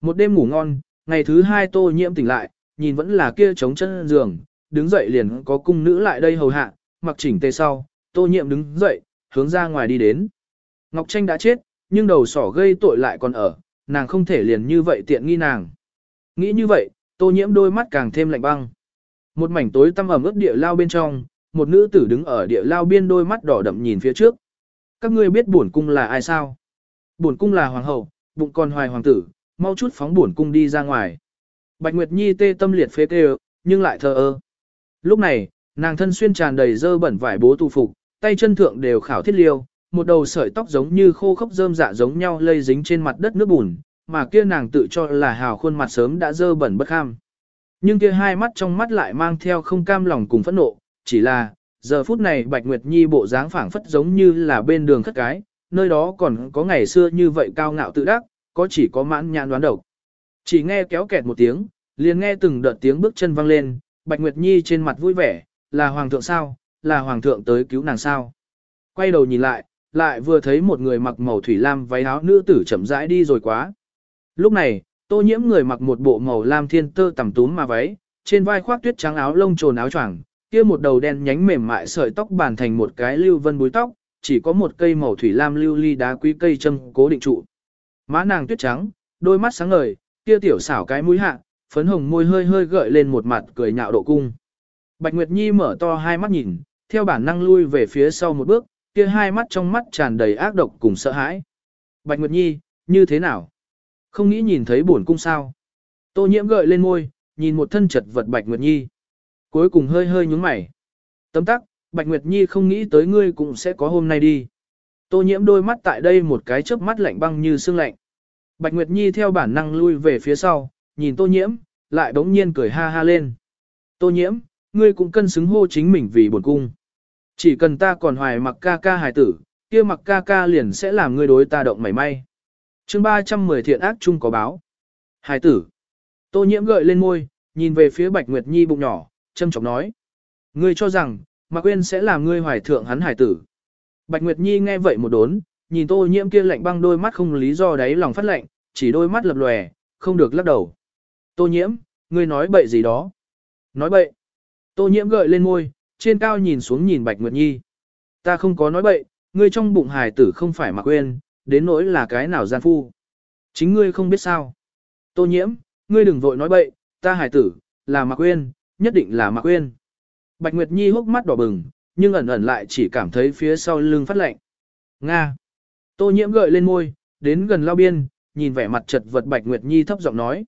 Một đêm ngủ ngon, ngày thứ hai tô nhiễm tỉnh lại, nhìn vẫn là kia trống chân giường, đứng dậy liền có cung nữ lại đây hầu hạ, mặc chỉnh tề sau, tô nhiễm đứng dậy, hướng ra ngoài đi đến. Ngọc Tranh đã chết, nhưng đầu sỏ gây tội lại còn ở, nàng không thể liền như vậy tiện nghi nàng. Nghĩ như vậy, tô nhiễm đôi mắt càng thêm lạnh băng. Một mảnh tối tăm ẩm ướt địa lao bên trong, một nữ tử đứng ở địa lao biên đôi mắt đỏ đậm nhìn phía trước. Các ngươi biết bổn cung là ai sao? Bổn cung là hoàng hậu, bụng còn hoài hoàng tử, mau chút phóng bổn cung đi ra ngoài. Bạch Nguyệt Nhi tê tâm liệt phế kêu, nhưng lại thờ ơ. Lúc này, nàng thân xuyên tràn đầy dơ bẩn vải bố tu phục, tay chân thượng đều khảo thiết liêu, một đầu sợi tóc giống như khô khốc rơm dạ giống nhau lây dính trên mặt đất nước bùn, mà kia nàng tự cho là hào khuôn mặt sớm đã dơ bẩn bất kham. Nhưng kia hai mắt trong mắt lại mang theo không cam lòng cùng phẫn nộ, chỉ là, giờ phút này Bạch Nguyệt Nhi bộ dáng phảng phất giống như là bên đường khất cái, nơi đó còn có ngày xưa như vậy cao ngạo tự đắc, có chỉ có mãn nhãn đoán độc. Chỉ nghe kéo kẹt một tiếng, liền nghe từng đợt tiếng bước chân vang lên, Bạch Nguyệt Nhi trên mặt vui vẻ, là hoàng thượng sao, là hoàng thượng tới cứu nàng sao. Quay đầu nhìn lại, lại vừa thấy một người mặc màu thủy lam váy áo nữ tử chậm rãi đi rồi quá. Lúc này, tô nhiễm người mặc một bộ màu lam thiên tơ tầm túm mà váy, trên vai khoác tuyết trắng áo lông trồn áo choàng, kia một đầu đen nhánh mềm mại sợi tóc bàn thành một cái lưu vân búi tóc, chỉ có một cây màu thủy lam lưu ly đá quý cây châm cố định trụ. Má nàng tuyết trắng, đôi mắt sáng ngời, kia tiểu xảo cái mũi hạ, phấn hồng môi hơi hơi gợi lên một mặt cười nhạo độ cung. Bạch Nguyệt Nhi mở to hai mắt nhìn, theo bản năng lui về phía sau một bước, kia hai mắt trong mắt tràn đầy ác độc cùng sợ hãi. Bạch Nguyệt Nhi, như thế nào? Không nghĩ nhìn thấy bổn cung sao? Tô nhiễm gợi lên môi, nhìn một thân chật vật Bạch Nguyệt Nhi. Cuối cùng hơi hơi nhướng mày. Tấm tắc, Bạch Nguyệt Nhi không nghĩ tới ngươi cũng sẽ có hôm nay đi. Tô nhiễm đôi mắt tại đây một cái chớp mắt lạnh băng như xương lạnh. Bạch Nguyệt Nhi theo bản năng lui về phía sau, nhìn tô nhiễm, lại đống nhiên cười ha ha lên. Tô nhiễm, ngươi cũng cân xứng hô chính mình vì buồn cung. Chỉ cần ta còn hoài mặc ca ca hài tử, kia mặc ca ca liền sẽ làm ngươi đối ta động mảy may. chương 310 thiện ác chung có báo. Hài tử. Tô nhiễm gợi lên môi, nhìn về phía Bạch Nguyệt Nhi bụng nhỏ, châm chọc nói. Ngươi cho rằng, Mạc Quyên sẽ làm ngươi hoài thượng hắn hài tử. Bạch Nguyệt Nhi nghe vậy một đốn, nhìn tô nhiễm kia lạnh băng đôi mắt không lý do đáy lòng phát lạnh, chỉ đôi mắt lập lòe, không được lắc đầu. Tô nhiễm, ngươi nói bậy gì đó? Nói bậy. Tô nhiễm gợi lên môi, trên cao nhìn xuống nhìn Bạch Nguyệt Nhi. Ta không có nói bậy, ngươi trong bụng hài tử không phải Mạc quên đến nỗi là cái nào gian phu. Chính ngươi không biết sao. Tô nhiễm, ngươi đừng vội nói bậy, ta hài tử, là Mạc quên nhất định là Mạc quên Bạch Nguyệt Nhi hốc mắt đỏ bừng, nhưng ẩn ẩn lại chỉ cảm thấy phía sau lưng phát lạnh. Nga. Tô nhiễm gợi lên môi, đến gần lao biên, nhìn vẻ mặt chật vật Bạch Nguyệt Nhi thấp giọng nói.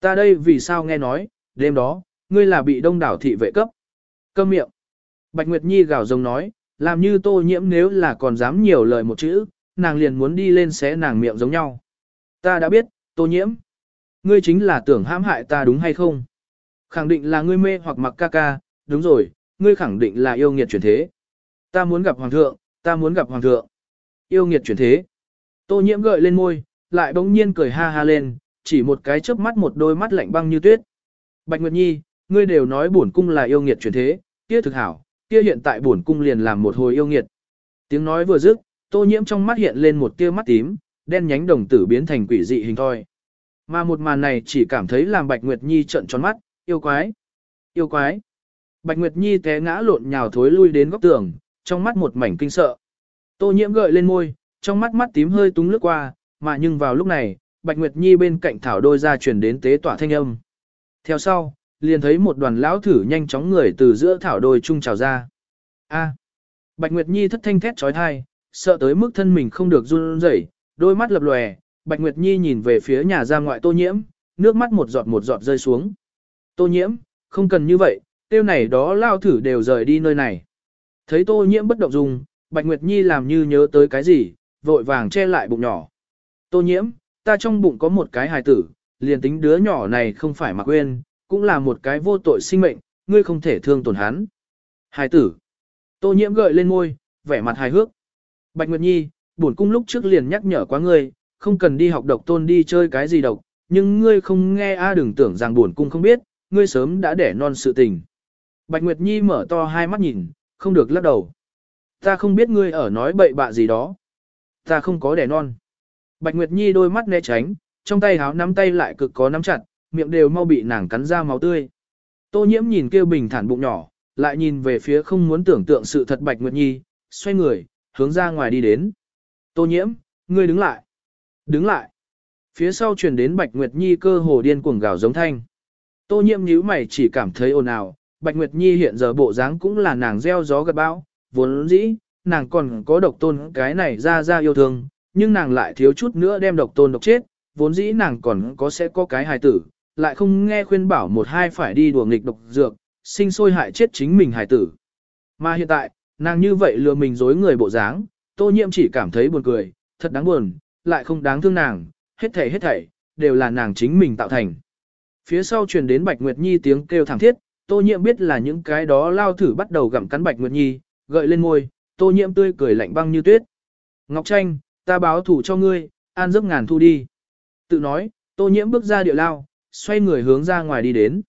Ta đây vì sao nghe nói, đêm đó, ngươi là bị đông đảo thị vệ cấp. Câm miệng. Bạch Nguyệt Nhi gào rồng nói, làm như tô nhiễm nếu là còn dám nhiều lời một chữ, nàng liền muốn đi lên xé nàng miệng giống nhau. Ta đã biết, tô nhiễm. Ngươi chính là tưởng hãm hại ta đúng hay không? Khẳng định là ngươi mê hoặc mặc ca ca, đúng rồi, ngươi khẳng định là yêu nghiệt chuyển thế. Ta muốn gặp hoàng thượng, ta muốn gặp hoàng thượng. Yêu nghiệt chuyển thế. Tô nhiễm gợi lên môi, lại bỗng nhiên cười ha ha lên, chỉ một cái chớp mắt một đôi mắt lạnh băng như tuyết. Bạch Nguyệt Nhi, ngươi đều nói bổn cung là yêu nghiệt chuyển thế, kia thực hảo, kia hiện tại bổn cung liền làm một hồi yêu nghiệt. Tiếng nói vừa dứt, tô nhiễm trong mắt hiện lên một tia mắt tím, đen nhánh đồng tử biến thành quỷ dị hình thoi. Mà một màn này chỉ cảm thấy làm Bạch Nguyệt Nhi trợn tròn mắt, yêu quái, yêu quái. Bạch Nguyệt Nhi té ngã lộn nhào thối lui đến góc tường, trong mắt một mảnh kinh sợ. Tô nhiễm gợi lên môi, trong mắt mắt tím hơi túng lướt qua, mà nhưng vào lúc này, Bạch Nguyệt Nhi bên cạnh thảo đôi ra truyền đến tế tỏa thanh âm. Theo sau, liền thấy một đoàn lão thử nhanh chóng người từ giữa thảo đồi trung trào ra. A. Bạch Nguyệt Nhi thất thanh thét trói thai, sợ tới mức thân mình không được run rẩy, đôi mắt lập lòe, Bạch Nguyệt Nhi nhìn về phía nhà ra ngoại Tô Nhiễm, nước mắt một giọt một giọt rơi xuống. Tô Nhiễm, không cần như vậy, tiêu này đó lao thử đều rời đi nơi này. Thấy Tô Nhiễm bất động dung, Bạch Nguyệt Nhi làm như nhớ tới cái gì, vội vàng che lại bụng nhỏ. Tô Nhiễm, ta trong bụng có một cái hài tử, liền tính đứa nhỏ này không phải mà quên, cũng là một cái vô tội sinh mệnh, ngươi không thể thương tổn hắn. Hài tử. Tô nhiễm gợi lên môi, vẻ mặt hài hước. Bạch Nguyệt Nhi, bổn cung lúc trước liền nhắc nhở quá ngươi, không cần đi học độc tôn đi chơi cái gì độc, nhưng ngươi không nghe a đừng tưởng rằng bổn cung không biết, ngươi sớm đã đẻ non sự tình. Bạch Nguyệt Nhi mở to hai mắt nhìn, không được lắc đầu. Ta không biết ngươi ở nói bậy bạ gì đó. Ta không có đẻ non. Bạch Nguyệt Nhi đôi mắt né tránh, trong tay háo nắm tay lại cực có nắm chặt, miệng đều mau bị nàng cắn ra máu tươi. Tô nhiễm nhìn kêu bình thản bụng nhỏ, lại nhìn về phía không muốn tưởng tượng sự thật Bạch Nguyệt Nhi, xoay người, hướng ra ngoài đi đến. Tô nhiễm, ngươi đứng lại. Đứng lại. Phía sau truyền đến Bạch Nguyệt Nhi cơ hồ điên cuồng gào giống thanh. Tô nhiễm nhíu mày chỉ cảm thấy ồn ào, Bạch Nguyệt Nhi hiện giờ bộ dáng cũng là nàng gieo gió gặt bão, vốn dĩ, nàng còn có độc tôn cái này ra ra yêu thương, nhưng nàng lại thiếu chút nữa đem độc tôn độc chết, vốn dĩ nàng còn có sẽ có cái hài tử, lại không nghe khuyên bảo một hai phải đi đùa nghịch độc dược, sinh sôi hại chết chính mình hải tử. Mà hiện tại, nàng như vậy lừa mình dối người bộ dáng, tô nhiễm chỉ cảm thấy buồn cười, thật đáng buồn, lại không đáng thương nàng, hết thảy hết thảy, đều là nàng chính mình tạo thành. Phía sau truyền đến Bạch Nguyệt Nhi tiếng kêu thảm thiết, tô nhiễm biết là những cái đó lao thử bắt đầu gặm cắn Bạch Nguyệt Nhi, gợi lên môi, tô nhiễm tươi cười lạnh băng như tuyết. Ngọc Tranh, ta báo thủ cho ngươi, an giấc ngàn thu đi. Tự nói, tô nhiễm bước ra địa lao, xoay người hướng ra ngoài đi đến.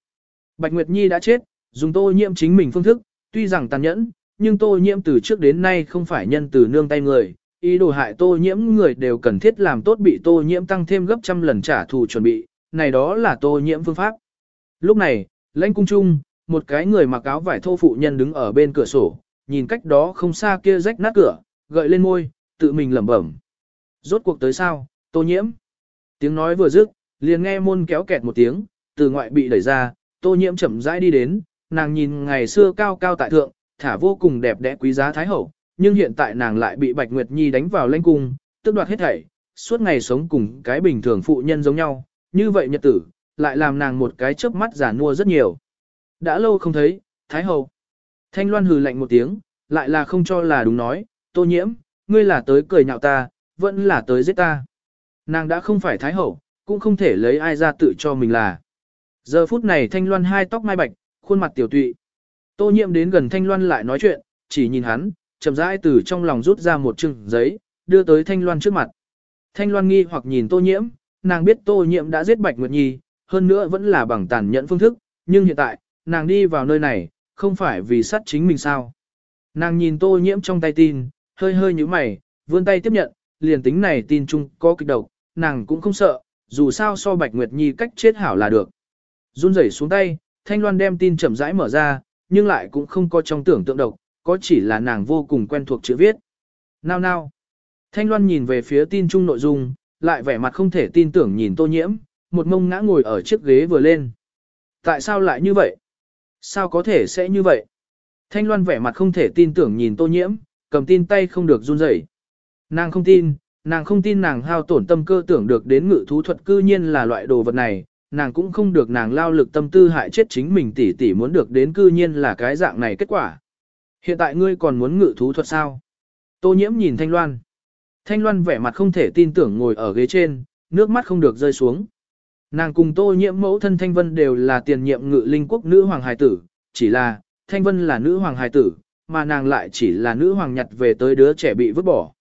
Bạch Nguyệt Nhi đã chết, dùng tô nhiễm chính mình phương thức, tuy rằng tàn nhẫn, nhưng tô nhiễm từ trước đến nay không phải nhân từ nương tay người, ý đồ hại tô nhiễm người đều cần thiết làm tốt bị tô nhiễm tăng thêm gấp trăm lần trả thù chuẩn bị, này đó là tô nhiễm phương pháp. Lúc này, lãnh cung trung, một cái người mặc áo vải thô phụ nhân đứng ở bên cửa sổ, nhìn cách đó không xa kia rách nát cửa, gợi lên môi, tự mình lẩm bẩm. Rốt cuộc tới sao, tô nhiễm. Tiếng nói vừa dứt, liền nghe môn kéo kẹt một tiếng, từ ngoại bị đẩy ra, tô nhiễm chậm rãi đi đến, nàng nhìn ngày xưa cao cao tại thượng, thả vô cùng đẹp đẽ quý giá thái hậu, nhưng hiện tại nàng lại bị Bạch Nguyệt Nhi đánh vào lãnh cung, tức đoạt hết thảy, suốt ngày sống cùng cái bình thường phụ nhân giống nhau, như vậy nhật tử, lại làm nàng một cái chớp mắt giả mua rất nhiều. Đã lâu không thấy, Thái Hậu. Thanh Loan hừ lạnh một tiếng, lại là không cho là đúng nói, tô nhiễm, ngươi là tới cười nhạo ta, vẫn là tới giết ta. Nàng đã không phải Thái Hậu, cũng không thể lấy ai ra tự cho mình là. Giờ phút này Thanh Loan hai tóc mai bạch, khuôn mặt tiểu tụy. Tô nhiễm đến gần Thanh Loan lại nói chuyện, chỉ nhìn hắn, chậm rãi từ trong lòng rút ra một chừng giấy, đưa tới Thanh Loan trước mặt. Thanh Loan nghi hoặc nhìn Tô nhiễm, nàng biết Tô nhiễm đã giết Bạch Nguyệt Nhi, hơn nữa vẫn là bằng tàn nhẫn phương thức, nhưng hiện tại, nàng đi vào nơi này, không phải vì sát chính mình sao. Nàng nhìn Tô nhiễm trong tay tin, hơi hơi nhíu mày, vươn tay tiếp nhận, liền tính này tin chung có kịch độc, nàng cũng không sợ, dù sao so Bạch Nguyệt Nhi cách chết hảo là được. Run rẩy xuống tay, Thanh Loan đem tin chậm rãi mở ra, nhưng lại cũng không có trong tưởng tượng độc, có chỉ là nàng vô cùng quen thuộc chữ viết. Nào nào. Thanh Loan nhìn về phía tin chung nội dung, lại vẻ mặt không thể tin tưởng nhìn tô nhiễm, một mông ngã ngồi ở chiếc ghế vừa lên. Tại sao lại như vậy? Sao có thể sẽ như vậy? Thanh Loan vẻ mặt không thể tin tưởng nhìn tô nhiễm, cầm tin tay không được run rẩy. Nàng không tin, nàng không tin nàng hao tổn tâm cơ tưởng được đến ngự thú thuật cư nhiên là loại đồ vật này, nàng cũng không được nàng lao lực tâm tư hại chết chính mình tỷ tỷ muốn được đến cư nhiên là cái dạng này kết quả. Hiện tại ngươi còn muốn ngự thú thuật sao? Tô nhiễm nhìn Thanh Loan. Thanh Loan vẻ mặt không thể tin tưởng ngồi ở ghế trên, nước mắt không được rơi xuống. Nàng cùng Tô nhiễm mẫu thân Thanh Vân đều là tiền nhiệm ngự linh quốc nữ hoàng hài tử, chỉ là, Thanh Vân là nữ hoàng hài tử, mà nàng lại chỉ là nữ hoàng nhặt về tới đứa trẻ bị vứt bỏ.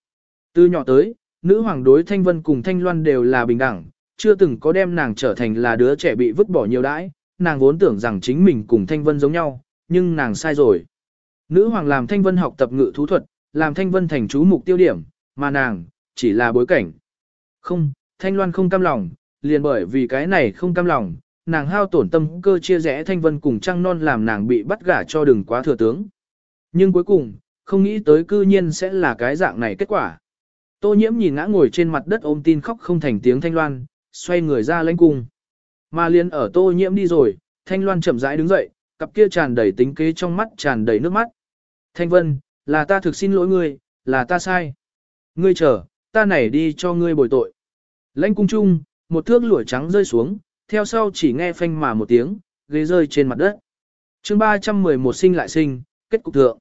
Từ nhỏ tới, nữ hoàng đối Thanh Vân cùng Thanh Loan đều là bình đẳng, chưa từng có đem nàng trở thành là đứa trẻ bị vứt bỏ nhiều đãi, nàng vốn tưởng rằng chính mình cùng Thanh Vân giống nhau, nhưng nàng sai rồi. Nữ hoàng làm Thanh Vân học tập ngự thú thuật, làm Thanh Vân thành chú mục tiêu điểm, mà nàng, chỉ là bối cảnh. Không, Thanh Loan không cam lòng, liền bởi vì cái này không cam lòng, nàng hao tổn tâm cơ chia rẽ Thanh Vân cùng Trăng Non làm nàng bị bắt gả cho đừng quá thừa tướng. Nhưng cuối cùng, không nghĩ tới cư nhiên sẽ là cái dạng này kết quả. Tô nhiễm nhìn ngã ngồi trên mặt đất ôm tin khóc không thành tiếng Thanh Loan, xoay người ra lãnh cung. Mà liền ở tô nhiễm đi rồi, Thanh Loan chậm rãi đứng dậy, cặp kia tràn đầy tính kế trong mắt tràn đầy nước mắt. Thanh Vân, là ta thực xin lỗi ngươi, là ta sai. Ngươi chờ, ta này đi cho ngươi bồi tội. Lãnh cung trung, một thước lụa trắng rơi xuống, theo sau chỉ nghe phanh mà một tiếng, ghế rơi trên mặt đất. chương 311 sinh lại sinh, kết cục thượng.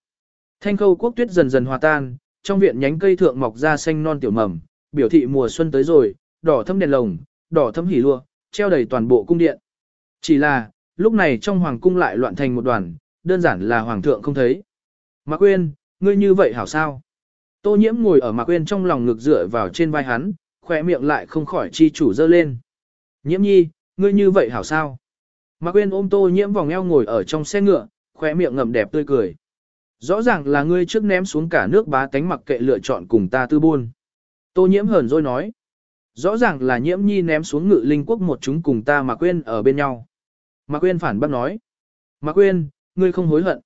Thanh khâu quốc tuyết dần dần hòa tan, trong viện nhánh cây thượng mọc ra xanh non tiểu mầm, biểu thị mùa xuân tới rồi, đỏ thâm đèn lồng, đỏ thâm hỉ lua, treo đầy toàn bộ cung điện. Chỉ là, lúc này trong hoàng cung lại loạn thành một đoàn, đơn giản là hoàng thượng không thấy. Mạc Quyên, ngươi như vậy hảo sao? Tô nhiễm ngồi ở Mạc Quyên trong lòng ngực dựa vào trên vai hắn, khỏe miệng lại không khỏi chi chủ dơ lên. Nhiễm nhi, ngươi như vậy hảo sao? Mạc Quyên ôm tô nhiễm vòng eo ngồi ở trong xe ngựa, khỏe miệng ngậm đẹp tươi cười. Rõ ràng là ngươi trước ném xuống cả nước bá tánh mặc kệ lựa chọn cùng ta tư buôn. Tô nhiễm hờn rồi nói. Rõ ràng là nhiễm nhi ném xuống ngự linh quốc một chúng cùng ta mà quên ở bên nhau. Mạc Quyên phản bác nói. Mạc Quyên, ngươi không hối hận.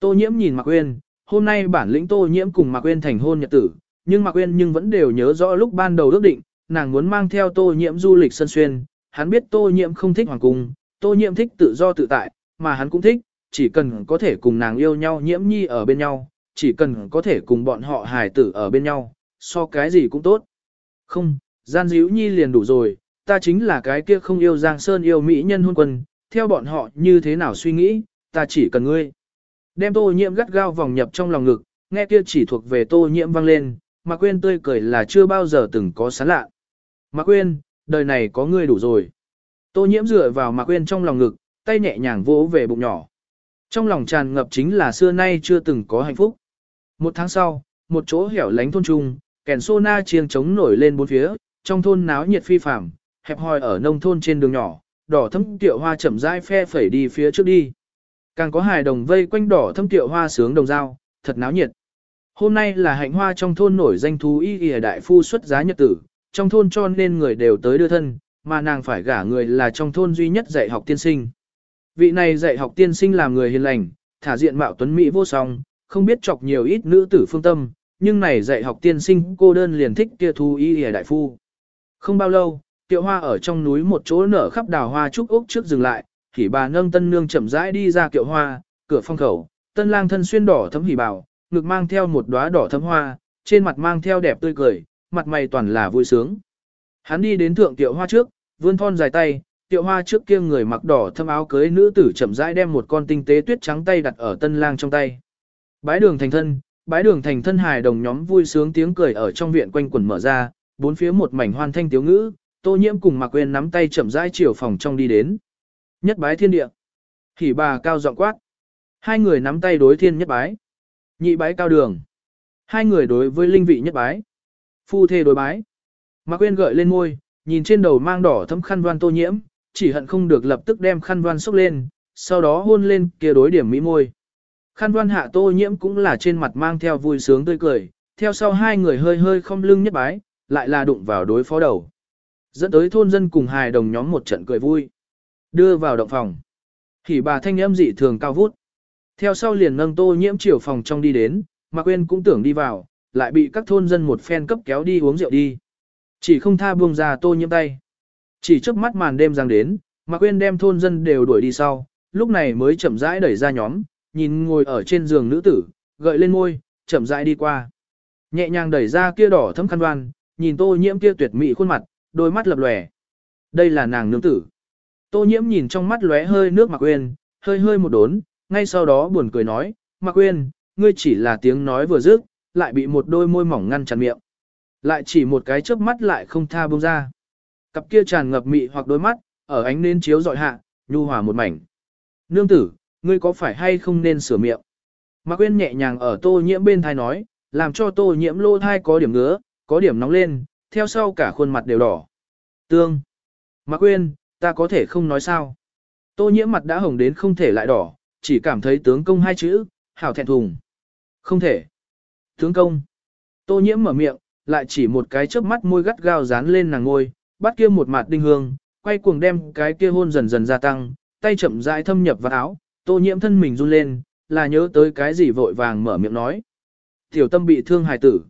Tô nhiễm nhìn Mạc Quyên, hôm nay bản lĩnh Tô nhiễm cùng Mạc Quyên thành hôn nhật tử, nhưng Mạc Quyên nhưng vẫn đều nhớ rõ lúc ban đầu ước định, nàng muốn mang theo Tô nhiễm du lịch sân xuyên, hắn biết Tô nhiễm không thích hoàng cung, Tô nhiễm thích tự do tự tại, mà hắn cũng thích, chỉ cần có thể cùng nàng yêu nhau nhiễm nhi ở bên nhau, chỉ cần có thể cùng bọn họ hài tử ở bên nhau, so cái gì cũng tốt. Không, gian díu nhi liền đủ rồi, ta chính là cái kia không yêu Giang Sơn yêu mỹ nhân hôn quân, theo bọn họ như thế nào suy nghĩ, ta chỉ cần ngươi. Đem tô nhiễm gắt gao vòng nhập trong lòng ngực, nghe kia chỉ thuộc về tô nhiễm vang lên, mà quên tươi cười là chưa bao giờ từng có sán lạ. Mà quên, đời này có ngươi đủ rồi. Tô nhiễm dựa vào mà quên trong lòng ngực, tay nhẹ nhàng vỗ về bụng nhỏ. Trong lòng tràn ngập chính là xưa nay chưa từng có hạnh phúc. Một tháng sau, một chỗ hẻo lánh thôn trung, kèn sô na chiêng trống nổi lên bốn phía, trong thôn náo nhiệt phi phàm, hẹp hòi ở nông thôn trên đường nhỏ, đỏ thâm tiệu hoa chậm rãi phe phẩy đi phía trước đi. Càng có hài đồng vây quanh đỏ thâm tiệu hoa sướng đồng dao, thật náo nhiệt. Hôm nay là hạnh hoa trong thôn nổi danh thú y y đại phu xuất giá nhật tử, trong thôn cho nên người đều tới đưa thân, mà nàng phải gả người là trong thôn duy nhất dạy học tiên sinh. Vị này dạy học tiên sinh làm người hiền lành, thả diện mạo tuấn Mỹ vô song, không biết chọc nhiều ít nữ tử phương tâm, nhưng này dạy học tiên sinh cô đơn liền thích kia Thu y y đại phu. Không bao lâu, tiệu hoa ở trong núi một chỗ nở khắp đào hoa trúc ốc trước dừng lại, thì bà nâng tân nương chậm rãi đi ra kiệu hoa, cửa phong khẩu, tân lang thân xuyên đỏ thấm hỉ bảo, ngực mang theo một đóa đỏ thấm hoa, trên mặt mang theo đẹp tươi cười, mặt mày toàn là vui sướng. Hắn đi đến thượng tiệu hoa trước, vươn thon dài tay, tiệu hoa trước kia người mặc đỏ thâm áo cưới nữ tử chậm rãi đem một con tinh tế tuyết trắng tay đặt ở tân lang trong tay. Bái đường thành thân, bái đường thành thân hài đồng nhóm vui sướng tiếng cười ở trong viện quanh quần mở ra, bốn phía một mảnh hoan thanh tiếu ngữ, tô nhiễm cùng mặc quên nắm tay chậm rãi chiều phòng trong đi đến. Nhất bái thiên địa. Hỉ bà cao giọng quát. Hai người nắm tay đối thiên nhất bái. Nhị bái cao đường. Hai người đối với linh vị nhất bái. Phu thê đối bái. Mạc Uyên gợi lên môi, nhìn trên đầu mang đỏ thấm khăn đoan tô nhiễm, chỉ hận không được lập tức đem khăn Đoan xốc lên, sau đó hôn lên kia đối điểm mỹ môi. Khăn Đoan hạ tô nhiễm cũng là trên mặt mang theo vui sướng tươi cười, theo sau hai người hơi hơi không lưng nhất bái, lại là đụng vào đối phó đầu. Dẫn tới thôn dân cùng hài đồng nhóm một trận cười vui. Đưa vào động phòng. thì bà thanh âm dị thường cao vút. Theo sau liền nâng tô nhiễm chiều phòng trong đi đến, mà quên cũng tưởng đi vào, lại bị các thôn dân một phen cấp kéo đi uống rượu đi. Chỉ không tha buông ra tô nhiễm tay. Chỉ trước mắt màn đêm giang đến, mà Quyên đem thôn dân đều đuổi đi sau, lúc này mới chậm rãi đẩy ra nhóm, nhìn ngồi ở trên giường nữ tử, gợi lên môi, chậm rãi đi qua. Nhẹ nhàng đẩy ra kia đỏ thấm khăn đoan, nhìn tô nhiễm kia tuyệt mỹ khuôn mặt, đôi mắt lập lòe. Đây là nàng nương tử. Tô nhiễm nhìn trong mắt lóe hơi nước Mạc Quyên, hơi hơi một đốn, ngay sau đó buồn cười nói, Mạc Quyên, ngươi chỉ là tiếng nói vừa dứt, lại bị một đôi môi mỏng ngăn chặn miệng. Lại chỉ một cái chớp mắt lại không tha buông ra. Cặp kia tràn ngập mị hoặc đôi mắt, ở ánh nến chiếu dọi hạ, nhu hòa một mảnh. Nương tử, ngươi có phải hay không nên sửa miệng? Mạc Quyên nhẹ nhàng ở tô nhiễm bên thai nói, làm cho tô nhiễm lô thai có điểm ngứa, có điểm nóng lên, theo sau cả khuôn mặt đều đỏ. Tương. Mạc Quyên, ta có thể không nói sao. Tô nhiễm mặt đã hồng đến không thể lại đỏ, chỉ cảm thấy tướng công hai chữ, hảo thẹn thùng. Không thể. Tướng công. Tô nhiễm mở miệng, lại chỉ một cái chớp mắt môi gắt gao dán lên nàng ngôi, bắt kia một mặt đinh hương, quay cuồng đem cái kia hôn dần dần gia tăng, tay chậm rãi thâm nhập vào áo, tô nhiễm thân mình run lên, là nhớ tới cái gì vội vàng mở miệng nói. Tiểu tâm bị thương hài tử.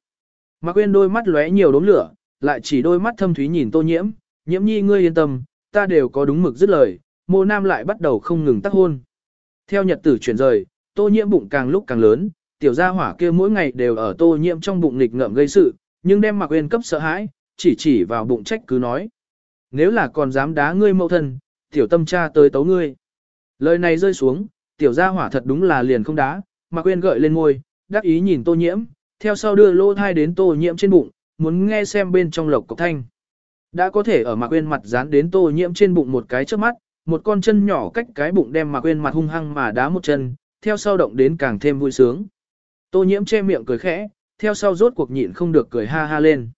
Mạc Quyên đôi mắt lóe nhiều đốm lửa, lại chỉ đôi mắt thâm thúy nhìn tô nhiễm, nhiễm nhi ngươi yên tâm, ta đều có đúng mực dứt lời, mô nam lại bắt đầu không ngừng tác hôn. Theo nhật tử chuyển rời, tô nhiễm bụng càng lúc càng lớn, tiểu gia hỏa kia mỗi ngày đều ở tô nhiễm trong bụng nghịch ngợm gây sự, nhưng đem mặc uyên cấp sợ hãi, chỉ chỉ vào bụng trách cứ nói. Nếu là còn dám đá ngươi mẫu thân, tiểu tâm cha tới tấu ngươi. Lời này rơi xuống, tiểu gia hỏa thật đúng là liền không đá, mà quên gợi lên môi, đắc ý nhìn tô nhiễm, theo sau đưa lô thai đến tô nhiễm trên bụng, muốn nghe xem bên trong lộc cọc thanh. Đã có thể ở Mạc quên mặt dán đến tô nhiễm trên bụng một cái trước mắt, một con chân nhỏ cách cái bụng đem Mạc quên mặt hung hăng mà đá một chân, theo sau động đến càng thêm vui sướng. Tô nhiễm che miệng cười khẽ, theo sau rốt cuộc nhịn không được cười ha ha lên.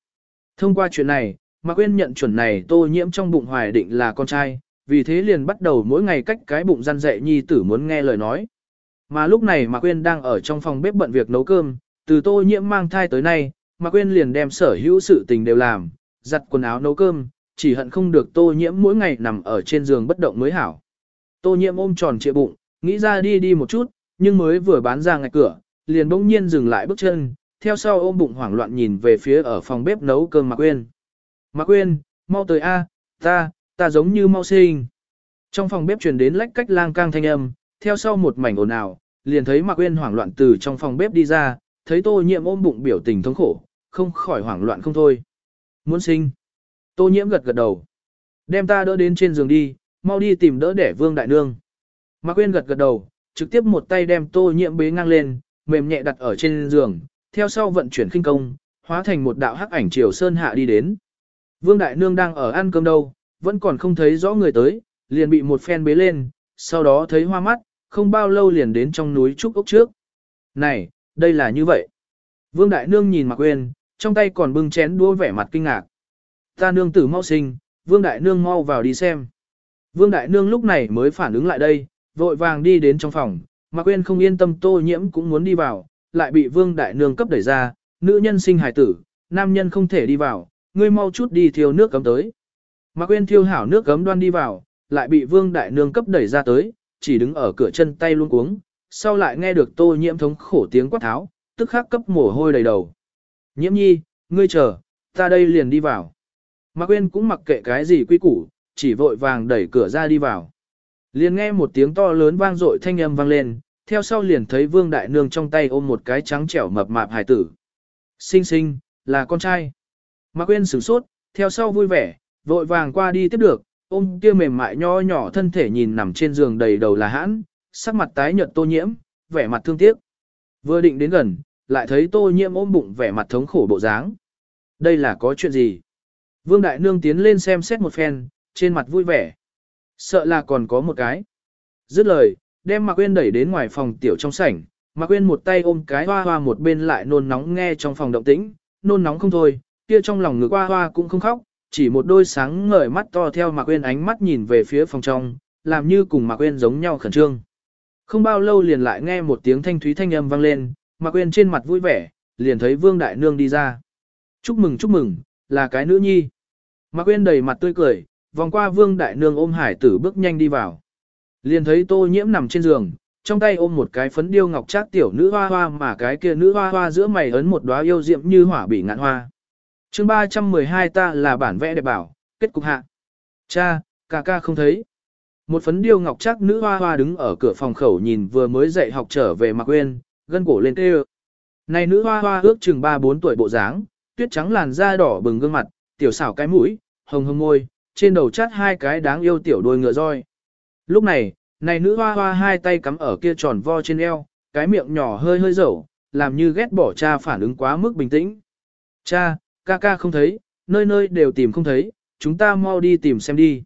Thông qua chuyện này, Mạc Quyên nhận chuẩn này tô nhiễm trong bụng hoài định là con trai, vì thế liền bắt đầu mỗi ngày cách cái bụng răn dạy nhi tử muốn nghe lời nói. Mà lúc này Mạc Quyên đang ở trong phòng bếp bận việc nấu cơm, từ tô nhiễm mang thai tới nay, Mạc Quyên liền đem sở hữu sự tình đều làm, giặt quần áo nấu cơm, chỉ hận không được tô nhiễm mỗi ngày nằm ở trên giường bất động mới hảo. Tô nhiễm ôm tròn trịa bụng, nghĩ ra đi đi một chút, nhưng mới vừa bán ra ngạch cửa, liền bỗng nhiên dừng lại bước chân, theo sau ôm bụng hoảng loạn nhìn về phía ở phòng bếp nấu cơm Mạc Quyên. Mạc Quyên, mau tới a, ta, ta giống như mau sinh. Trong phòng bếp truyền đến lách cách lang cang thanh âm, theo sau một mảnh ồn ào, liền thấy Mạc Quyên hoảng loạn từ trong phòng bếp đi ra, thấy Tô Nhiễm ôm bụng biểu tình thống khổ, không khỏi hoảng loạn không thôi. muốn sinh. Tô nhiễm gật gật đầu. Đem ta đỡ đến trên giường đi, mau đi tìm đỡ để vương đại nương. Mạc Quyên gật gật đầu, trực tiếp một tay đem tô nhiễm bế ngang lên, mềm nhẹ đặt ở trên giường, theo sau vận chuyển khinh công, hóa thành một đạo hắc ảnh chiều sơn hạ đi đến. Vương đại nương đang ở ăn cơm đâu, vẫn còn không thấy rõ người tới, liền bị một phen bế lên, sau đó thấy hoa mắt, không bao lâu liền đến trong núi trúc ốc trước. Này, đây là như vậy. Vương đại nương nhìn Mạc Uyên, trong tay còn bưng chén đua vẻ mặt kinh ngạc. Ta nương tử mau sinh, Vương Đại Nương mau vào đi xem. Vương Đại Nương lúc này mới phản ứng lại đây, vội vàng đi đến trong phòng, mà quên không yên tâm tô nhiễm cũng muốn đi vào, lại bị Vương Đại Nương cấp đẩy ra, nữ nhân sinh hài tử, nam nhân không thể đi vào, ngươi mau chút đi thiêu nước cấm tới. Mà quên thiêu hảo nước cấm đoan đi vào, lại bị Vương Đại Nương cấp đẩy ra tới, chỉ đứng ở cửa chân tay luôn cuống, sau lại nghe được tô nhiễm thống khổ tiếng quát tháo, tức khắc cấp mồ hôi đầy đầu. Nhiễm nhi, ngươi chờ, ta đây liền đi vào. Mạc Uyên cũng mặc kệ cái gì quy củ, chỉ vội vàng đẩy cửa ra đi vào. Liền nghe một tiếng to lớn vang dội thanh âm vang lên, theo sau liền thấy Vương Đại Nương trong tay ôm một cái trắng trẻo mập mạp hài tử. Sinh sinh, là con trai. Mạc Quyên sửng sốt, theo sau vui vẻ, vội vàng qua đi tiếp được, ôm kia mềm mại nho nhỏ thân thể nhìn nằm trên giường đầy đầu là hãn, sắc mặt tái nhợt tô nhiễm, vẻ mặt thương tiếc. Vừa định đến gần, lại thấy tô nhiễm ôm bụng vẻ mặt thống khổ bộ dáng. Đây là có chuyện gì? Vương Đại Nương tiến lên xem xét một phen, trên mặt vui vẻ. Sợ là còn có một cái. Dứt lời, đem Mạc Quyên đẩy đến ngoài phòng tiểu trong sảnh, Mạc Quyên một tay ôm cái hoa hoa một bên lại nôn nóng nghe trong phòng động tĩnh, nôn nóng không thôi, kia trong lòng ngực hoa hoa cũng không khóc, chỉ một đôi sáng ngời mắt to theo Mạc Quyên ánh mắt nhìn về phía phòng trong, làm như cùng Mạc Quyên giống nhau khẩn trương. Không bao lâu liền lại nghe một tiếng thanh thúy thanh âm vang lên, Mạc Quyên trên mặt vui vẻ, liền thấy Vương Đại Nương đi ra. Chúc mừng chúc mừng, là cái nữ nhi. Mạc Quyên đầy mặt tươi cười, vòng qua Vương Đại Nương ôm hải tử bước nhanh đi vào. Liền thấy Tô Nhiễm nằm trên giường, trong tay ôm một cái phấn điêu ngọc trác tiểu nữ hoa hoa mà cái kia nữ hoa hoa giữa mày ấn một đóa yêu diệm như hỏa bị ngạn hoa. Chương 312 ta là bản vẽ đẹp bảo, kết cục hạ. Cha, ca ca không thấy. Một phấn điêu ngọc trác nữ hoa hoa đứng ở cửa phòng khẩu nhìn vừa mới dậy học trở về Mạc uyên gân cổ lên tê Này nữ hoa hoa ước chừng 3-4 tuổi bộ dáng, tuyết trắng làn da đỏ bừng gương mặt, tiểu xảo cái mũi, hồng hồng môi, trên đầu chát hai cái đáng yêu tiểu đuôi ngựa roi. Lúc này, này nữ hoa hoa hai tay cắm ở kia tròn vo trên eo, cái miệng nhỏ hơi hơi dẩu, làm như ghét bỏ cha phản ứng quá mức bình tĩnh. Cha, ca ca không thấy, nơi nơi đều tìm không thấy, chúng ta mau đi tìm xem đi.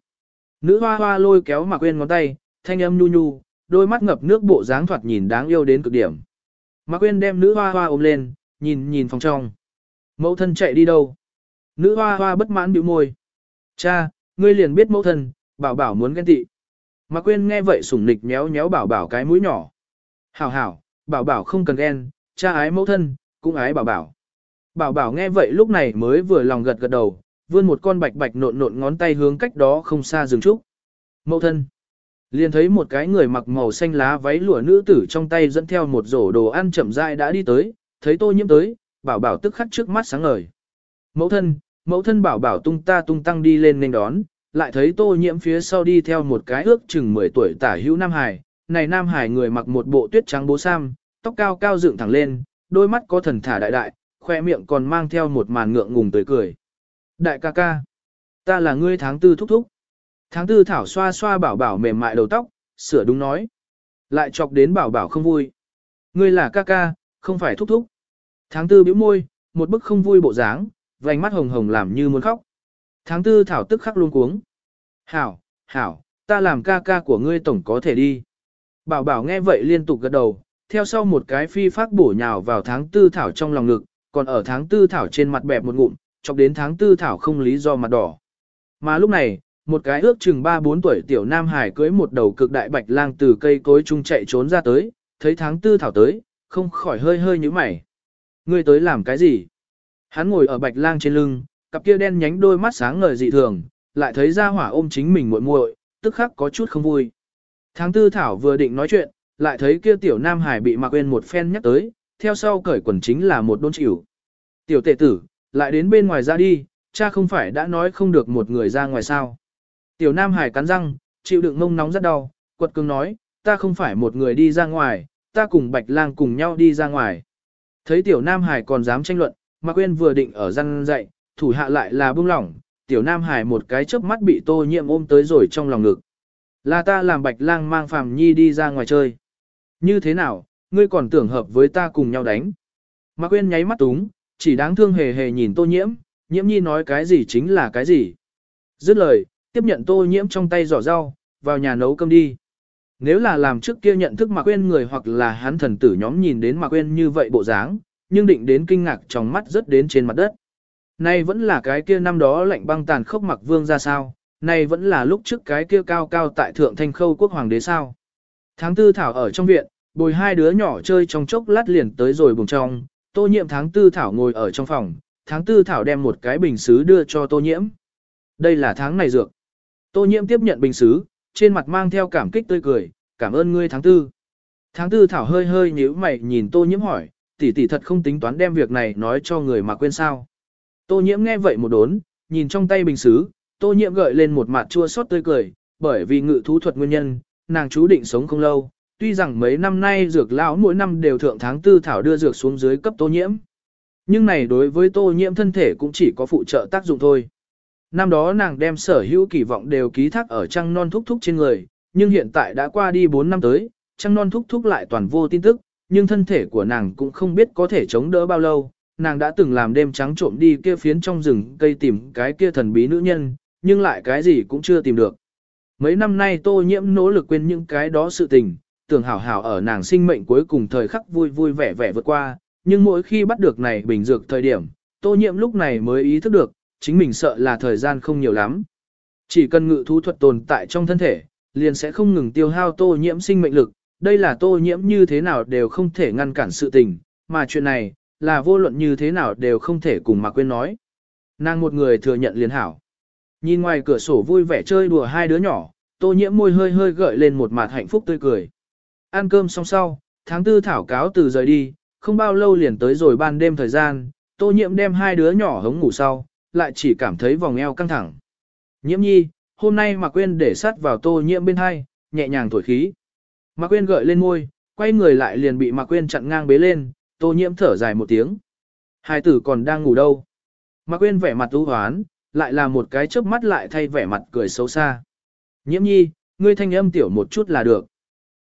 Nữ hoa hoa lôi kéo mà quên ngón tay, thanh âm nhu nhu, đôi mắt ngập nước bộ dáng thoạt nhìn đáng yêu đến cực điểm. Mà quên đem nữ hoa hoa ôm lên, nhìn nhìn phòng trong. Mẫu thân chạy đi đâu? Nữ hoa hoa bất mãn bĩu môi. Cha, ngươi liền biết mẫu thân, bảo bảo muốn ghen tị. Mạc Quyên nghe vậy sủng nịch méo méo bảo bảo cái mũi nhỏ. Hảo hảo, bảo bảo không cần ghen, cha ái mẫu thân, cũng ái bảo bảo. Bảo bảo nghe vậy lúc này mới vừa lòng gật gật đầu, vươn một con bạch bạch nộn nộn ngón tay hướng cách đó không xa dừng trúc. Mẫu thân. Liền thấy một cái người mặc màu xanh lá váy lụa nữ tử trong tay dẫn theo một rổ đồ ăn chậm rãi đã đi tới, thấy tô nhiễm tới, bảo bảo tức khắc trước mắt sáng ngời. Mẫu thân, mẫu thân bảo bảo tung ta tung tăng đi lên nên đón, lại thấy tô nhiễm phía sau đi theo một cái ước chừng 10 tuổi tả hữu Nam Hải, này Nam Hải người mặc một bộ tuyết trắng bố sam, tóc cao cao dựng thẳng lên, đôi mắt có thần thả đại đại, khoe miệng còn mang theo một màn ngượng ngùng tươi cười. Đại ca ca, ta là ngươi tháng tư thúc thúc. Tháng tư thảo xoa xoa bảo bảo mềm mại đầu tóc, sửa đúng nói. Lại chọc đến bảo bảo không vui. Ngươi là ca ca, không phải thúc thúc. Tháng tư bĩu môi, một bức không vui bộ dáng, vành mắt hồng hồng làm như muốn khóc. Tháng tư thảo tức khắc luôn cuống. Hảo, hảo, ta làm ca ca của ngươi tổng có thể đi. Bảo bảo nghe vậy liên tục gật đầu, theo sau một cái phi phát bổ nhào vào tháng tư thảo trong lòng ngực, còn ở tháng tư thảo trên mặt bẹp một ngụm, chọc đến tháng tư thảo không lý do mặt đỏ. Mà lúc này, một cái ước chừng 3-4 tuổi tiểu nam hải cưới một đầu cực đại bạch lang từ cây cối chung chạy trốn ra tới, thấy tháng tư thảo tới, không khỏi hơi hơi như mày. Ngươi tới làm cái gì? Hắn ngồi ở bạch lang trên lưng, cặp kia đen nhánh đôi mắt sáng ngời dị thường, lại thấy ra hỏa ôm chính mình muội muội, tức khắc có chút không vui. Tháng tư thảo vừa định nói chuyện, lại thấy kia tiểu nam hải bị mặc quên một phen nhắc tới, theo sau cởi quần chính là một đôn chịu. Tiểu tệ tử, lại đến bên ngoài ra đi, cha không phải đã nói không được một người ra ngoài sao. Tiểu nam hải cắn răng, chịu đựng mông nóng rất đau, quật cường nói, ta không phải một người đi ra ngoài, ta cùng bạch lang cùng nhau đi ra ngoài. Thấy tiểu nam hải còn dám tranh luận, Mạc Quyên vừa định ở răng dậy, thủ hạ lại là buông lỏng, tiểu nam hải một cái chớp mắt bị tô nhiễm ôm tới rồi trong lòng ngực. Là ta làm bạch lang mang phàm nhi đi ra ngoài chơi. Như thế nào, ngươi còn tưởng hợp với ta cùng nhau đánh. Mạc Quyên nháy mắt túng, chỉ đáng thương hề hề nhìn tô nhiễm, nhiễm nhi nói cái gì chính là cái gì. Dứt lời, tiếp nhận tô nhiễm trong tay giỏ rau, vào nhà nấu cơm đi. Nếu là làm trước kia nhận thức Mạc Quyên người hoặc là hắn thần tử nhóm nhìn đến Mạc Quyên như vậy bộ dáng, nhưng định đến kinh ngạc trong mắt rớt đến trên mặt đất. Nay vẫn là cái kia năm đó lệnh băng tàn khốc mặc vương ra sao, nay vẫn là lúc trước cái kia cao cao tại thượng thanh khâu quốc hoàng đế sao. Tháng tư thảo ở trong viện, bồi hai đứa nhỏ chơi trong chốc lát liền tới rồi bùng trong, tô nhiễm tháng tư thảo ngồi ở trong phòng, tháng tư thảo đem một cái bình xứ đưa cho tô nhiễm. Đây là tháng này dược. Tô nhiễm tiếp nhận bình xứ, trên mặt mang theo cảm kích tươi cười, cảm ơn ngươi tháng tư. Tháng tư thảo hơi hơi nhíu mày nhìn tô nhiễm hỏi, tỷ tỷ thật không tính toán đem việc này nói cho người mà quên sao. Tô nhiễm nghe vậy một đốn, nhìn trong tay bình xứ, tô nhiễm gợi lên một mặt chua xót tươi cười, bởi vì ngự thú thuật nguyên nhân, nàng chú định sống không lâu. Tuy rằng mấy năm nay dược lão mỗi năm đều thượng tháng tư thảo đưa dược xuống dưới cấp tô nhiễm. Nhưng này đối với tô nhiễm thân thể cũng chỉ có phụ trợ tác dụng thôi. Năm đó nàng đem sở hữu kỳ vọng đều ký thác ở trăng non thúc thúc trên người, nhưng hiện tại đã qua đi 4 năm tới, trăng non thúc thúc lại toàn vô tin tức, nhưng thân thể của nàng cũng không biết có thể chống đỡ bao lâu. Nàng đã từng làm đêm trắng trộm đi kia phiến trong rừng cây tìm cái kia thần bí nữ nhân, nhưng lại cái gì cũng chưa tìm được. Mấy năm nay tô nhiễm nỗ lực quên những cái đó sự tình, tưởng hảo hảo ở nàng sinh mệnh cuối cùng thời khắc vui vui vẻ vẻ vượt qua, nhưng mỗi khi bắt được này bình dược thời điểm, tô nhiễm lúc này mới ý thức được, chính mình sợ là thời gian không nhiều lắm. Chỉ cần ngự thú thuật tồn tại trong thân thể, liền sẽ không ngừng tiêu hao tô nhiễm sinh mệnh lực, đây là tô nhiễm như thế nào đều không thể ngăn cản sự tình, mà chuyện này, là vô luận như thế nào đều không thể cùng mà quên nói. Nàng một người thừa nhận liền hảo. Nhìn ngoài cửa sổ vui vẻ chơi đùa hai đứa nhỏ, tô nhiễm môi hơi hơi gợi lên một mặt hạnh phúc tươi cười. Ăn cơm xong sau, tháng tư thảo cáo từ rời đi, không bao lâu liền tới rồi ban đêm thời gian, tô nhiễm đem hai đứa nhỏ hống ngủ sau, lại chỉ cảm thấy vòng eo căng thẳng. Nhiễm nhi, hôm nay mà quên để sát vào tô nhiễm bên hai, nhẹ nhàng thổi khí. Mạc Quyên gợi lên môi, quay người lại liền bị Mạc Quyên chặn ngang bế lên, Tô Nhiễm thở dài một tiếng. Hai tử còn đang ngủ đâu? Mạc Quyên vẻ mặt u hoán, lại là một cái chớp mắt lại thay vẻ mặt cười xấu xa. Nhiễm nhi, ngươi thanh âm tiểu một chút là được.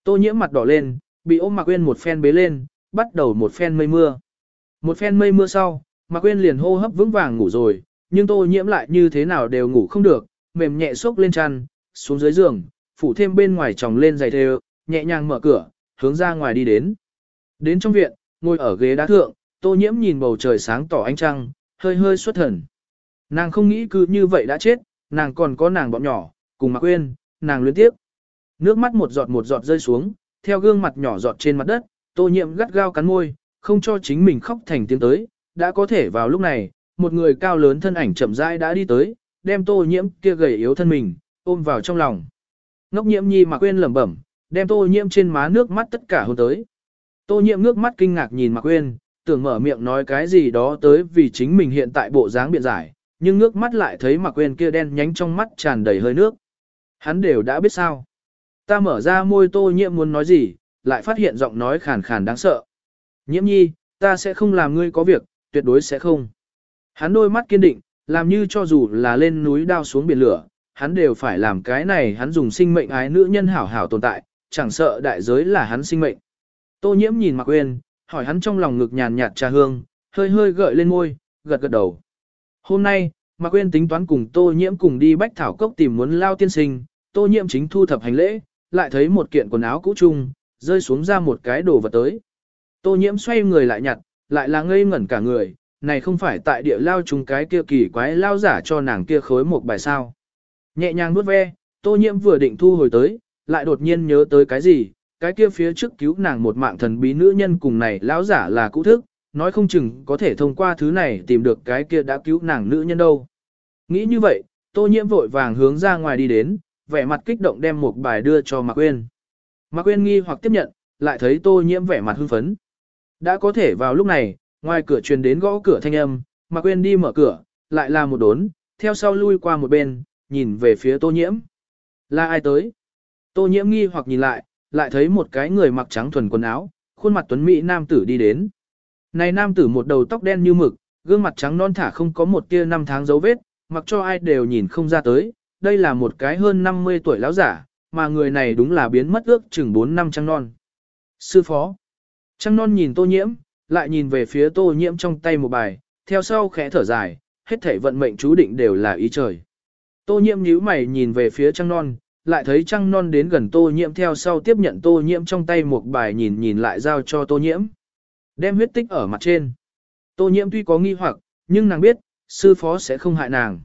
Tô Nhiễm mặt đỏ lên, bị ôm Mạc Quyên một phen bế lên, bắt đầu một phen mây mưa. Một phen mây mưa sau, Mạc Quyên liền hô hấp vững vàng ngủ rồi, nhưng Tô Nhiễm lại như thế nào đều ngủ không được, mềm nhẹ xốc lên chăn, xuống dưới giường, phủ thêm bên ngoài tròng lên giày thêu, nhẹ nhàng mở cửa, hướng ra ngoài đi đến. Đến trong viện, ngồi ở ghế đá thượng, tô nhiễm nhìn bầu trời sáng tỏ ánh trăng, hơi hơi xuất thần. Nàng không nghĩ cứ như vậy đã chết, nàng còn có nàng bọn nhỏ, cùng mặc quên, nàng luyến tiếp. Nước mắt một giọt một giọt rơi xuống, theo gương mặt nhỏ giọt trên mặt đất, tô nhiễm gắt gao cắn môi, không cho chính mình khóc thành tiếng tới, đã có thể vào lúc này, một người cao lớn thân ảnh chậm rãi đã đi tới, đem tô nhiễm kia gầy yếu thân mình, ôm vào trong lòng. Ngốc nhiễm nhi mà quên lẩm bẩm, đem tô nhiễm trên má nước mắt tất cả hôn tới. Tô Nhiệm ngước mắt kinh ngạc nhìn Mạc Quyên, tưởng mở miệng nói cái gì đó tới vì chính mình hiện tại bộ dáng biện giải, nhưng ngước mắt lại thấy Mạc Quyên kia đen nhánh trong mắt tràn đầy hơi nước. Hắn đều đã biết sao. Ta mở ra môi tô Nhiệm muốn nói gì, lại phát hiện giọng nói khàn khàn đáng sợ. Nhiễm nhi, ta sẽ không làm ngươi có việc, tuyệt đối sẽ không. Hắn đôi mắt kiên định, làm như cho dù là lên núi đao xuống biển lửa, hắn đều phải làm cái này hắn dùng sinh mệnh ái nữ nhân hảo hảo tồn tại, chẳng sợ đại giới là hắn sinh mệnh. Tô nhiễm nhìn Mạc Uyên, hỏi hắn trong lòng ngực nhàn nhạt trà hương, hơi hơi gợi lên môi, gật gật đầu. Hôm nay, Mạc Uyên tính toán cùng Tô nhiễm cùng đi bách thảo cốc tìm muốn lao tiên sinh, Tô nhiễm chính thu thập hành lễ, lại thấy một kiện quần áo cũ chung, rơi xuống ra một cái đồ vật tới. Tô nhiễm xoay người lại nhặt, lại là ngây ngẩn cả người, này không phải tại địa lao chung cái kia kỳ quái lao giả cho nàng kia khối một bài sao. Nhẹ nhàng nuốt ve, Tô nhiễm vừa định thu hồi tới, lại đột nhiên nhớ tới cái gì, cái kia phía trước cứu nàng một mạng thần bí nữ nhân cùng này lão giả là cũ thức, nói không chừng có thể thông qua thứ này tìm được cái kia đã cứu nàng nữ nhân đâu. Nghĩ như vậy, tô nhiễm vội vàng hướng ra ngoài đi đến, vẻ mặt kích động đem một bài đưa cho Mạc Quyên. Mạc Quyên nghi hoặc tiếp nhận, lại thấy tô nhiễm vẻ mặt hưng phấn. Đã có thể vào lúc này, ngoài cửa truyền đến gõ cửa thanh âm, Mạc Quyên đi mở cửa, lại là một đốn, theo sau lui qua một bên, nhìn về phía tô nhiễm. Là ai tới? Tô nhiễm nghi hoặc nhìn lại, lại thấy một cái người mặc trắng thuần quần áo, khuôn mặt tuấn mỹ nam tử đi đến. Này nam tử một đầu tóc đen như mực, gương mặt trắng non thả không có một tia năm tháng dấu vết, mặc cho ai đều nhìn không ra tới, đây là một cái hơn 50 tuổi lão giả, mà người này đúng là biến mất ước chừng 4 năm trăng non. Sư phó. Trăng non nhìn tô nhiễm, lại nhìn về phía tô nhiễm trong tay một bài, theo sau khẽ thở dài, hết thể vận mệnh chú định đều là ý trời. Tô nhiễm nhíu mày nhìn về phía trăng non, lại thấy trăng non đến gần tô nhiễm theo sau tiếp nhận tô nhiễm trong tay một bài nhìn nhìn lại giao cho tô nhiễm. Đem huyết tích ở mặt trên. Tô nhiễm tuy có nghi hoặc, nhưng nàng biết, sư phó sẽ không hại nàng.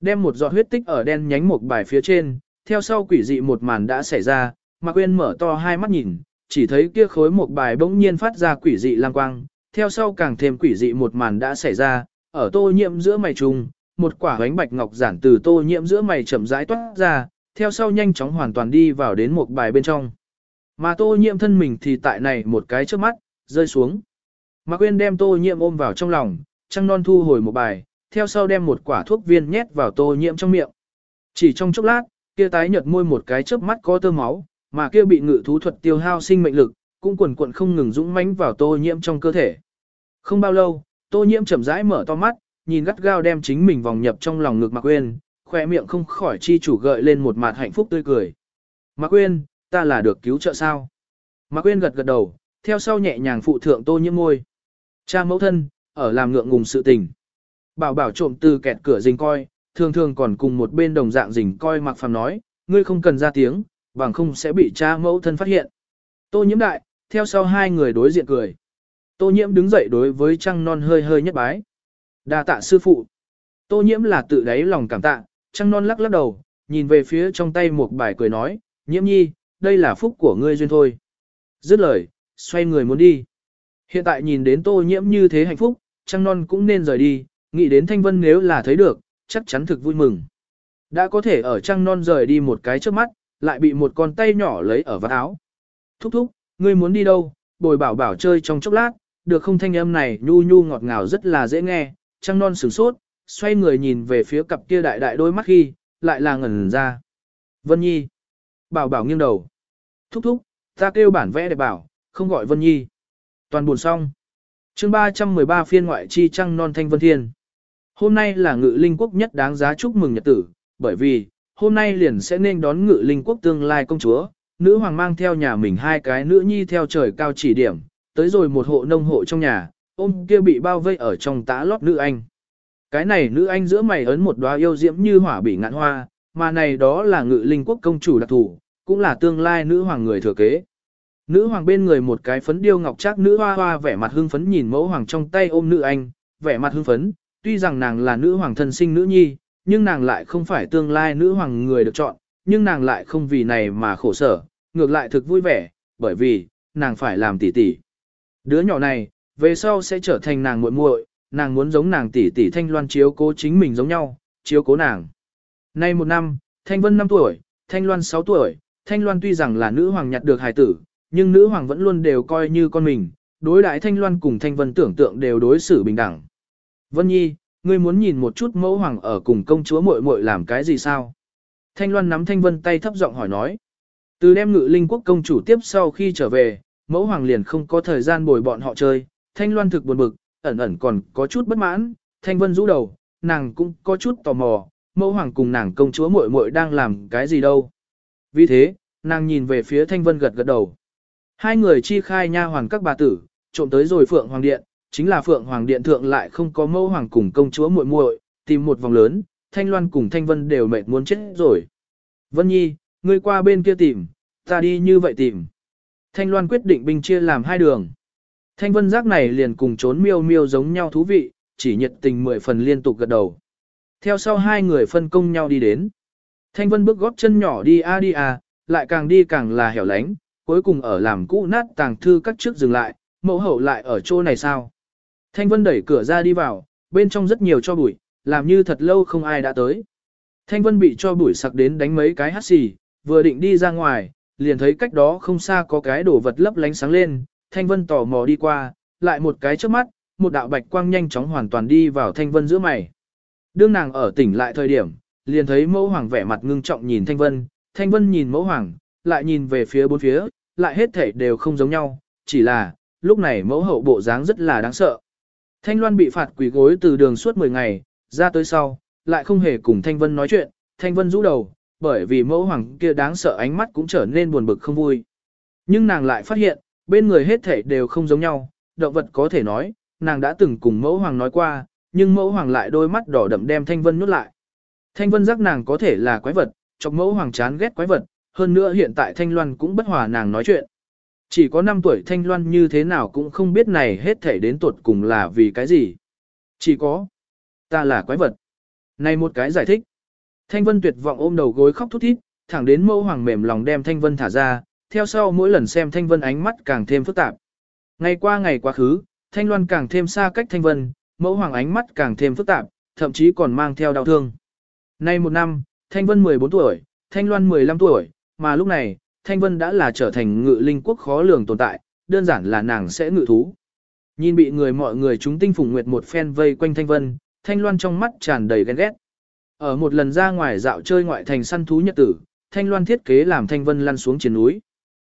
Đem một giọt huyết tích ở đen nhánh một bài phía trên, theo sau quỷ dị một màn đã xảy ra, mà quên mở to hai mắt nhìn, chỉ thấy kia khối một bài bỗng nhiên phát ra quỷ dị lang quang, theo sau càng thêm quỷ dị một màn đã xảy ra, ở tô nhiễm giữa mày trùng, một quả bánh bạch ngọc giản từ tô nhiễm giữa mày chậm rãi toát ra, theo sau nhanh chóng hoàn toàn đi vào đến một bài bên trong. Mà tô nhiễm thân mình thì tại này một cái trước mắt, rơi xuống. Mạc Quyên đem tô nhiễm ôm vào trong lòng, trăng non thu hồi một bài, theo sau đem một quả thuốc viên nhét vào tô nhiễm trong miệng. Chỉ trong chốc lát, kia tái nhợt môi một cái chớp mắt có tơ máu, mà kia bị ngự thú thuật tiêu hao sinh mệnh lực, cũng quần quần không ngừng dũng mãnh vào tô nhiễm trong cơ thể. Không bao lâu, tô nhiễm chậm rãi mở to mắt, nhìn gắt gao đem chính mình vòng nhập trong lòng ngực Mạc Quyên, khoe miệng không khỏi chi chủ gợi lên một mặt hạnh phúc tươi cười. Mạc Quyên, ta là được cứu trợ sao? Mạc Quyên gật gật đầu, theo sau nhẹ nhàng phụ thượng tô nhiễm môi. Cha mẫu thân, ở làm ngượng ngùng sự tình. Bảo bảo trộm từ kẹt cửa rình coi, thường thường còn cùng một bên đồng dạng rình coi Mạc Phàm nói, ngươi không cần ra tiếng, bằng không sẽ bị cha mẫu thân phát hiện. Tô nhiễm đại, theo sau hai người đối diện cười. Tô nhiễm đứng dậy đối với trăng non hơi hơi nhất bái. đa tạ sư phụ. Tô nhiễm là tự đáy lòng cảm tạ, trăng non lắc lắc đầu, nhìn về phía trong tay một bài cười nói, nhiễm nhi, đây là phúc của ngươi duyên thôi. Dứt lời, xoay người muốn đi. Hiện tại nhìn đến tô nhiễm như thế hạnh phúc, trăng non cũng nên rời đi, nghĩ đến thanh vân nếu là thấy được, chắc chắn thực vui mừng. Đã có thể ở trăng non rời đi một cái trước mắt, lại bị một con tay nhỏ lấy ở vạt áo. Thúc thúc, ngươi muốn đi đâu, bồi bảo bảo chơi trong chốc lát, được không thanh âm này nhu nhu ngọt ngào rất là dễ nghe, trăng non sửng sốt, xoay người nhìn về phía cặp kia đại đại đôi mắt khi, lại là ngẩn ra. Vân Nhi. Bảo bảo nghiêng đầu. Thúc thúc, ta kêu bản vẽ để bảo, không gọi Vân Nhi. Toàn buồn xong. chương 313 phiên ngoại chi trăng non thanh vân thiên. Hôm nay là ngự linh quốc nhất đáng giá chúc mừng nhật tử, bởi vì, hôm nay liền sẽ nên đón ngự linh quốc tương lai công chúa, nữ hoàng mang theo nhà mình hai cái nữ nhi theo trời cao chỉ điểm, tới rồi một hộ nông hộ trong nhà, ôm kia bị bao vây ở trong tã lót nữ anh. Cái này nữ anh giữa mày ấn một đóa yêu diễm như hỏa bị ngạn hoa, mà này đó là ngự linh quốc công chủ đặc thủ, cũng là tương lai nữ hoàng người thừa kế. Nữ hoàng bên người một cái phấn điêu ngọc trác nữ hoa hoa vẻ mặt hưng phấn nhìn mẫu hoàng trong tay ôm nữ anh, vẻ mặt hưng phấn, tuy rằng nàng là nữ hoàng thân sinh nữ nhi, nhưng nàng lại không phải tương lai nữ hoàng người được chọn, nhưng nàng lại không vì này mà khổ sở, ngược lại thực vui vẻ, bởi vì, nàng phải làm tỷ tỷ. Đứa nhỏ này, về sau sẽ trở thành nàng muội muội, nàng muốn giống nàng tỷ tỷ Thanh Loan chiếu cố chính mình giống nhau, chiếu cố nàng. Nay một năm, Thanh Vân 5 tuổi, Thanh Loan 6 tuổi, Thanh Loan tuy rằng là nữ hoàng nhặt được hài tử, nhưng nữ hoàng vẫn luôn đều coi như con mình, đối đại Thanh Loan cùng Thanh Vân tưởng tượng đều đối xử bình đẳng. Vân Nhi, ngươi muốn nhìn một chút mẫu hoàng ở cùng công chúa muội muội làm cái gì sao? Thanh Loan nắm Thanh Vân tay thấp giọng hỏi nói. Từ đem ngự linh quốc công chủ tiếp sau khi trở về, mẫu hoàng liền không có thời gian bồi bọn họ chơi, Thanh Loan thực buồn bực, ẩn ẩn còn có chút bất mãn, Thanh Vân rũ đầu, nàng cũng có chút tò mò, mẫu hoàng cùng nàng công chúa muội muội đang làm cái gì đâu. Vì thế, nàng nhìn về phía Thanh Vân gật gật đầu. Hai người chi khai nha hoàng các bà tử, trộm tới rồi Phượng Hoàng Điện, chính là Phượng Hoàng Điện thượng lại không có mẫu hoàng cùng công chúa muội muội, tìm một vòng lớn, Thanh Loan cùng Thanh Vân đều mệt muốn chết rồi. Vân Nhi, ngươi qua bên kia tìm, ta đi như vậy tìm. Thanh Loan quyết định binh chia làm hai đường. Thanh Vân giác này liền cùng trốn miêu miêu giống nhau thú vị, chỉ nhiệt tình mười phần liên tục gật đầu. Theo sau hai người phân công nhau đi đến. Thanh Vân bước góp chân nhỏ đi a đi a, lại càng đi càng là hẻo lánh, cuối cùng ở làm cũ nát tàng thư các trước dừng lại, mẫu hậu lại ở chỗ này sao. Thanh Vân đẩy cửa ra đi vào, bên trong rất nhiều cho bụi, làm như thật lâu không ai đã tới. Thanh Vân bị cho bụi sặc đến đánh mấy cái hắt xì, vừa định đi ra ngoài, liền thấy cách đó không xa có cái đồ vật lấp lánh sáng lên, Thanh Vân tò mò đi qua, lại một cái trước mắt, một đạo bạch quang nhanh chóng hoàn toàn đi vào Thanh Vân giữa mày. Đương nàng ở tỉnh lại thời điểm, liền thấy mẫu hoàng vẻ mặt ngưng trọng nhìn Thanh Vân, Thanh Vân nhìn mẫu hoàng, lại nhìn về phía bốn phía, lại hết thể đều không giống nhau, chỉ là, lúc này mẫu hậu bộ dáng rất là đáng sợ. Thanh Loan bị phạt quỷ gối từ đường suốt 10 ngày, ra tới sau, lại không hề cùng Thanh Vân nói chuyện, Thanh Vân rũ đầu, bởi vì mẫu hoàng kia đáng sợ ánh mắt cũng trở nên buồn bực không vui. Nhưng nàng lại phát hiện, bên người hết thể đều không giống nhau, động vật có thể nói, nàng đã từng cùng mẫu hoàng nói qua, nhưng mẫu hoàng lại đôi mắt đỏ đậm đem Thanh Vân nuốt lại. Thanh Vân giác nàng có thể là quái vật, chọc mẫu hoàng chán ghét quái vật, hơn nữa hiện tại Thanh Loan cũng bất hòa nàng nói chuyện. Chỉ có 5 tuổi Thanh Loan như thế nào cũng không biết này hết thể đến tuột cùng là vì cái gì. Chỉ có, ta là quái vật. Này một cái giải thích. Thanh Vân tuyệt vọng ôm đầu gối khóc thút thít, thẳng đến mẫu hoàng mềm lòng đem Thanh Vân thả ra, theo sau mỗi lần xem Thanh Vân ánh mắt càng thêm phức tạp. Ngày qua ngày quá khứ, Thanh Loan càng thêm xa cách Thanh Vân, mẫu hoàng ánh mắt càng thêm phức tạp, thậm chí còn mang theo đau thương. Nay một năm, Thanh Vân 14 tuổi, Thanh Loan 15 tuổi, mà lúc này, Thanh Vân đã là trở thành ngự linh quốc khó lường tồn tại, đơn giản là nàng sẽ ngự thú. Nhìn bị người mọi người chúng tinh phùng nguyệt một phen vây quanh Thanh Vân, Thanh Loan trong mắt tràn đầy ghen ghét. Ở một lần ra ngoài dạo chơi ngoại thành săn thú nhật tử, Thanh Loan thiết kế làm Thanh Vân lăn xuống trên núi.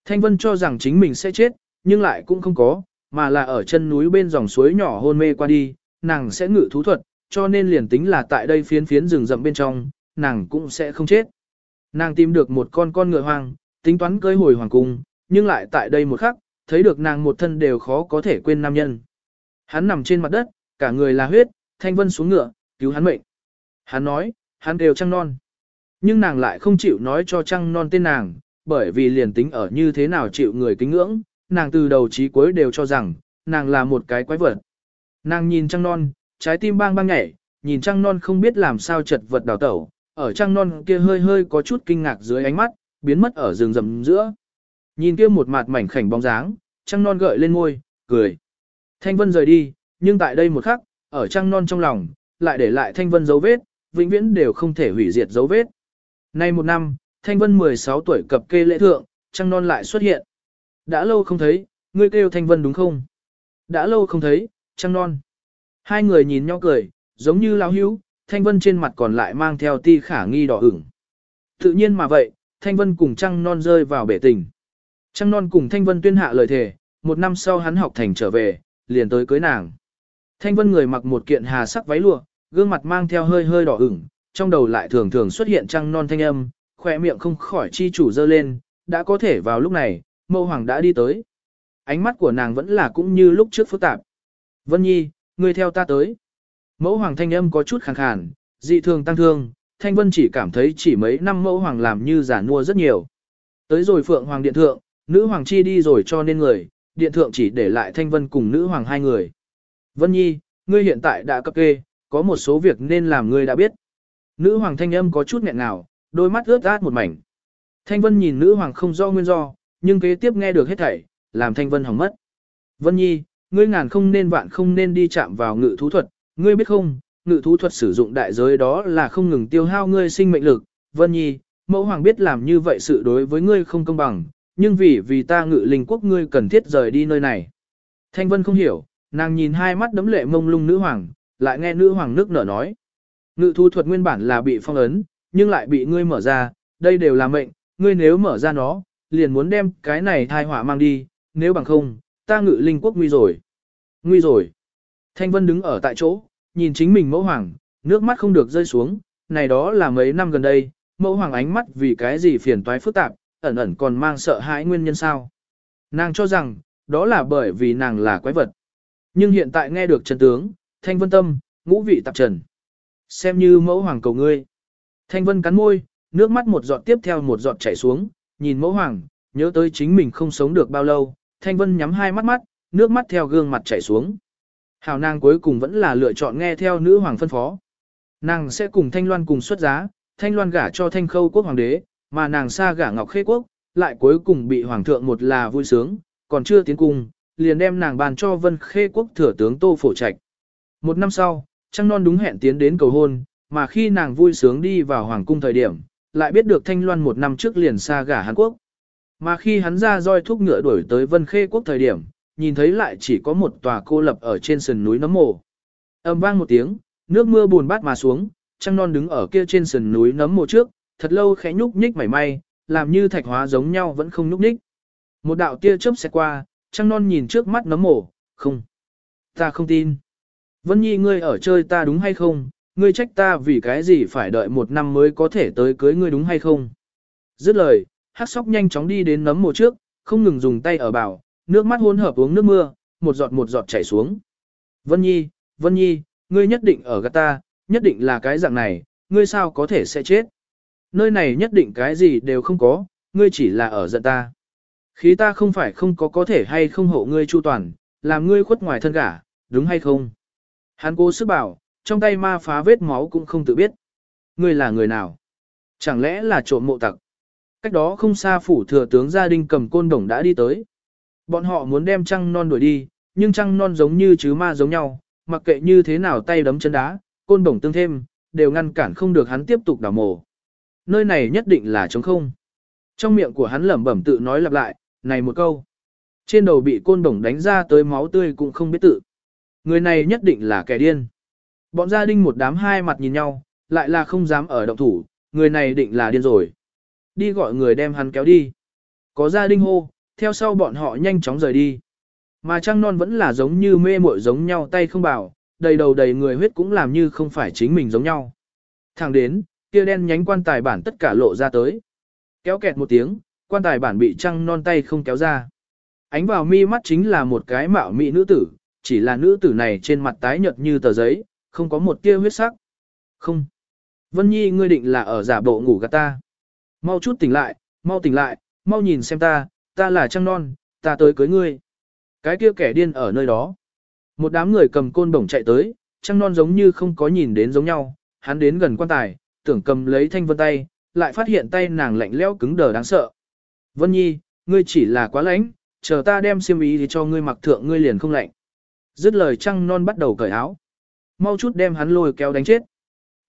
Thanh Vân cho rằng chính mình sẽ chết, nhưng lại cũng không có, mà là ở chân núi bên dòng suối nhỏ hôn mê qua đi, nàng sẽ ngự thú thuật, cho nên liền tính là tại đây phiến phiến rừng rậm bên trong, nàng cũng sẽ không chết. Nàng tìm được một con con ngựa hoang, tính toán cưới hồi hoàng cung, nhưng lại tại đây một khắc, thấy được nàng một thân đều khó có thể quên nam nhân. Hắn nằm trên mặt đất, cả người là huyết, thanh vân xuống ngựa, cứu hắn mệnh. Hắn nói, hắn đều trăng non. Nhưng nàng lại không chịu nói cho trăng non tên nàng, bởi vì liền tính ở như thế nào chịu người kính ngưỡng, nàng từ đầu chí cuối đều cho rằng, nàng là một cái quái vật. Nàng nhìn trăng non, trái tim bang bang nhảy, nhìn trăng non không biết làm sao chật vật đào tẩu, ở trăng non kia hơi hơi có chút kinh ngạc dưới ánh mắt, biến mất ở rừng rầm giữa. Nhìn kia một mặt mảnh khảnh bóng dáng, trăng non gợi lên môi, cười. Thanh Vân rời đi, nhưng tại đây một khắc, ở trăng non trong lòng, lại để lại Thanh Vân dấu vết, vĩnh viễn đều không thể hủy diệt dấu vết. Nay một năm, Thanh Vân 16 tuổi cập kê lễ thượng, trăng non lại xuất hiện. Đã lâu không thấy, ngươi kêu Thanh Vân đúng không? Đã lâu không thấy, trăng non. Hai người nhìn nhau cười, giống như lão hữu, Thanh Vân trên mặt còn lại mang theo ti khả nghi đỏ ửng. Tự nhiên mà vậy, Thanh Vân cùng Trăng Non rơi vào bể tình. Trăng Non cùng Thanh Vân tuyên hạ lời thề, một năm sau hắn học thành trở về, liền tới cưới nàng. Thanh Vân người mặc một kiện hà sắc váy lụa, gương mặt mang theo hơi hơi đỏ ửng, trong đầu lại thường thường xuất hiện Trăng Non thanh âm, khỏe miệng không khỏi chi chủ dơ lên, đã có thể vào lúc này, mâu hoàng đã đi tới. Ánh mắt của nàng vẫn là cũng như lúc trước phức tạp. Vân Nhi, ngươi theo ta tới. Mẫu hoàng thanh âm có chút khàn khàn, dị thường tăng thương, Thanh Vân chỉ cảm thấy chỉ mấy năm mẫu hoàng làm như giả mua rất nhiều. Tới rồi Phượng Hoàng Điện Thượng, nữ hoàng chi đi rồi cho nên người, Điện Thượng chỉ để lại Thanh Vân cùng nữ hoàng hai người. Vân Nhi, ngươi hiện tại đã cấp kê, có một số việc nên làm ngươi đã biết. Nữ hoàng thanh âm có chút nghẹn ngào, đôi mắt ướt át một mảnh. Thanh Vân nhìn nữ hoàng không do nguyên do, nhưng kế tiếp nghe được hết thảy, làm Thanh Vân hỏng mất. Vân Nhi, ngươi ngàn không nên vạn không nên đi chạm vào ngự thú thuật, ngươi biết không, ngự thú thuật sử dụng đại giới đó là không ngừng tiêu hao ngươi sinh mệnh lực. Vân Nhi, mẫu hoàng biết làm như vậy sự đối với ngươi không công bằng, nhưng vì vì ta ngự linh quốc ngươi cần thiết rời đi nơi này. Thanh Vân không hiểu, nàng nhìn hai mắt đấm lệ mông lung nữ hoàng, lại nghe nữ hoàng nước nở nói. Ngự thú thuật nguyên bản là bị phong ấn, nhưng lại bị ngươi mở ra, đây đều là mệnh, ngươi nếu mở ra nó, liền muốn đem cái này thai họa mang đi, nếu bằng không, ta ngự linh quốc nguy rồi. Nguy rồi. Thanh Vân đứng ở tại chỗ, nhìn chính mình mẫu hoàng, nước mắt không được rơi xuống, này đó là mấy năm gần đây, mẫu hoàng ánh mắt vì cái gì phiền toái phức tạp, ẩn ẩn còn mang sợ hãi nguyên nhân sao. Nàng cho rằng, đó là bởi vì nàng là quái vật. Nhưng hiện tại nghe được chân tướng, thanh vân tâm, ngũ vị tạp trần. Xem như mẫu hoàng cầu ngươi. Thanh vân cắn môi, nước mắt một giọt tiếp theo một giọt chảy xuống, nhìn mẫu hoàng, nhớ tới chính mình không sống được bao lâu, thanh vân nhắm hai mắt mắt, nước mắt theo gương mặt chảy xuống. Hảo nàng cuối cùng vẫn là lựa chọn nghe theo nữ hoàng phân phó. Nàng sẽ cùng Thanh Loan cùng xuất giá, Thanh Loan gả cho Thanh Khâu quốc hoàng đế, mà nàng xa gả Ngọc Khê quốc, lại cuối cùng bị hoàng thượng một là vui sướng, còn chưa tiến cung, liền đem nàng bàn cho Vân Khê quốc thừa tướng Tô Phổ Trạch. Một năm sau, Trăng Non đúng hẹn tiến đến cầu hôn, mà khi nàng vui sướng đi vào hoàng cung thời điểm, lại biết được Thanh Loan một năm trước liền xa gả Hàn Quốc. Mà khi hắn ra roi thúc ngựa đuổi tới Vân Khê quốc thời điểm, nhìn thấy lại chỉ có một tòa cô lập ở trên sườn núi nấm mồ. Âm vang một tiếng, nước mưa buồn bát mà xuống, trăng non đứng ở kia trên sườn núi nấm mồ trước, thật lâu khẽ nhúc nhích mảy may, làm như thạch hóa giống nhau vẫn không nhúc nhích. Một đạo tia chớp xẹt qua, trăng non nhìn trước mắt nấm mồ, không. Ta không tin. Vân Nhi ngươi ở chơi ta đúng hay không, ngươi trách ta vì cái gì phải đợi một năm mới có thể tới cưới ngươi đúng hay không. Dứt lời, hát sóc nhanh chóng đi đến nấm mồ trước, không ngừng dùng tay ở bảo, nước mắt hỗn hợp uống nước mưa, một giọt một giọt chảy xuống. Vân Nhi, Vân Nhi, ngươi nhất định ở gạt ta, nhất định là cái dạng này, ngươi sao có thể sẽ chết. Nơi này nhất định cái gì đều không có, ngươi chỉ là ở giận ta. Khí ta không phải không có có thể hay không hộ ngươi chu toàn, làm ngươi khuất ngoài thân cả, đúng hay không? Hắn cố sức bảo, trong tay ma phá vết máu cũng không tự biết. Ngươi là người nào? Chẳng lẽ là trộm mộ tặc? Cách đó không xa phủ thừa tướng gia đình cầm côn đồng đã đi tới. Bọn họ muốn đem trăng non đuổi đi, nhưng trăng non giống như chứ ma giống nhau, mặc kệ như thế nào tay đấm chân đá, côn đồng tương thêm, đều ngăn cản không được hắn tiếp tục đào mổ. Nơi này nhất định là trống không. Trong miệng của hắn lẩm bẩm tự nói lặp lại, này một câu. Trên đầu bị côn đồng đánh ra tới máu tươi cũng không biết tự. Người này nhất định là kẻ điên. Bọn gia đình một đám hai mặt nhìn nhau, lại là không dám ở động thủ, người này định là điên rồi. Đi gọi người đem hắn kéo đi. Có gia đình hô, theo sau bọn họ nhanh chóng rời đi. Mà trăng non vẫn là giống như mê muội giống nhau tay không bảo, đầy đầu đầy người huyết cũng làm như không phải chính mình giống nhau. Thẳng đến, kia đen nhánh quan tài bản tất cả lộ ra tới. Kéo kẹt một tiếng, quan tài bản bị trăng non tay không kéo ra. Ánh vào mi mắt chính là một cái mạo mỹ nữ tử, chỉ là nữ tử này trên mặt tái nhợt như tờ giấy, không có một tia huyết sắc. Không. Vân Nhi ngươi định là ở giả bộ ngủ gạt ta. Mau chút tỉnh lại, mau tỉnh lại, mau nhìn xem ta, ta là trăng non, ta tới cưới ngươi. Cái kia kẻ điên ở nơi đó. Một đám người cầm côn bổng chạy tới, trăng non giống như không có nhìn đến giống nhau, hắn đến gần quan tài, tưởng cầm lấy thanh vân tay, lại phát hiện tay nàng lạnh lẽo cứng đờ đáng sợ. Vân Nhi, ngươi chỉ là quá lãnh, chờ ta đem xiêm y thì cho ngươi mặc thượng ngươi liền không lạnh. Dứt lời trăng non bắt đầu cởi áo. Mau chút đem hắn lôi kéo đánh chết.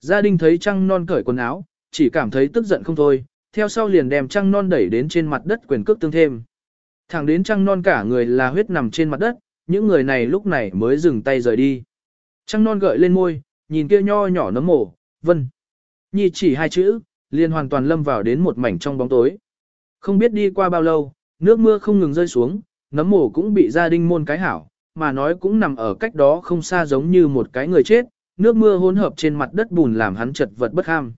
Gia đình thấy trăng non cởi quần áo, chỉ cảm thấy tức giận không thôi, theo sau liền đem trăng non đẩy đến trên mặt đất quyền cước tương thêm. Thẳng đến trăng non cả người là huyết nằm trên mặt đất, những người này lúc này mới dừng tay rời đi. Trăng non gợi lên môi, nhìn kia nho nhỏ nấm mổ, vân. Nhi chỉ hai chữ, liền hoàn toàn lâm vào đến một mảnh trong bóng tối. Không biết đi qua bao lâu, nước mưa không ngừng rơi xuống, nấm mổ cũng bị gia đình môn cái hảo, mà nói cũng nằm ở cách đó không xa giống như một cái người chết, nước mưa hỗn hợp trên mặt đất bùn làm hắn chật vật bất ham.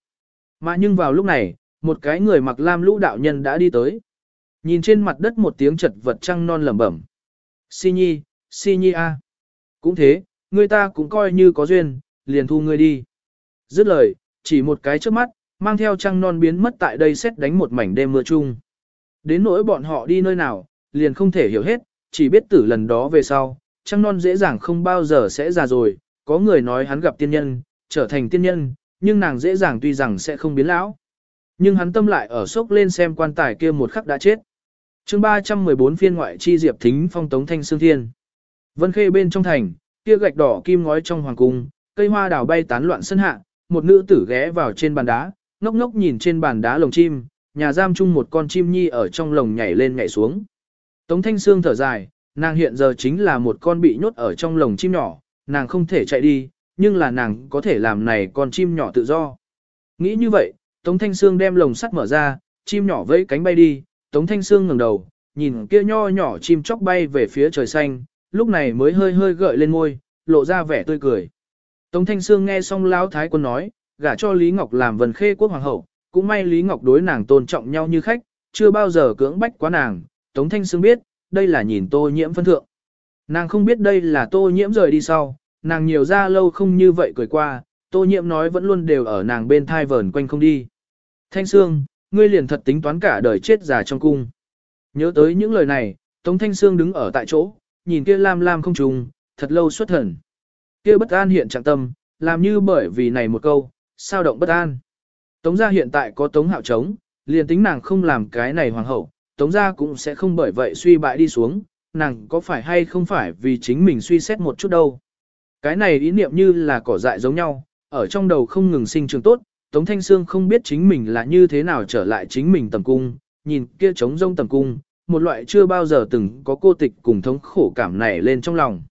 Mà nhưng vào lúc này, một cái người mặc lam lũ đạo nhân đã đi tới. Nhìn trên mặt đất một tiếng chật vật trăng non lẩm bẩm. Si nhi, si nhi a. Cũng thế, người ta cũng coi như có duyên, liền thu ngươi đi. Dứt lời, chỉ một cái trước mắt, mang theo trăng non biến mất tại đây xét đánh một mảnh đêm mưa chung. Đến nỗi bọn họ đi nơi nào, liền không thể hiểu hết, chỉ biết tử lần đó về sau, trăng non dễ dàng không bao giờ sẽ già rồi, có người nói hắn gặp tiên nhân, trở thành tiên nhân, nhưng nàng dễ dàng tuy rằng sẽ không biến lão. Nhưng hắn tâm lại ở sốc lên xem quan tài kia một khắc đã chết. chương 314 phiên ngoại chi diệp thính phong tống thanh xương thiên. Vân khê bên trong thành, kia gạch đỏ kim ngói trong hoàng cung, cây hoa đào bay tán loạn sân hạ, một nữ tử ghé vào trên bàn đá, ngốc ngốc nhìn trên bàn đá lồng chim, nhà giam chung một con chim nhi ở trong lồng nhảy lên nhảy xuống. Tống thanh xương thở dài, nàng hiện giờ chính là một con bị nhốt ở trong lồng chim nhỏ, nàng không thể chạy đi, nhưng là nàng có thể làm này con chim nhỏ tự do. Nghĩ như vậy, Tống Thanh Sương đem lồng sắt mở ra, chim nhỏ vẫy cánh bay đi, Tống Thanh Sương ngẩng đầu, nhìn kia nho nhỏ chim chóc bay về phía trời xanh, lúc này mới hơi hơi gợi lên môi, lộ ra vẻ tươi cười. Tống Thanh Sương nghe xong Lão Thái quân nói, gả cho Lý Ngọc làm vần khê quốc hoàng hậu, cũng may Lý Ngọc đối nàng tôn trọng nhau như khách, chưa bao giờ cưỡng bách quá nàng, Tống Thanh Sương biết, đây là nhìn tô nhiễm phân thượng. Nàng không biết đây là tô nhiễm rời đi sau, nàng nhiều ra lâu không như vậy cười qua, tô nhiễm nói vẫn luôn đều ở nàng bên thai vờn quanh không đi. Thanh Sương, ngươi liền thật tính toán cả đời chết già trong cung. Nhớ tới những lời này, Tống Thanh Sương đứng ở tại chỗ, nhìn kia lam lam không trùng, thật lâu xuất thần. Kia bất an hiện trạng tâm, làm như bởi vì này một câu, sao động bất an. Tống gia hiện tại có Tống hạo trống, liền tính nàng không làm cái này hoàng hậu, Tống gia cũng sẽ không bởi vậy suy bại đi xuống, nàng có phải hay không phải vì chính mình suy xét một chút đâu. Cái này ý niệm như là cỏ dại giống nhau, ở trong đầu không ngừng sinh trường tốt, Tống Thanh Sương không biết chính mình là như thế nào trở lại chính mình tầm cung, nhìn kia trống rông tầm cung, một loại chưa bao giờ từng có cô tịch cùng thống khổ cảm nảy lên trong lòng.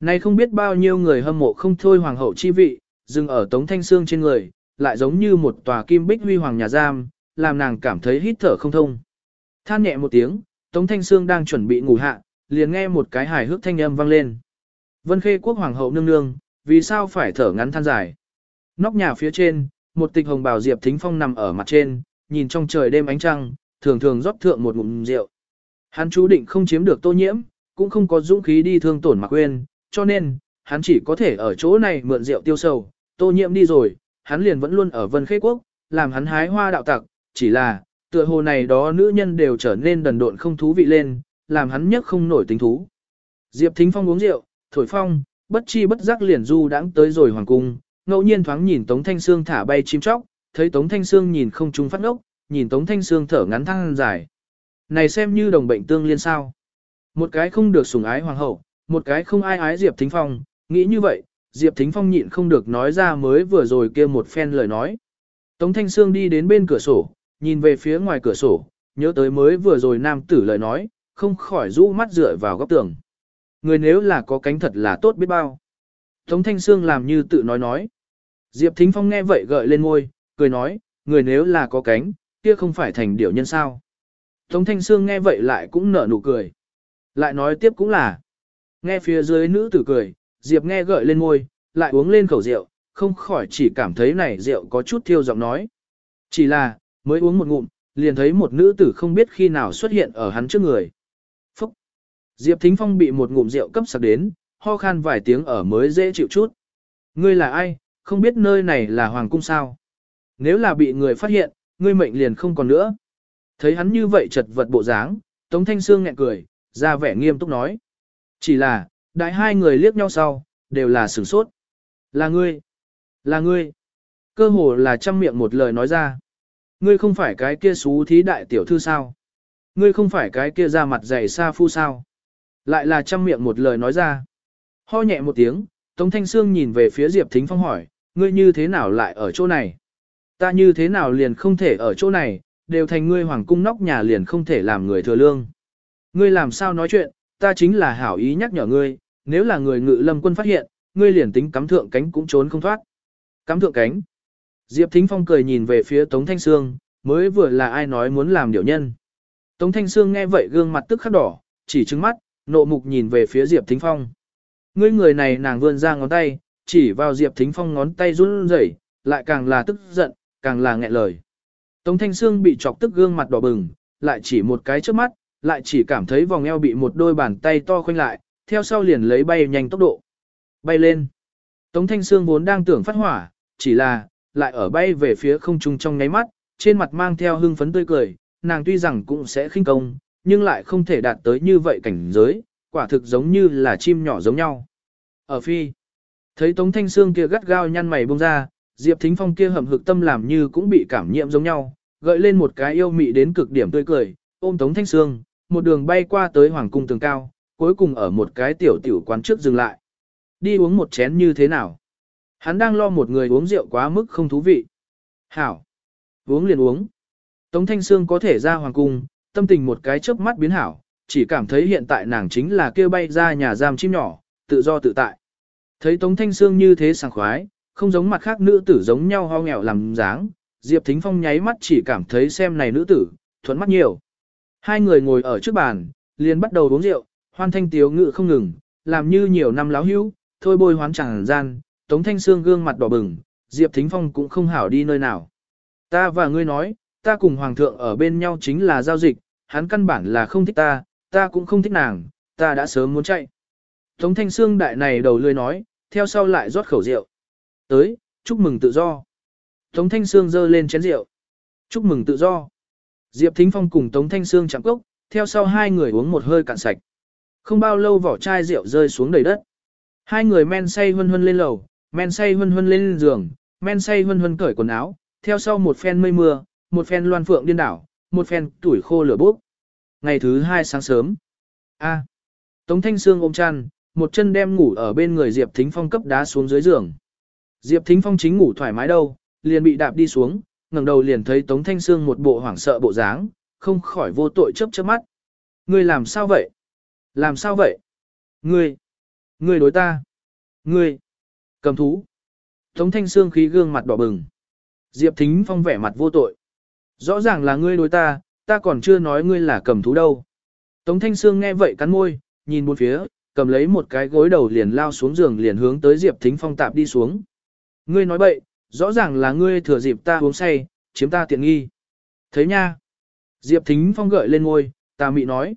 Nay không biết bao nhiêu người hâm mộ không thôi hoàng hậu chi vị, dừng ở Tống Thanh Sương trên người, lại giống như một tòa kim bích huy hoàng nhà giam, làm nàng cảm thấy hít thở không thông. Than nhẹ một tiếng, Tống Thanh Sương đang chuẩn bị ngủ hạ, liền nghe một cái hài hước thanh âm vang lên. Vân Khê quốc hoàng hậu nương nương, vì sao phải thở ngắn than dài. Nóc nhà phía trên, một tịch hồng bào Diệp Thính Phong nằm ở mặt trên, nhìn trong trời đêm ánh trăng, thường thường rót thượng một ngụm rượu. Hắn chú định không chiếm được tô nhiễm, cũng không có dũng khí đi thương tổn Mạc Quyên, cho nên, hắn chỉ có thể ở chỗ này mượn rượu tiêu sầu. Tô nhiễm đi rồi, hắn liền vẫn luôn ở Vân Khê Quốc, làm hắn hái hoa đạo tặc, chỉ là, tựa hồ này đó nữ nhân đều trở nên đần độn không thú vị lên, làm hắn nhất không nổi tính thú. Diệp Thính Phong uống rượu, thổi phong, bất chi bất giác liền du đãng tới rồi hoàng cung, ngẫu nhiên thoáng nhìn Tống Thanh Sương thả bay chim chóc, thấy Tống Thanh Sương nhìn không trung phát ngốc, nhìn Tống Thanh Sương thở ngắn thăng dài. Này xem như đồng bệnh tương liên sao. Một cái không được sủng ái hoàng hậu, một cái không ai ái Diệp Thính Phong, nghĩ như vậy, Diệp Thính Phong nhịn không được nói ra mới vừa rồi kia một phen lời nói. Tống Thanh Sương đi đến bên cửa sổ, nhìn về phía ngoài cửa sổ, nhớ tới mới vừa rồi nam tử lời nói, không khỏi rũ mắt dựa vào góc tường. Người nếu là có cánh thật là tốt biết bao. Tống Thanh Sương làm như tự nói nói. Diệp Thính Phong nghe vậy gợi lên môi, cười nói, người nếu là có cánh, kia không phải thành điểu nhân sao. Tống Thanh Sương nghe vậy lại cũng nở nụ cười. Lại nói tiếp cũng là. Nghe phía dưới nữ tử cười, Diệp nghe gợi lên môi, lại uống lên khẩu rượu, không khỏi chỉ cảm thấy này rượu có chút thiêu giọng nói. Chỉ là, mới uống một ngụm, liền thấy một nữ tử không biết khi nào xuất hiện ở hắn trước người. Phúc! Diệp Thính Phong bị một ngụm rượu cấp sặc đến, ho khan vài tiếng ở mới dễ chịu chút. Ngươi là ai, không biết nơi này là hoàng cung sao? Nếu là bị người phát hiện, ngươi mệnh liền không còn nữa. Thấy hắn như vậy chật vật bộ dáng, Tống Thanh Sương nhẹ cười, ra vẻ nghiêm túc nói. Chỉ là, đại hai người liếc nhau sau, đều là sửng sốt. Là ngươi, là ngươi. Cơ hồ là trăm miệng một lời nói ra. Ngươi không phải cái kia xú thí đại tiểu thư sao? Ngươi không phải cái kia ra mặt dày xa phu sao? Lại là trăm miệng một lời nói ra. Ho nhẹ một tiếng, Tống Thanh Sương nhìn về phía Diệp Thính Phong hỏi, ngươi như thế nào lại ở chỗ này? Ta như thế nào liền không thể ở chỗ này, đều thành ngươi hoàng cung nóc nhà liền không thể làm người thừa lương. Ngươi làm sao nói chuyện, ta chính là hảo ý nhắc nhở ngươi, nếu là người ngự lâm quân phát hiện, ngươi liền tính cắm thượng cánh cũng trốn không thoát. Cắm thượng cánh. Diệp Thính Phong cười nhìn về phía Tống Thanh Sương, mới vừa là ai nói muốn làm điều nhân. Tống Thanh Sương nghe vậy gương mặt tức khắc đỏ, chỉ trứng mắt, nộ mục nhìn về phía Diệp Thính Phong. Ngươi người này nàng vươn ra ngón tay, chỉ vào Diệp Thính Phong ngón tay run rẩy, lại càng là tức giận, càng là nghẹn lời. Tống Thanh Sương bị chọc tức gương mặt đỏ bừng, lại chỉ một cái trước mắt, lại chỉ cảm thấy vòng eo bị một đôi bàn tay to khoanh lại, theo sau liền lấy bay nhanh tốc độ. Bay lên. Tống Thanh Sương vốn đang tưởng phát hỏa, chỉ là, lại ở bay về phía không trung trong nháy mắt, trên mặt mang theo hưng phấn tươi cười, nàng tuy rằng cũng sẽ khinh công, nhưng lại không thể đạt tới như vậy cảnh giới, quả thực giống như là chim nhỏ giống nhau. Ở phi, thấy Tống Thanh Sương kia gắt gao nhăn mày bông ra, Diệp Thính Phong kia hầm hực tâm làm như cũng bị cảm nhiễm giống nhau, gợi lên một cái yêu mị đến cực điểm tươi cười, ôm Tống Thanh Sương, một đường bay qua tới Hoàng cung tường cao, cuối cùng ở một cái tiểu tiểu quán trước dừng lại. Đi uống một chén như thế nào? Hắn đang lo một người uống rượu quá mức không thú vị. Hảo! Uống liền uống. Tống Thanh Sương có thể ra Hoàng cung, tâm tình một cái chớp mắt biến hảo, chỉ cảm thấy hiện tại nàng chính là kêu bay ra nhà giam chim nhỏ, tự do tự tại. Thấy Tống Thanh Sương như thế sảng khoái, không giống mặt khác nữ tử giống nhau ho nghèo làm dáng, Diệp Thính Phong nháy mắt chỉ cảm thấy xem này nữ tử, thuận mắt nhiều. Hai người ngồi ở trước bàn, liền bắt đầu uống rượu, hoan thanh tiếu ngự không ngừng, làm như nhiều năm láo hữu, thôi bôi hoán chẳng gian, Tống Thanh Sương gương mặt đỏ bừng, Diệp Thính Phong cũng không hảo đi nơi nào. Ta và ngươi nói, ta cùng Hoàng thượng ở bên nhau chính là giao dịch, hắn căn bản là không thích ta, ta cũng không thích nàng, ta đã sớm muốn chạy. Tống Thanh Sương đại này đầu lươi nói, theo sau lại rót khẩu rượu. Tới, chúc mừng tự do. Tống Thanh Sương giơ lên chén rượu. Chúc mừng tự do. Diệp Thính Phong cùng Tống Thanh Sương chạm cốc, theo sau hai người uống một hơi cạn sạch. Không bao lâu vỏ chai rượu rơi xuống đầy đất. Hai người men say huân huân lên lầu, men say huân huân lên giường, men say huân huân cởi quần áo, theo sau một phen mây mưa, một phen loan phượng điên đảo, một phen tuổi khô lửa bốc. Ngày thứ hai sáng sớm. A. Tống Thanh Sương ôm chăn, một chân đem ngủ ở bên người Diệp Thính Phong cấp đá xuống dưới giường. Diệp Thính Phong chính ngủ thoải mái đâu, liền bị đạp đi xuống, ngẩng đầu liền thấy Tống Thanh Sương một bộ hoảng sợ bộ dáng, không khỏi vô tội chớp chớp mắt. Ngươi làm sao vậy? Làm sao vậy? Ngươi! Ngươi đối ta! Ngươi! Cầm thú! Tống Thanh xương khí gương mặt đỏ bừng. Diệp Thính Phong vẻ mặt vô tội. Rõ ràng là ngươi đối ta, ta còn chưa nói ngươi là cầm thú đâu. Tống Thanh xương nghe vậy cắn môi, nhìn bốn phía, cầm lấy một cái gối đầu liền lao xuống giường liền hướng tới Diệp Thính Phong tạp đi xuống. Ngươi nói bậy, rõ ràng là ngươi thừa dịp ta uống say, chiếm ta tiện nghi. Thấy nha. Diệp Thính Phong gợi lên ngôi, ta mị nói.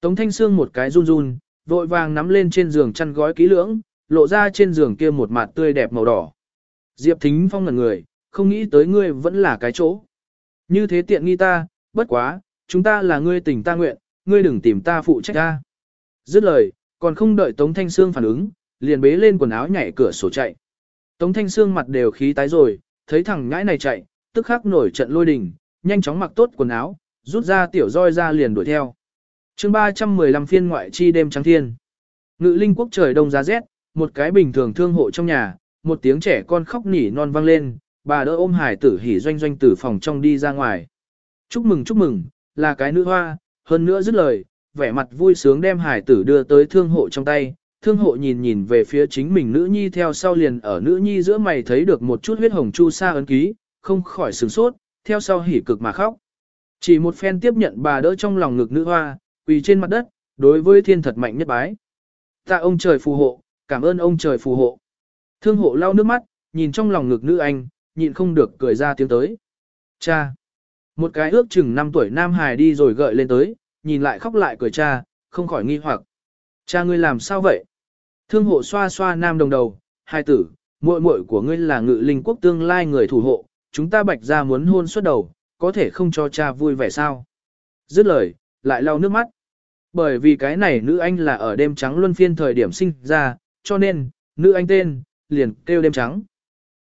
Tống Thanh Sương một cái run run, vội vàng nắm lên trên giường chăn gói kỹ lưỡng, lộ ra trên giường kia một mặt tươi đẹp màu đỏ. Diệp Thính Phong ngẩn người, không nghĩ tới ngươi vẫn là cái chỗ. Như thế tiện nghi ta, bất quá, chúng ta là ngươi tình ta nguyện, ngươi đừng tìm ta phụ trách ta. Dứt lời, còn không đợi Tống Thanh Sương phản ứng, liền bế lên quần áo nhảy cửa sổ chạy. Tống Thanh Sương mặt đều khí tái rồi, thấy thằng nhãi này chạy, tức khắc nổi trận lôi đình, nhanh chóng mặc tốt quần áo, rút ra tiểu roi ra liền đuổi theo. chương 315 phiên ngoại chi đêm trắng thiên. Ngự linh quốc trời đông giá rét, một cái bình thường thương hộ trong nhà, một tiếng trẻ con khóc nỉ non vang lên, bà đỡ ôm hải tử hỉ doanh doanh từ phòng trong đi ra ngoài. Chúc mừng chúc mừng, là cái nữ hoa, hơn nữa dứt lời, vẻ mặt vui sướng đem hải tử đưa tới thương hộ trong tay. Thương hộ nhìn nhìn về phía chính mình nữ nhi theo sau liền ở nữ nhi giữa mày thấy được một chút huyết hồng chu sa ấn ký, không khỏi sửng sốt, theo sau hỉ cực mà khóc. Chỉ một phen tiếp nhận bà đỡ trong lòng ngực nữ hoa, quỳ trên mặt đất, đối với thiên thật mạnh nhất bái. Tạ ông trời phù hộ, cảm ơn ông trời phù hộ. Thương hộ lau nước mắt, nhìn trong lòng ngực nữ anh, nhịn không được cười ra tiếng tới. Cha! Một cái ước chừng 5 tuổi nam hài đi rồi gợi lên tới, nhìn lại khóc lại cười cha, không khỏi nghi hoặc. Cha ngươi làm sao vậy? Thương hộ xoa xoa nam đồng đầu, hai tử, muội muội của ngươi là ngự linh quốc tương lai người thủ hộ, chúng ta bạch ra muốn hôn suốt đầu, có thể không cho cha vui vẻ sao? Dứt lời, lại lau nước mắt. Bởi vì cái này nữ anh là ở đêm trắng luân phiên thời điểm sinh ra, cho nên, nữ anh tên, liền kêu đêm trắng.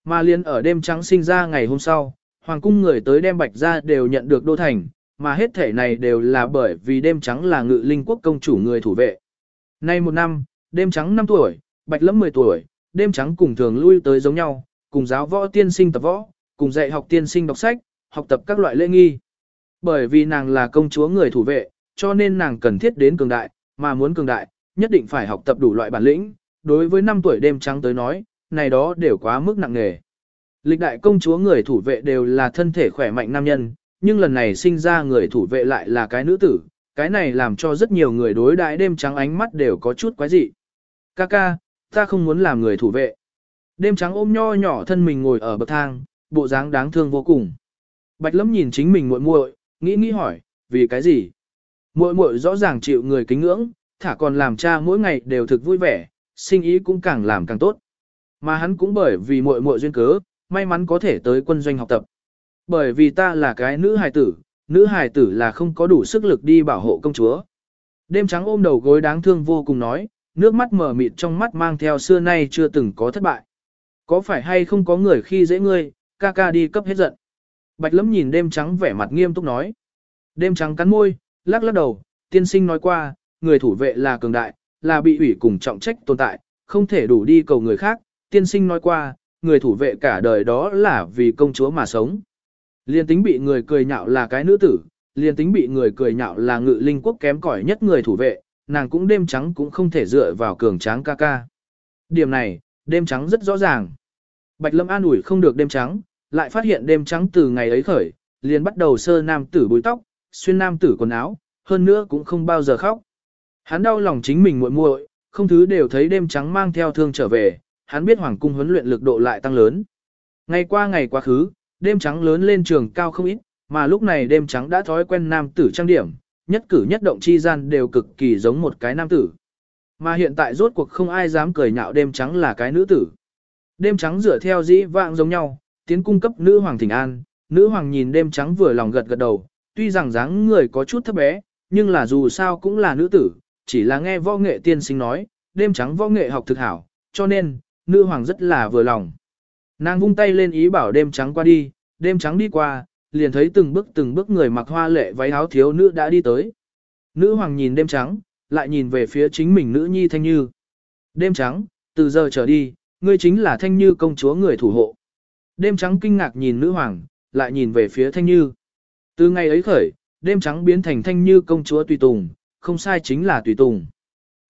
Mà liền ở đêm trắng sinh ra ngày hôm sau, hoàng cung người tới đem bạch ra đều nhận được đô thành, mà hết thể này đều là bởi vì đêm trắng là ngự linh quốc công chủ người thủ vệ. Nay một năm, đêm trắng 5 tuổi, bạch lẫm 10 tuổi, đêm trắng cùng thường lui tới giống nhau, cùng giáo võ tiên sinh tập võ, cùng dạy học tiên sinh đọc sách, học tập các loại lễ nghi. Bởi vì nàng là công chúa người thủ vệ, cho nên nàng cần thiết đến cường đại, mà muốn cường đại, nhất định phải học tập đủ loại bản lĩnh. Đối với 5 tuổi đêm trắng tới nói, này đó đều quá mức nặng nề. Lịch đại công chúa người thủ vệ đều là thân thể khỏe mạnh nam nhân, nhưng lần này sinh ra người thủ vệ lại là cái nữ tử, cái này làm cho rất nhiều người đối đại đêm trắng ánh mắt đều có chút quái dị. Kaka, ta không muốn làm người thủ vệ. Đêm trắng ôm nho nhỏ thân mình ngồi ở bậc thang, bộ dáng đáng thương vô cùng. Bạch Lâm nhìn chính mình muội muội, nghĩ nghĩ hỏi, vì cái gì? Muội muội rõ ràng chịu người kính ngưỡng, thả còn làm cha mỗi ngày đều thực vui vẻ, sinh ý cũng càng làm càng tốt. Mà hắn cũng bởi vì muội muội duyên cớ, may mắn có thể tới quân doanh học tập. Bởi vì ta là cái nữ hài tử, nữ hài tử là không có đủ sức lực đi bảo hộ công chúa. Đêm trắng ôm đầu gối đáng thương vô cùng nói, nước mắt mở mịt trong mắt mang theo xưa nay chưa từng có thất bại. Có phải hay không có người khi dễ ngươi, ca ca đi cấp hết giận. Bạch lấm nhìn đêm trắng vẻ mặt nghiêm túc nói. Đêm trắng cắn môi, lắc lắc đầu, tiên sinh nói qua, người thủ vệ là cường đại, là bị ủy cùng trọng trách tồn tại, không thể đủ đi cầu người khác. Tiên sinh nói qua, người thủ vệ cả đời đó là vì công chúa mà sống. Liên tính bị người cười nhạo là cái nữ tử, liên tính bị người cười nhạo là ngự linh quốc kém cỏi nhất người thủ vệ, nàng cũng đêm trắng cũng không thể dựa vào cường tráng ca ca. Điểm này, đêm trắng rất rõ ràng. Bạch Lâm an ủi không được đêm trắng, lại phát hiện đêm trắng từ ngày ấy khởi, liền bắt đầu sơ nam tử búi tóc, xuyên nam tử quần áo, hơn nữa cũng không bao giờ khóc. Hắn đau lòng chính mình muội muội, không thứ đều thấy đêm trắng mang theo thương trở về, hắn biết hoàng cung huấn luyện lực độ lại tăng lớn. Ngày qua ngày quá khứ, đêm trắng lớn lên trường cao không ít, mà lúc này đêm trắng đã thói quen nam tử trang điểm, nhất cử nhất động chi gian đều cực kỳ giống một cái nam tử. Mà hiện tại rốt cuộc không ai dám cười nhạo đêm trắng là cái nữ tử. Đêm trắng dựa theo dĩ vạng giống nhau, tiến cung cấp nữ hoàng thỉnh an, nữ hoàng nhìn đêm trắng vừa lòng gật gật đầu, tuy rằng dáng người có chút thấp bé, nhưng là dù sao cũng là nữ tử, chỉ là nghe võ nghệ tiên sinh nói, đêm trắng võ nghệ học thực hảo, cho nên, nữ hoàng rất là vừa lòng. Nàng vung tay lên ý bảo đêm trắng qua đi, đêm trắng đi qua, liền thấy từng bước từng bước người mặc hoa lệ váy áo thiếu nữ đã đi tới. Nữ hoàng nhìn đêm trắng, lại nhìn về phía chính mình nữ nhi Thanh Như. Đêm trắng, từ giờ trở đi, ngươi chính là Thanh Như công chúa người thủ hộ. Đêm trắng kinh ngạc nhìn nữ hoàng, lại nhìn về phía Thanh Như. Từ ngày ấy khởi, đêm trắng biến thành Thanh Như công chúa tùy tùng, không sai chính là tùy tùng.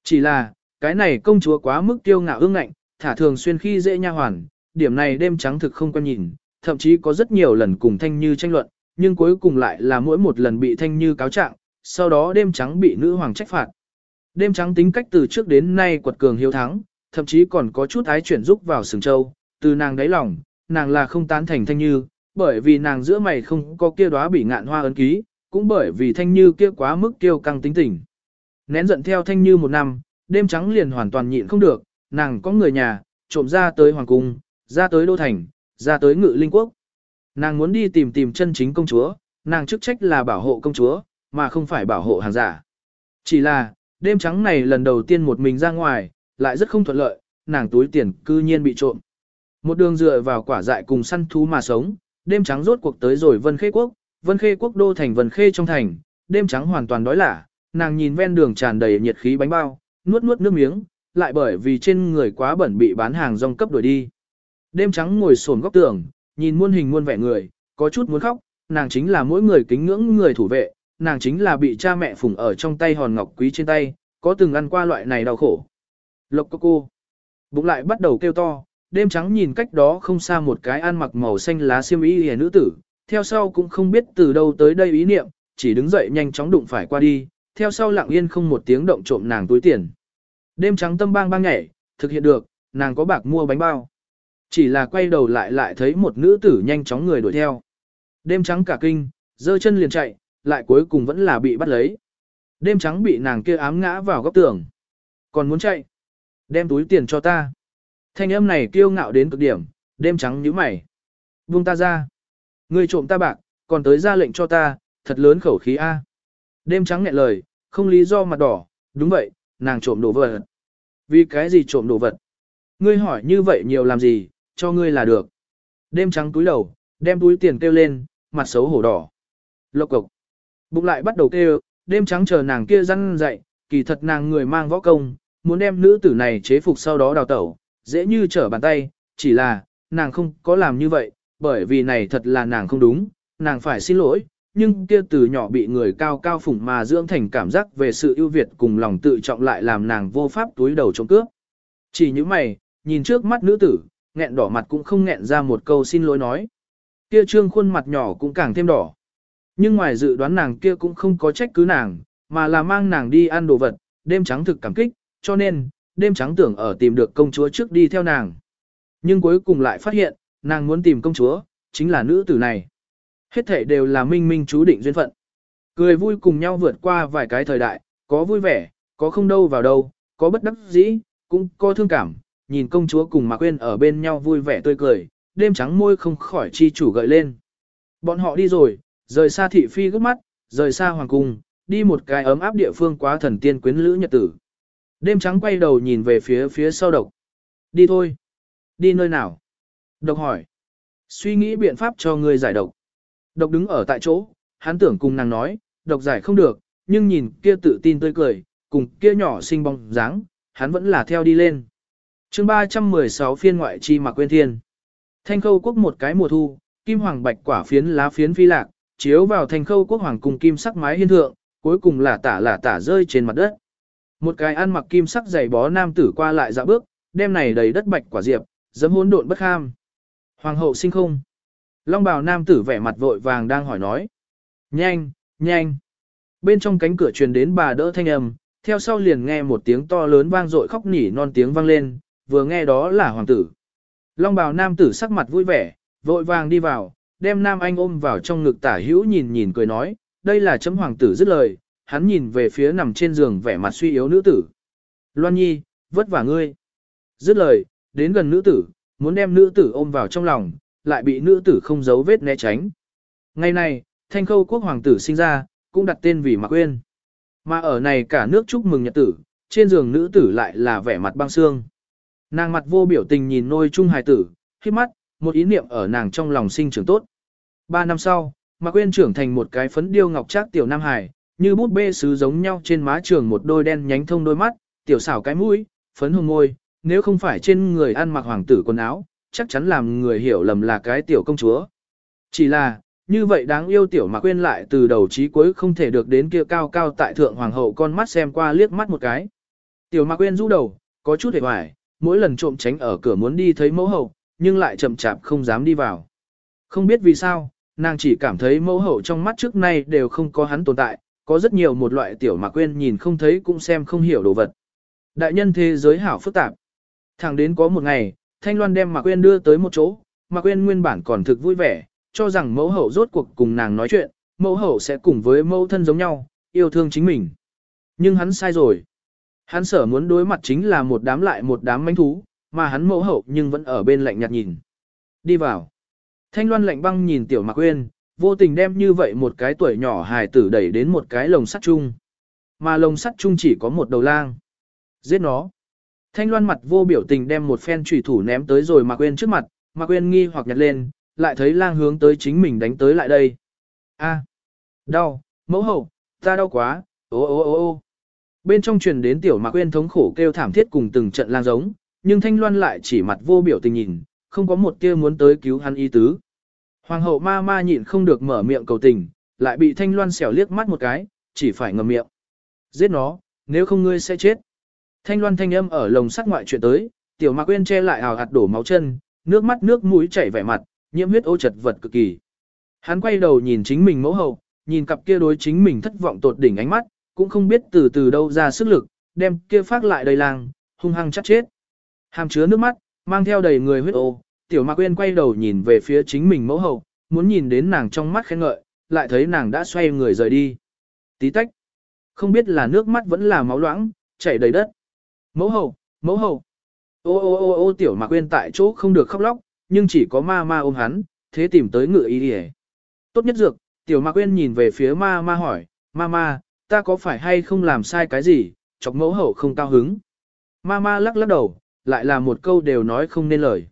Chỉ là, cái này công chúa quá mức tiêu ngạo ương ngạnh, thả thường xuyên khi dễ nha hoàn, điểm này đêm trắng thực không quan nhìn, thậm chí có rất nhiều lần cùng Thanh Như tranh luận, nhưng cuối cùng lại là mỗi một lần bị Thanh Như cáo trạng, sau đó đêm trắng bị nữ hoàng trách phạt. Đêm trắng tính cách từ trước đến nay quật cường hiếu thắng, thậm chí còn có chút ái chuyển giúp vào sừng châu, từ nàng đáy lòng, nàng là không tán thành thanh như, bởi vì nàng giữa mày không có kia đóa bị ngạn hoa ấn ký, cũng bởi vì thanh như kia quá mức kiêu căng tính tình. Nén giận theo thanh như một năm, đêm trắng liền hoàn toàn nhịn không được, nàng có người nhà, trộm ra tới hoàng cung, ra tới đô thành, ra tới ngự linh quốc. Nàng muốn đi tìm tìm chân chính công chúa, nàng chức trách là bảo hộ công chúa, mà không phải bảo hộ hàng giả. Chỉ là, đêm trắng này lần đầu tiên một mình ra ngoài, lại rất không thuận lợi, nàng túi tiền cư nhiên bị trộm. Một đường dựa vào quả dại cùng săn thú mà sống, đêm trắng rốt cuộc tới rồi Vân Khê Quốc, Vân Khê Quốc đô thành Vân Khê trong thành, đêm trắng hoàn toàn đói lả, nàng nhìn ven đường tràn đầy nhiệt khí bánh bao, nuốt nuốt nước miếng, lại bởi vì trên người quá bẩn bị bán hàng rong cấp đuổi đi. Đêm trắng ngồi xổm góc tường, nhìn muôn hình muôn vẻ người, có chút muốn khóc, nàng chính là mỗi người kính ngưỡng người thủ vệ, nàng chính là bị cha mẹ phụng ở trong tay hòn ngọc quý trên tay, có từng ăn qua loại này đau khổ. Lộc cô cô. Bụng lại bắt đầu kêu to, đêm trắng nhìn cách đó không xa một cái ăn mặc màu xanh lá xiêm y hề nữ tử, theo sau cũng không biết từ đâu tới đây ý niệm, chỉ đứng dậy nhanh chóng đụng phải qua đi, theo sau lặng yên không một tiếng động trộm nàng túi tiền. Đêm trắng tâm bang bang nhảy, thực hiện được, nàng có bạc mua bánh bao. Chỉ là quay đầu lại lại thấy một nữ tử nhanh chóng người đuổi theo. Đêm trắng cả kinh, giơ chân liền chạy, lại cuối cùng vẫn là bị bắt lấy. Đêm trắng bị nàng kia ám ngã vào góc tường. Còn muốn chạy? Đem túi tiền cho ta. Thanh âm này kiêu ngạo đến cực điểm, đêm trắng nhíu mày. Buông ta ra. Ngươi trộm ta bạc, còn tới ra lệnh cho ta, thật lớn khẩu khí A. Đêm trắng nghẹn lời, không lý do mặt đỏ, đúng vậy, nàng trộm đồ vật. Vì cái gì trộm đồ vật? Ngươi hỏi như vậy nhiều làm gì, cho ngươi là được. Đêm trắng túi đầu, đem túi tiền kêu lên, mặt xấu hổ đỏ. Lộc cục. Bụng lại bắt đầu kêu, đêm trắng chờ nàng kia răn dậy, kỳ thật nàng người mang võ công, muốn đem nữ tử này chế phục sau đó đào tẩu, dễ như trở bàn tay, chỉ là, nàng không có làm như vậy, bởi vì này thật là nàng không đúng, nàng phải xin lỗi, nhưng kia từ nhỏ bị người cao cao phủng mà dưỡng thành cảm giác về sự ưu việt cùng lòng tự trọng lại làm nàng vô pháp túi đầu trong cướp. Chỉ như mày, nhìn trước mắt nữ tử, nghẹn đỏ mặt cũng không nghẹn ra một câu xin lỗi nói. Kia trương khuôn mặt nhỏ cũng càng thêm đỏ. Nhưng ngoài dự đoán nàng kia cũng không có trách cứ nàng, mà là mang nàng đi ăn đồ vật, đêm trắng thực cảm kích, cho nên, đêm trắng tưởng ở tìm được công chúa trước đi theo nàng. Nhưng cuối cùng lại phát hiện, nàng muốn tìm công chúa, chính là nữ tử này. Hết thể đều là minh minh chú định duyên phận. Cười vui cùng nhau vượt qua vài cái thời đại, có vui vẻ, có không đâu vào đâu, có bất đắc dĩ, cũng có thương cảm, nhìn công chúa cùng Mạc Quyên ở bên nhau vui vẻ tươi cười, đêm trắng môi không khỏi chi chủ gợi lên. Bọn họ đi rồi, rời xa thị phi gấp mắt, rời xa hoàng cung, đi một cái ấm áp địa phương quá thần tiên quyến lữ nhật tử. Đêm trắng quay đầu nhìn về phía phía sau độc. Đi thôi. Đi nơi nào? Độc hỏi. Suy nghĩ biện pháp cho người giải độc. Độc đứng ở tại chỗ, hắn tưởng cùng nàng nói, độc giải không được, nhưng nhìn kia tự tin tươi cười, cùng kia nhỏ xinh bóng dáng, hắn vẫn là theo đi lên. chương 316 phiên ngoại chi mà quên thiên. Thanh khâu quốc một cái mùa thu, kim hoàng bạch quả phiến lá phiến phi lạc, chiếu vào thanh khâu quốc hoàng cùng kim sắc mái hiên thượng, cuối cùng là tả là tả rơi trên mặt đất. Một cái ăn mặc kim sắc giày bó nam tử qua lại dạ bước, đem này đầy đất bạch quả diệp, dấm hỗn độn bất kham. Hoàng hậu sinh không. Long bào nam tử vẻ mặt vội vàng đang hỏi nói. Nhanh, nhanh. Bên trong cánh cửa truyền đến bà đỡ thanh âm, theo sau liền nghe một tiếng to lớn vang dội khóc nỉ non tiếng vang lên, vừa nghe đó là hoàng tử. Long bào nam tử sắc mặt vui vẻ, vội vàng đi vào, đem nam anh ôm vào trong ngực tả hữu nhìn nhìn cười nói, đây là chấm hoàng tử dứt lời, hắn nhìn về phía nằm trên giường vẻ mặt suy yếu nữ tử. Loan nhi, vất vả ngươi. Dứt lời, đến gần nữ tử, muốn đem nữ tử ôm vào trong lòng, lại bị nữ tử không giấu vết né tránh. Ngày này, thanh khâu quốc hoàng tử sinh ra, cũng đặt tên vì Mạc Quyên. Mà ở này cả nước chúc mừng nhật tử, trên giường nữ tử lại là vẻ mặt băng xương. Nàng mặt vô biểu tình nhìn nôi trung hài tử, khi mắt, một ý niệm ở nàng trong lòng sinh trưởng tốt. Ba năm sau, Mạc Quyên trưởng thành một cái phấn điêu ngọc trác tiểu nam hài, như bút bê sứ giống nhau trên má trường một đôi đen nhánh thông đôi mắt, tiểu xảo cái mũi, phấn hồng môi, nếu không phải trên người ăn mặc hoàng tử quần áo, chắc chắn làm người hiểu lầm là cái tiểu công chúa. Chỉ là, như vậy đáng yêu tiểu mà quên lại từ đầu chí cuối không thể được đến kia cao cao tại thượng hoàng hậu con mắt xem qua liếc mắt một cái. Tiểu mà quên rũ đầu, có chút hề hoài, mỗi lần trộm tránh ở cửa muốn đi thấy mẫu hậu, nhưng lại chậm chạp không dám đi vào. Không biết vì sao, nàng chỉ cảm thấy mẫu hậu trong mắt trước nay đều không có hắn tồn tại, có rất nhiều một loại tiểu mà quên nhìn không thấy cũng xem không hiểu đồ vật. Đại nhân thế giới hảo phức tạp. Thẳng đến có một ngày, Thanh Loan đem Mạc Quyên đưa tới một chỗ, Mạc Quyên nguyên bản còn thực vui vẻ, cho rằng mẫu hậu rốt cuộc cùng nàng nói chuyện, mẫu hậu sẽ cùng với mẫu thân giống nhau, yêu thương chính mình. Nhưng hắn sai rồi. Hắn sở muốn đối mặt chính là một đám lại một đám manh thú, mà hắn mẫu hậu nhưng vẫn ở bên lạnh nhạt nhìn. Đi vào. Thanh Loan lạnh băng nhìn tiểu Mạc Quyên, vô tình đem như vậy một cái tuổi nhỏ hài tử đẩy đến một cái lồng sắt chung. Mà lồng sắt chung chỉ có một đầu lang. Giết nó. Thanh Loan mặt vô biểu tình đem một phen trùy thủ ném tới rồi Mạc Quyên trước mặt, Mạc Quyên nghi hoặc nhặt lên, lại thấy lang hướng tới chính mình đánh tới lại đây. A, đau, mẫu hậu, ta đau quá, ô ô ô ô. Bên trong truyền đến tiểu Mạc Quyên thống khổ kêu thảm thiết cùng từng trận lang giống, nhưng Thanh Loan lại chỉ mặt vô biểu tình nhìn, không có một tia muốn tới cứu hắn y tứ. Hoàng hậu ma ma nhịn không được mở miệng cầu tình, lại bị Thanh Loan xẻo liếc mắt một cái, chỉ phải ngậm miệng. Giết nó, nếu không ngươi sẽ chết. Thanh loan thanh âm ở lồng sắt ngoại chuyện tới, tiểu mạc quên che lại hào hạt đổ máu chân, nước mắt nước mũi chảy vẻ mặt, nhiễm huyết ô chật vật cực kỳ. Hắn quay đầu nhìn chính mình mẫu hậu, nhìn cặp kia đối chính mình thất vọng tột đỉnh ánh mắt, cũng không biết từ từ đâu ra sức lực, đem kia phát lại đầy làng, hung hăng chắc chết. Hàm chứa nước mắt, mang theo đầy người huyết ô, tiểu mạc quên quay đầu nhìn về phía chính mình mẫu hậu, muốn nhìn đến nàng trong mắt khen ngợi, lại thấy nàng đã xoay người rời đi. Tí tách. Không biết là nước mắt vẫn là máu loãng, chảy đầy đất. Mẫu hậu, mẫu hậu. Ô ô ô ô tiểu mạc quên tại chỗ không được khóc lóc, nhưng chỉ có ma ma ôm hắn, thế tìm tới ngựa y đi Tốt nhất dược, tiểu mạc quên nhìn về phía ma ma hỏi, ma ma, ta có phải hay không làm sai cái gì, chọc mẫu hậu không cao hứng. Ma ma lắc lắc đầu, lại là một câu đều nói không nên lời.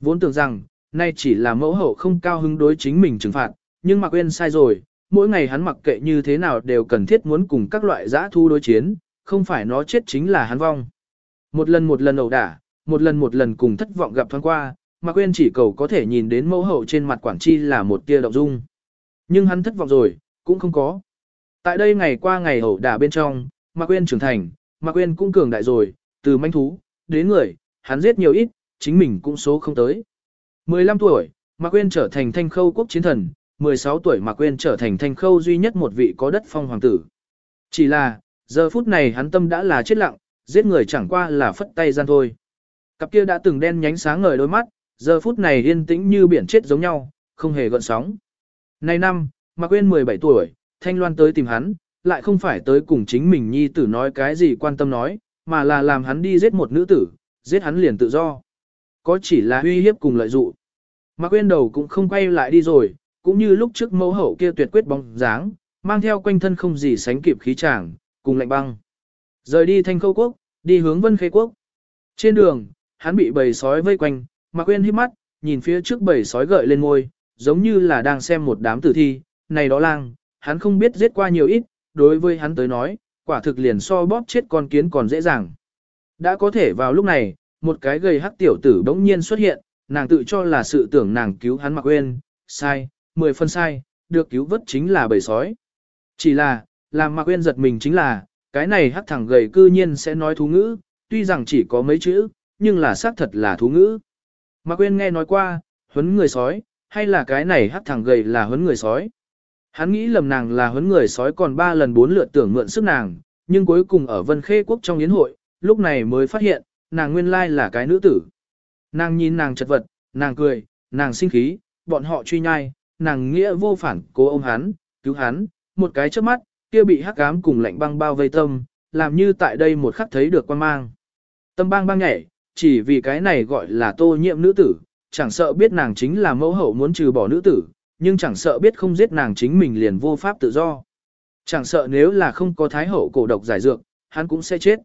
Vốn tưởng rằng, nay chỉ là mẫu hậu không cao hứng đối chính mình trừng phạt, nhưng mạc quên sai rồi, mỗi ngày hắn mặc kệ như thế nào đều cần thiết muốn cùng các loại giã thu đối chiến, không phải nó chết chính là hắn vong. Một lần một lần ẩu đả, một lần một lần cùng thất vọng gặp thoáng qua, mà quên chỉ cầu có thể nhìn đến mẫu hậu trên mặt quản chi là một tia động dung. Nhưng hắn thất vọng rồi, cũng không có. Tại đây ngày qua ngày ẩu đả bên trong, mà quên trưởng thành, mà quên cũng cường đại rồi, từ manh thú, đến người, hắn giết nhiều ít, chính mình cũng số không tới. 15 tuổi, mà quên trở thành thanh khâu quốc chiến thần, 16 tuổi mà quên trở thành thanh khâu duy nhất một vị có đất phong hoàng tử. Chỉ là, Giờ phút này hắn tâm đã là chết lặng, giết người chẳng qua là phất tay gian thôi. Cặp kia đã từng đen nhánh sáng ngời đôi mắt, giờ phút này yên tĩnh như biển chết giống nhau, không hề gợn sóng. Nay năm, Mạc Uyên 17 tuổi, Thanh Loan tới tìm hắn, lại không phải tới cùng chính mình nhi tử nói cái gì quan tâm nói, mà là làm hắn đi giết một nữ tử, giết hắn liền tự do. Có chỉ là uy hiếp cùng lợi dụng, Mạc Uyên đầu cũng không quay lại đi rồi, cũng như lúc trước mẫu hậu kia tuyệt quyết bóng dáng, mang theo quanh thân không gì sánh kịp khí chàng, cùng lạnh băng. Rời đi thanh khâu quốc, đi hướng vân khê quốc. Trên đường, hắn bị bầy sói vây quanh, mà quên hít mắt, nhìn phía trước bầy sói gợi lên ngôi, giống như là đang xem một đám tử thi, này đó lang, hắn không biết giết qua nhiều ít, đối với hắn tới nói, quả thực liền so bóp chết con kiến còn dễ dàng. Đã có thể vào lúc này, một cái gầy hắc tiểu tử bỗng nhiên xuất hiện, nàng tự cho là sự tưởng nàng cứu hắn mà quên, sai, mười phân sai, được cứu vớt chính là bầy sói. Chỉ là, làm Mạc Quyên giật mình chính là, cái này hắc thẳng gầy cư nhiên sẽ nói thú ngữ, tuy rằng chỉ có mấy chữ, nhưng là xác thật là thú ngữ. Mạc Quyên nghe nói qua, huấn người sói, hay là cái này hắc thẳng gầy là huấn người sói. Hắn nghĩ lầm nàng là huấn người sói còn ba lần bốn lượt tưởng mượn sức nàng, nhưng cuối cùng ở Vân Khê Quốc trong yến hội, lúc này mới phát hiện, nàng nguyên lai là cái nữ tử. Nàng nhìn nàng chật vật, nàng cười, nàng sinh khí, bọn họ truy nhai, nàng nghĩa vô phản cố ôm hắn, cứu hắn, một cái trước mắt, kia bị hắc ám cùng lạnh băng bao vây tâm, làm như tại đây một khắc thấy được quan mang. Tâm bang bang nhảy, chỉ vì cái này gọi là tô nhiệm nữ tử, chẳng sợ biết nàng chính là mẫu hậu muốn trừ bỏ nữ tử, nhưng chẳng sợ biết không giết nàng chính mình liền vô pháp tự do. Chẳng sợ nếu là không có thái hậu cổ độc giải dược, hắn cũng sẽ chết.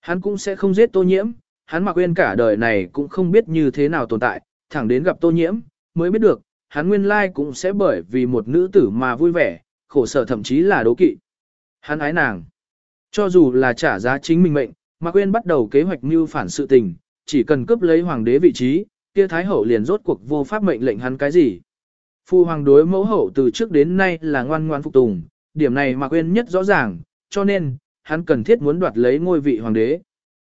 Hắn cũng sẽ không giết tô nhiễm, hắn mặc quên cả đời này cũng không biết như thế nào tồn tại, thẳng đến gặp tô nhiễm, mới biết được, hắn nguyên lai cũng sẽ bởi vì một nữ tử mà vui vẻ, khổ sở thậm chí là đố kỵ. Hắn ái nàng. Cho dù là trả giá chính mình mệnh, Mạc Quyên bắt đầu kế hoạch mưu phản sự tình, chỉ cần cướp lấy hoàng đế vị trí, kia thái hậu liền rốt cuộc vô pháp mệnh lệnh hắn cái gì. Phu hoàng đối mẫu hậu từ trước đến nay là ngoan ngoan phục tùng, điểm này Mạc Quyên nhất rõ ràng, cho nên, hắn cần thiết muốn đoạt lấy ngôi vị hoàng đế.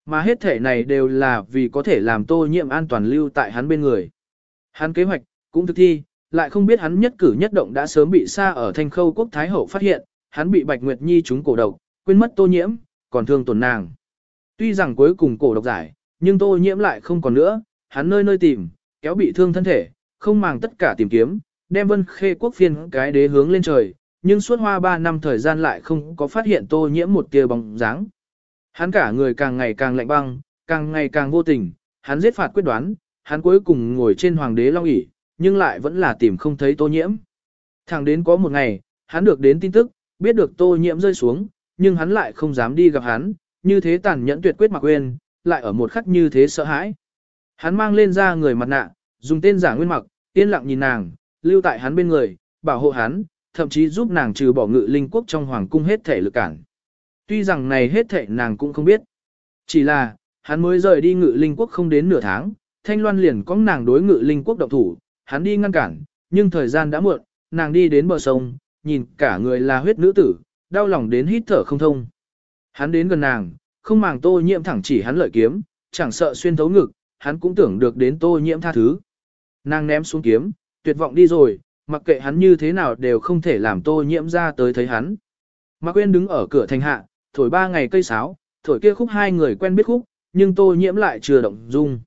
Mà hết thể này đều là vì có thể làm tô nhiệm an toàn lưu tại hắn bên người. Hắn kế hoạch, cũng thực thi, lại không biết hắn nhất cử nhất động đã sớm bị xa ở thanh khâu quốc thái hậu phát hiện, hắn bị Bạch Nguyệt Nhi trúng cổ độc, quên mất tô nhiễm, còn thương tổn nàng. Tuy rằng cuối cùng cổ độc giải, nhưng tô nhiễm lại không còn nữa, hắn nơi nơi tìm, kéo bị thương thân thể, không màng tất cả tìm kiếm, đem vân khê quốc phiên cái đế hướng lên trời, nhưng suốt hoa 3 năm thời gian lại không có phát hiện tô nhiễm một tia bóng dáng. Hắn cả người càng ngày càng lạnh băng, càng ngày càng vô tình, hắn giết phạt quyết đoán, hắn cuối cùng ngồi trên hoàng đế long ỷ, nhưng lại vẫn là tìm không thấy tô nhiễm. Thẳng đến có một ngày, hắn được đến tin tức, biết được tô nhiễm rơi xuống, nhưng hắn lại không dám đi gặp hắn, như thế tàn nhẫn tuyệt quyết mặc quên, lại ở một khắc như thế sợ hãi. Hắn mang lên ra người mặt nạ, dùng tên giả nguyên mặc, yên lặng nhìn nàng, lưu tại hắn bên người, bảo hộ hắn, thậm chí giúp nàng trừ bỏ ngự linh quốc trong hoàng cung hết thể lực cản. Tuy rằng này hết thể nàng cũng không biết. Chỉ là, hắn mới rời đi ngự linh quốc không đến nửa tháng, thanh loan liền có nàng đối ngự linh quốc động thủ, hắn đi ngăn cản, nhưng thời gian đã muộn, nàng đi đến bờ sông, nhìn cả người là huyết nữ tử, đau lòng đến hít thở không thông. Hắn đến gần nàng, không màng tô nhiễm thẳng chỉ hắn lợi kiếm, chẳng sợ xuyên thấu ngực, hắn cũng tưởng được đến tô nhiễm tha thứ. Nàng ném xuống kiếm, tuyệt vọng đi rồi, mặc kệ hắn như thế nào đều không thể làm tô nhiễm ra tới thấy hắn. Mạc Quyên đứng ở cửa thành hạ, thổi ba ngày cây sáo, thổi kia khúc hai người quen biết khúc, nhưng tô nhiễm lại chưa động dung.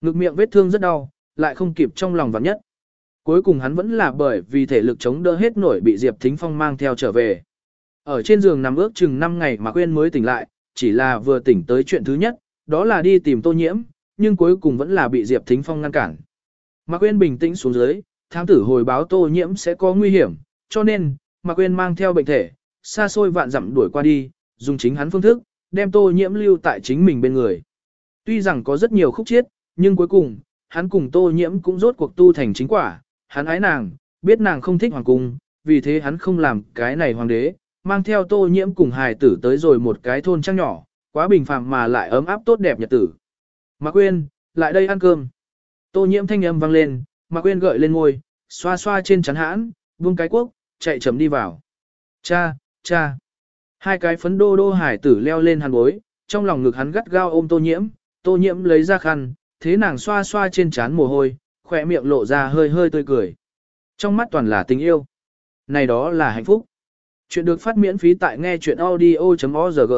Ngực miệng vết thương rất đau, lại không kịp trong lòng vắng nhất. Cuối cùng hắn vẫn là bởi vì thể lực chống đỡ hết nổi bị Diệp Thính Phong mang theo trở về. Ở trên giường nằm ước chừng 5 ngày mà quên mới tỉnh lại, chỉ là vừa tỉnh tới chuyện thứ nhất, đó là đi tìm tô nhiễm, nhưng cuối cùng vẫn là bị Diệp Thính Phong ngăn cản. Mạc Quyên bình tĩnh xuống dưới, thám tử hồi báo tô nhiễm sẽ có nguy hiểm, cho nên, Mạc Quyên mang theo bệnh thể, xa xôi vạn dặm đuổi qua đi, dùng chính hắn phương thức, đem tô nhiễm lưu tại chính mình bên người. Tuy rằng có rất nhiều khúc chiết, nhưng cuối cùng, hắn cùng tô nhiễm cũng rốt cuộc tu thành chính quả, hắn ái nàng, biết nàng không thích hoàng cung, vì thế hắn không làm cái này hoàng đế, mang theo tô nhiễm cùng hài tử tới rồi một cái thôn trang nhỏ, quá bình phàm mà lại ấm áp tốt đẹp nhật tử. Mạc Quyên, lại đây ăn cơm. Tô nhiễm thanh âm vang lên, Mạc Quyên gợi lên ngôi, xoa xoa trên chắn hãn, buông cái quốc, chạy chậm đi vào. Cha, cha. Hai cái phấn đô đô hải tử leo lên hàn bối, trong lòng ngực hắn gắt gao ôm tô nhiễm, tô nhiễm lấy ra khăn, thế nàng xoa xoa trên chán mồ hôi, khỏe miệng lộ ra hơi hơi tươi cười. Trong mắt toàn là tình yêu. Này đó là hạnh phúc. Chuyện được phát miễn phí tại nghe chuyện audio.org.